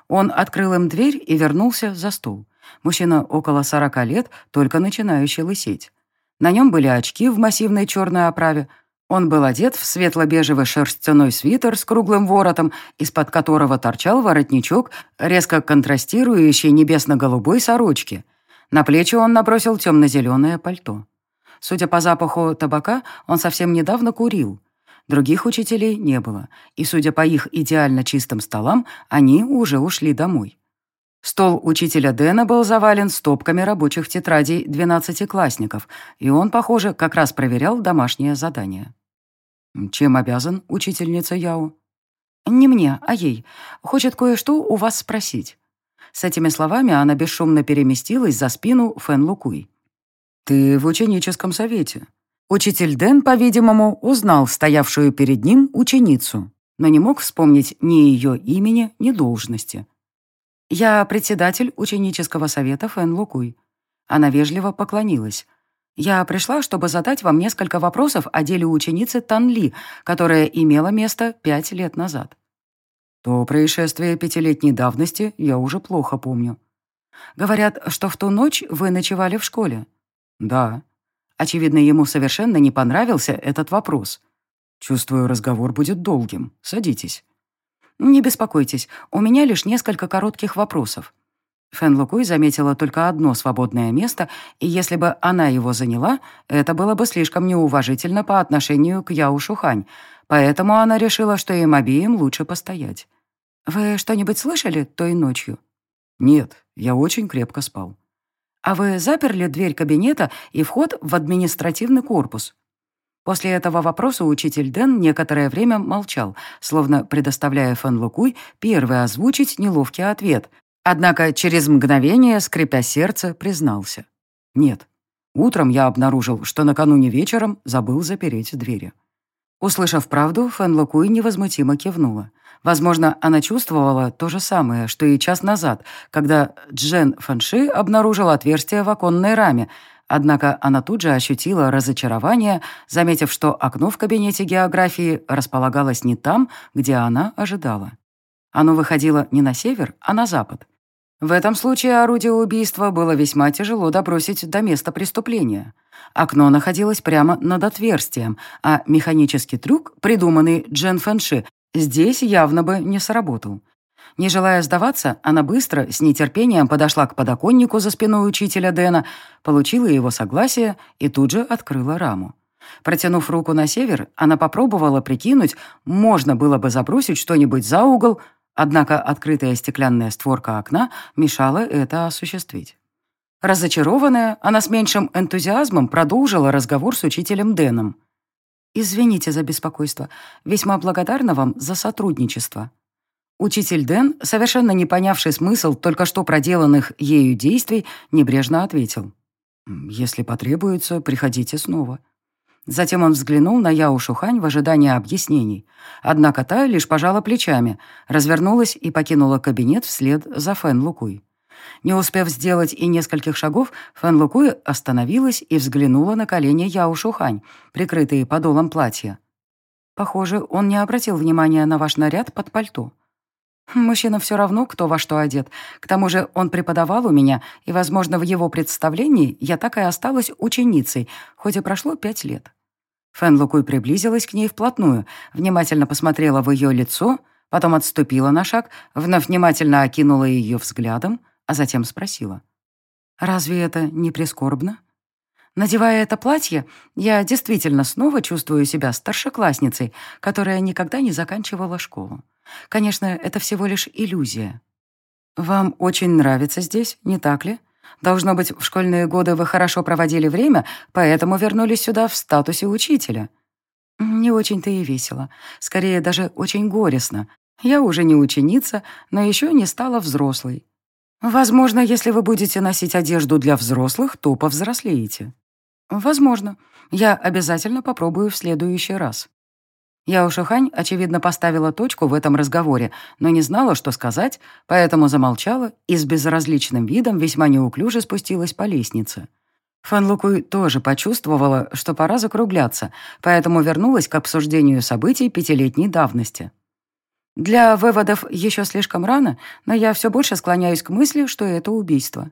Он открыл им дверь и вернулся за стол. Мужчина около сорока лет, только начинающий лысеть. На нем были очки в массивной черной оправе, он был одет в светло-бежевый шерстяной свитер с круглым воротом, из-под которого торчал воротничок, резко контрастирующий небесно-голубой сорочки. На плечи он набросил темно-зеленое пальто. Судя по запаху табака, он совсем недавно курил. Других учителей не было, и, судя по их идеально чистым столам, они уже ушли домой. Стол учителя Дэна был завален стопками рабочих тетрадей двенадцатиклассников, и он, похоже, как раз проверял домашнее задание. «Чем обязан учительница Яо?» «Не мне, а ей. Хочет кое-что у вас спросить». С этими словами она бесшумно переместилась за спину Фэн Лукуй. «Ты в ученическом совете». Учитель Дэн, по-видимому, узнал стоявшую перед ним ученицу, но не мог вспомнить ни ее имени, ни должности. «Я председатель ученического совета Фэн Лукуй». Она вежливо поклонилась. «Я пришла, чтобы задать вам несколько вопросов о деле ученицы Танли, которое имело место пять лет назад». «То происшествие пятилетней давности я уже плохо помню». «Говорят, что в ту ночь вы ночевали в школе?» «Да». Очевидно, ему совершенно не понравился этот вопрос. Чувствую, разговор будет долгим. Садитесь». «Не беспокойтесь, у меня лишь несколько коротких вопросов». Фэн Лукуй заметила только одно свободное место, и если бы она его заняла, это было бы слишком неуважительно по отношению к Яу Шухань, поэтому она решила, что им обеим лучше постоять. «Вы что-нибудь слышали той ночью?» «Нет, я очень крепко спал». «А вы заперли дверь кабинета и вход в административный корпус?» После этого вопроса учитель Дэн некоторое время молчал, словно предоставляя Фэн Лукуй первый озвучить неловкий ответ. Однако через мгновение, скрипя сердце, признался. «Нет. Утром я обнаружил, что накануне вечером забыл запереть двери». Услышав правду, Фэн Лукуй невозмутимо кивнула. Возможно, она чувствовала то же самое, что и час назад, когда Джен Фэнши обнаружил отверстие в оконной раме, Однако она тут же ощутила разочарование, заметив, что окно в кабинете географии располагалось не там, где она ожидала. Оно выходило не на север, а на запад. В этом случае орудие убийства было весьма тяжело добросить до места преступления. Окно находилось прямо над отверстием, а механический трюк, придуманный Джен Фэнши, здесь явно бы не сработал. Не желая сдаваться, она быстро, с нетерпением подошла к подоконнику за спиной учителя Дэна, получила его согласие и тут же открыла раму. Протянув руку на север, она попробовала прикинуть, можно было бы забросить что-нибудь за угол, однако открытая стеклянная створка окна мешала это осуществить. Разочарованная, она с меньшим энтузиазмом продолжила разговор с учителем Дэном. «Извините за беспокойство. Весьма благодарна вам за сотрудничество», Учитель Дэн, совершенно не понявший смысл только что проделанных ею действий, небрежно ответил. «Если потребуется, приходите снова». Затем он взглянул на Яо Шухань в ожидании объяснений. Однако та лишь пожала плечами, развернулась и покинула кабинет вслед за Фэн Лукуй. Не успев сделать и нескольких шагов, Фэн Лукуй остановилась и взглянула на колени Яо Шухань, прикрытые подолом платья. «Похоже, он не обратил внимания на ваш наряд под пальто», Мужчина все равно, кто во что одет. К тому же он преподавал у меня, и, возможно, в его представлении я так и осталась ученицей, хоть и прошло пять лет. Фэн Лукуй приблизилась к ней вплотную, внимательно посмотрела в ее лицо, потом отступила на шаг, вновь внимательно окинула ее взглядом, а затем спросила. «Разве это не прискорбно?» Надевая это платье, я действительно снова чувствую себя старшеклассницей, которая никогда не заканчивала школу. Конечно, это всего лишь иллюзия. Вам очень нравится здесь, не так ли? Должно быть, в школьные годы вы хорошо проводили время, поэтому вернулись сюда в статусе учителя. Не очень-то и весело. Скорее, даже очень горестно. Я уже не ученица, но еще не стала взрослой. Возможно, если вы будете носить одежду для взрослых, то повзрослеете. Возможно. Я обязательно попробую в следующий раз. Я очевидно, поставила точку в этом разговоре, но не знала, что сказать, поэтому замолчала и с безразличным видом весьма неуклюже спустилась по лестнице. Фан Лукуй тоже почувствовала, что пора закругляться, поэтому вернулась к обсуждению событий пятилетней давности. Для выводов еще слишком рано, но я все больше склоняюсь к мысли, что это убийство.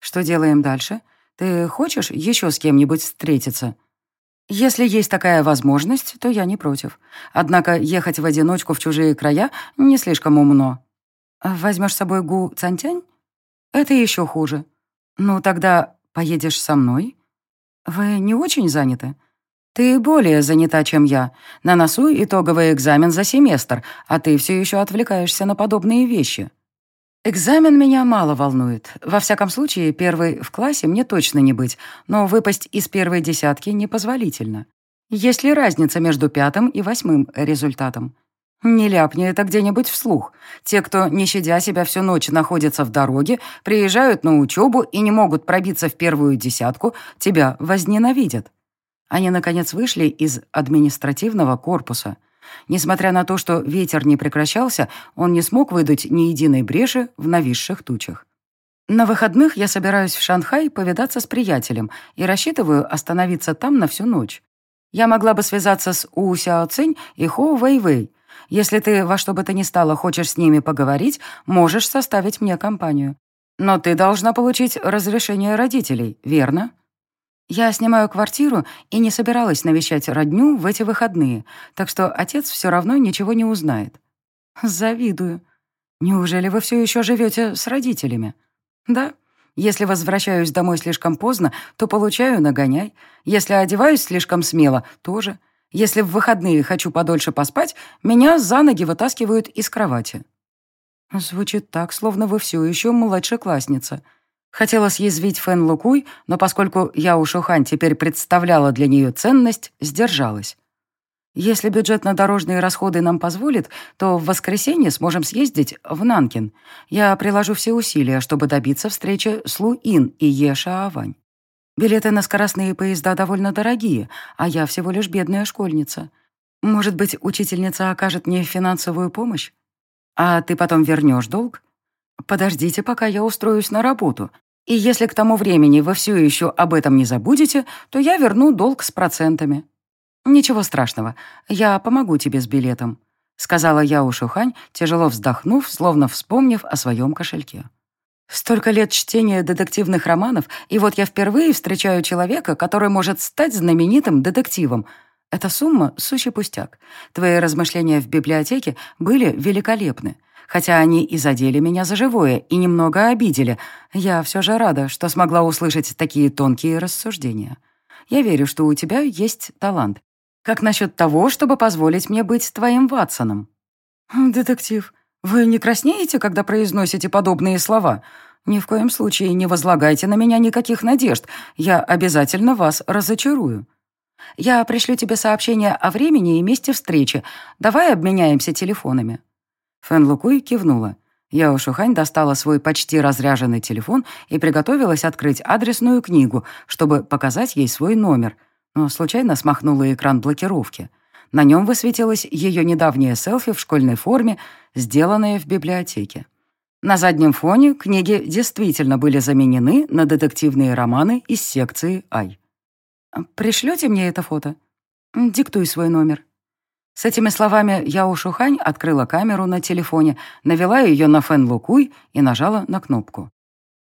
Что делаем дальше? Ты хочешь еще с кем-нибудь встретиться?» Если есть такая возможность, то я не против. Однако ехать в одиночку в чужие края не слишком умно. Возьмешь с собой Гу Цантянь? Это еще хуже. Ну, тогда поедешь со мной? Вы не очень заняты? Ты более занята, чем я. На носу итоговый экзамен за семестр, а ты все еще отвлекаешься на подобные вещи. Экзамен меня мало волнует. Во всяком случае, первый в классе мне точно не быть, но выпасть из первой десятки непозволительно. Есть ли разница между пятым и восьмым результатом? Не ляпни это где-нибудь вслух. Те, кто, не щадя себя всю ночь, находятся в дороге, приезжают на учебу и не могут пробиться в первую десятку, тебя возненавидят. Они, наконец, вышли из административного корпуса — Несмотря на то, что ветер не прекращался, он не смог выдать ни единой бреши в нависших тучах. На выходных я собираюсь в Шанхай повидаться с приятелем и рассчитываю остановиться там на всю ночь. Я могла бы связаться с У Сяо Цинь и Хо Вэй Вэй. Если ты во что бы то ни стало хочешь с ними поговорить, можешь составить мне компанию. Но ты должна получить разрешение родителей, верно? Я снимаю квартиру и не собиралась навещать родню в эти выходные, так что отец все равно ничего не узнает. Завидую. Неужели вы все еще живете с родителями? Да. Если возвращаюсь домой слишком поздно, то получаю нагоняй. Если одеваюсь слишком смело, тоже. Если в выходные хочу подольше поспать, меня за ноги вытаскивают из кровати. Звучит так, словно вы все еще младшеклассница. Хотела съязвить Фэн Лукуй, но поскольку я у Шухань теперь представляла для нее ценность, сдержалась. Если бюджет на дорожные расходы нам позволит, то в воскресенье сможем съездить в Нанкин. Я приложу все усилия, чтобы добиться встречи с Лу Ин и Еша Авань. Билеты на скоростные поезда довольно дорогие, а я всего лишь бедная школьница. Может быть, учительница окажет мне финансовую помощь? А ты потом вернешь долг? Подождите, пока я устроюсь на работу. И если к тому времени вы все еще об этом не забудете, то я верну долг с процентами. Ничего страшного, я помогу тебе с билетом, сказала я у Шухань, тяжело вздохнув, словно вспомнив о своем кошельке. Столько лет чтения детективных романов, и вот я впервые встречаю человека, который может стать знаменитым детективом. Эта сумма — сущий пустяк. Твои размышления в библиотеке были великолепны. Хотя они и задели меня за живое, и немного обидели, я все же рада, что смогла услышать такие тонкие рассуждения. Я верю, что у тебя есть талант. Как насчет того, чтобы позволить мне быть твоим Ватсоном? Детектив, «Вы не краснеете, когда произносите подобные слова? Ни в коем случае не возлагайте на меня никаких надежд. Я обязательно вас разочарую. Я пришлю тебе сообщение о времени и месте встречи. Давай обменяемся телефонами». Фэн Лукуй кивнула. Яо Шухань достала свой почти разряженный телефон и приготовилась открыть адресную книгу, чтобы показать ей свой номер, но случайно смахнула экран блокировки. На нем высветилось ее недавнее селфи в школьной форме, сделанное в библиотеке. На заднем фоне книги действительно были заменены на детективные романы из секции «Ай». «Пришлете мне это фото?» «Диктуй свой номер». С этими словами Яо Шухань открыла камеру на телефоне, навела ее на Фэн Лукуй и нажала на кнопку.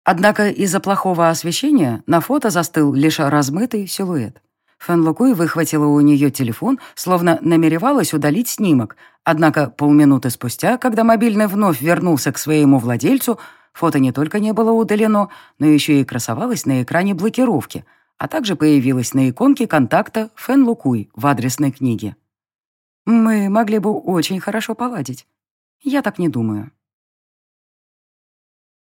Однако из-за плохого освещения на фото застыл лишь размытый силуэт. Фэн Лукуй выхватила у нее телефон, словно намеревалась удалить снимок. Однако полминуты спустя, когда мобильный вновь вернулся к своему владельцу, фото не только не было удалено, но еще и красовалось на экране блокировки, а также появилось на иконке контакта Фэн Лукуй в адресной книге. «Мы могли бы очень хорошо поладить. Я так не думаю».